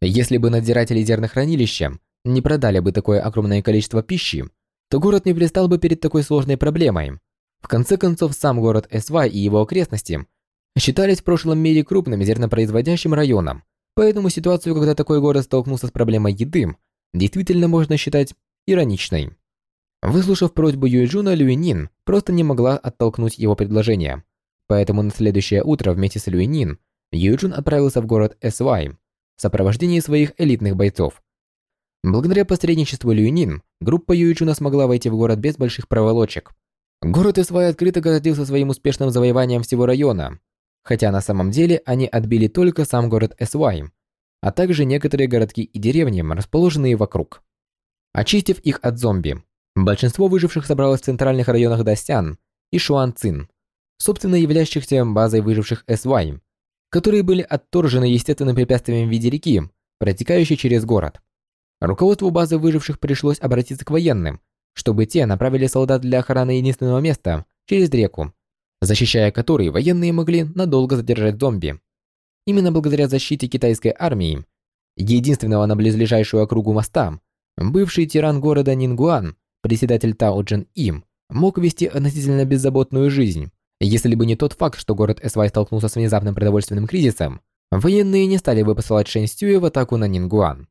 Если бы надзиратели зернохранилища не продали бы такое огромное количество пищи, то город не предстал бы перед такой сложной проблемой. В конце концов, сам город Эсвай и его окрестности считались в прошлом мире крупным зернопроизводящим районом, поэтому ситуацию, когда такой город столкнулся с проблемой еды, действительно можно считать ироничной. Выслушав просьбу Юэджуна, Люинин просто не могла оттолкнуть его предложение. Поэтому на следующее утро вместе с Люинин Юэджун отправился в город Эсвай в сопровождении своих элитных бойцов. Благодаря посредничеству Люинин, группа Юичуна смогла войти в город без больших проволочек. Город Исвай открыто гордился своим успешным завоеванием всего района, хотя на самом деле они отбили только сам город Эсвай, а также некоторые городки и деревни, расположенные вокруг. Очистив их от зомби, большинство выживших собралось в центральных районах Дастян и Шуанцин, собственно являющихся базой выживших Эсвай, которые были отторжены естественным препятствием в виде реки, протекающей через город. Руководству базы выживших пришлось обратиться к военным, чтобы те направили солдат для охраны единственного места через реку, защищая который военные могли надолго задержать зомби. Именно благодаря защите китайской армии, единственного на близлежащую округу моста, бывший тиран города Нингуан, председатель Тао Джин Им, мог вести относительно беззаботную жизнь. Если бы не тот факт, что город Эсвай столкнулся с внезапным продовольственным кризисом, военные не стали бы посылать Шэнь Сюэ в атаку на Нингуан.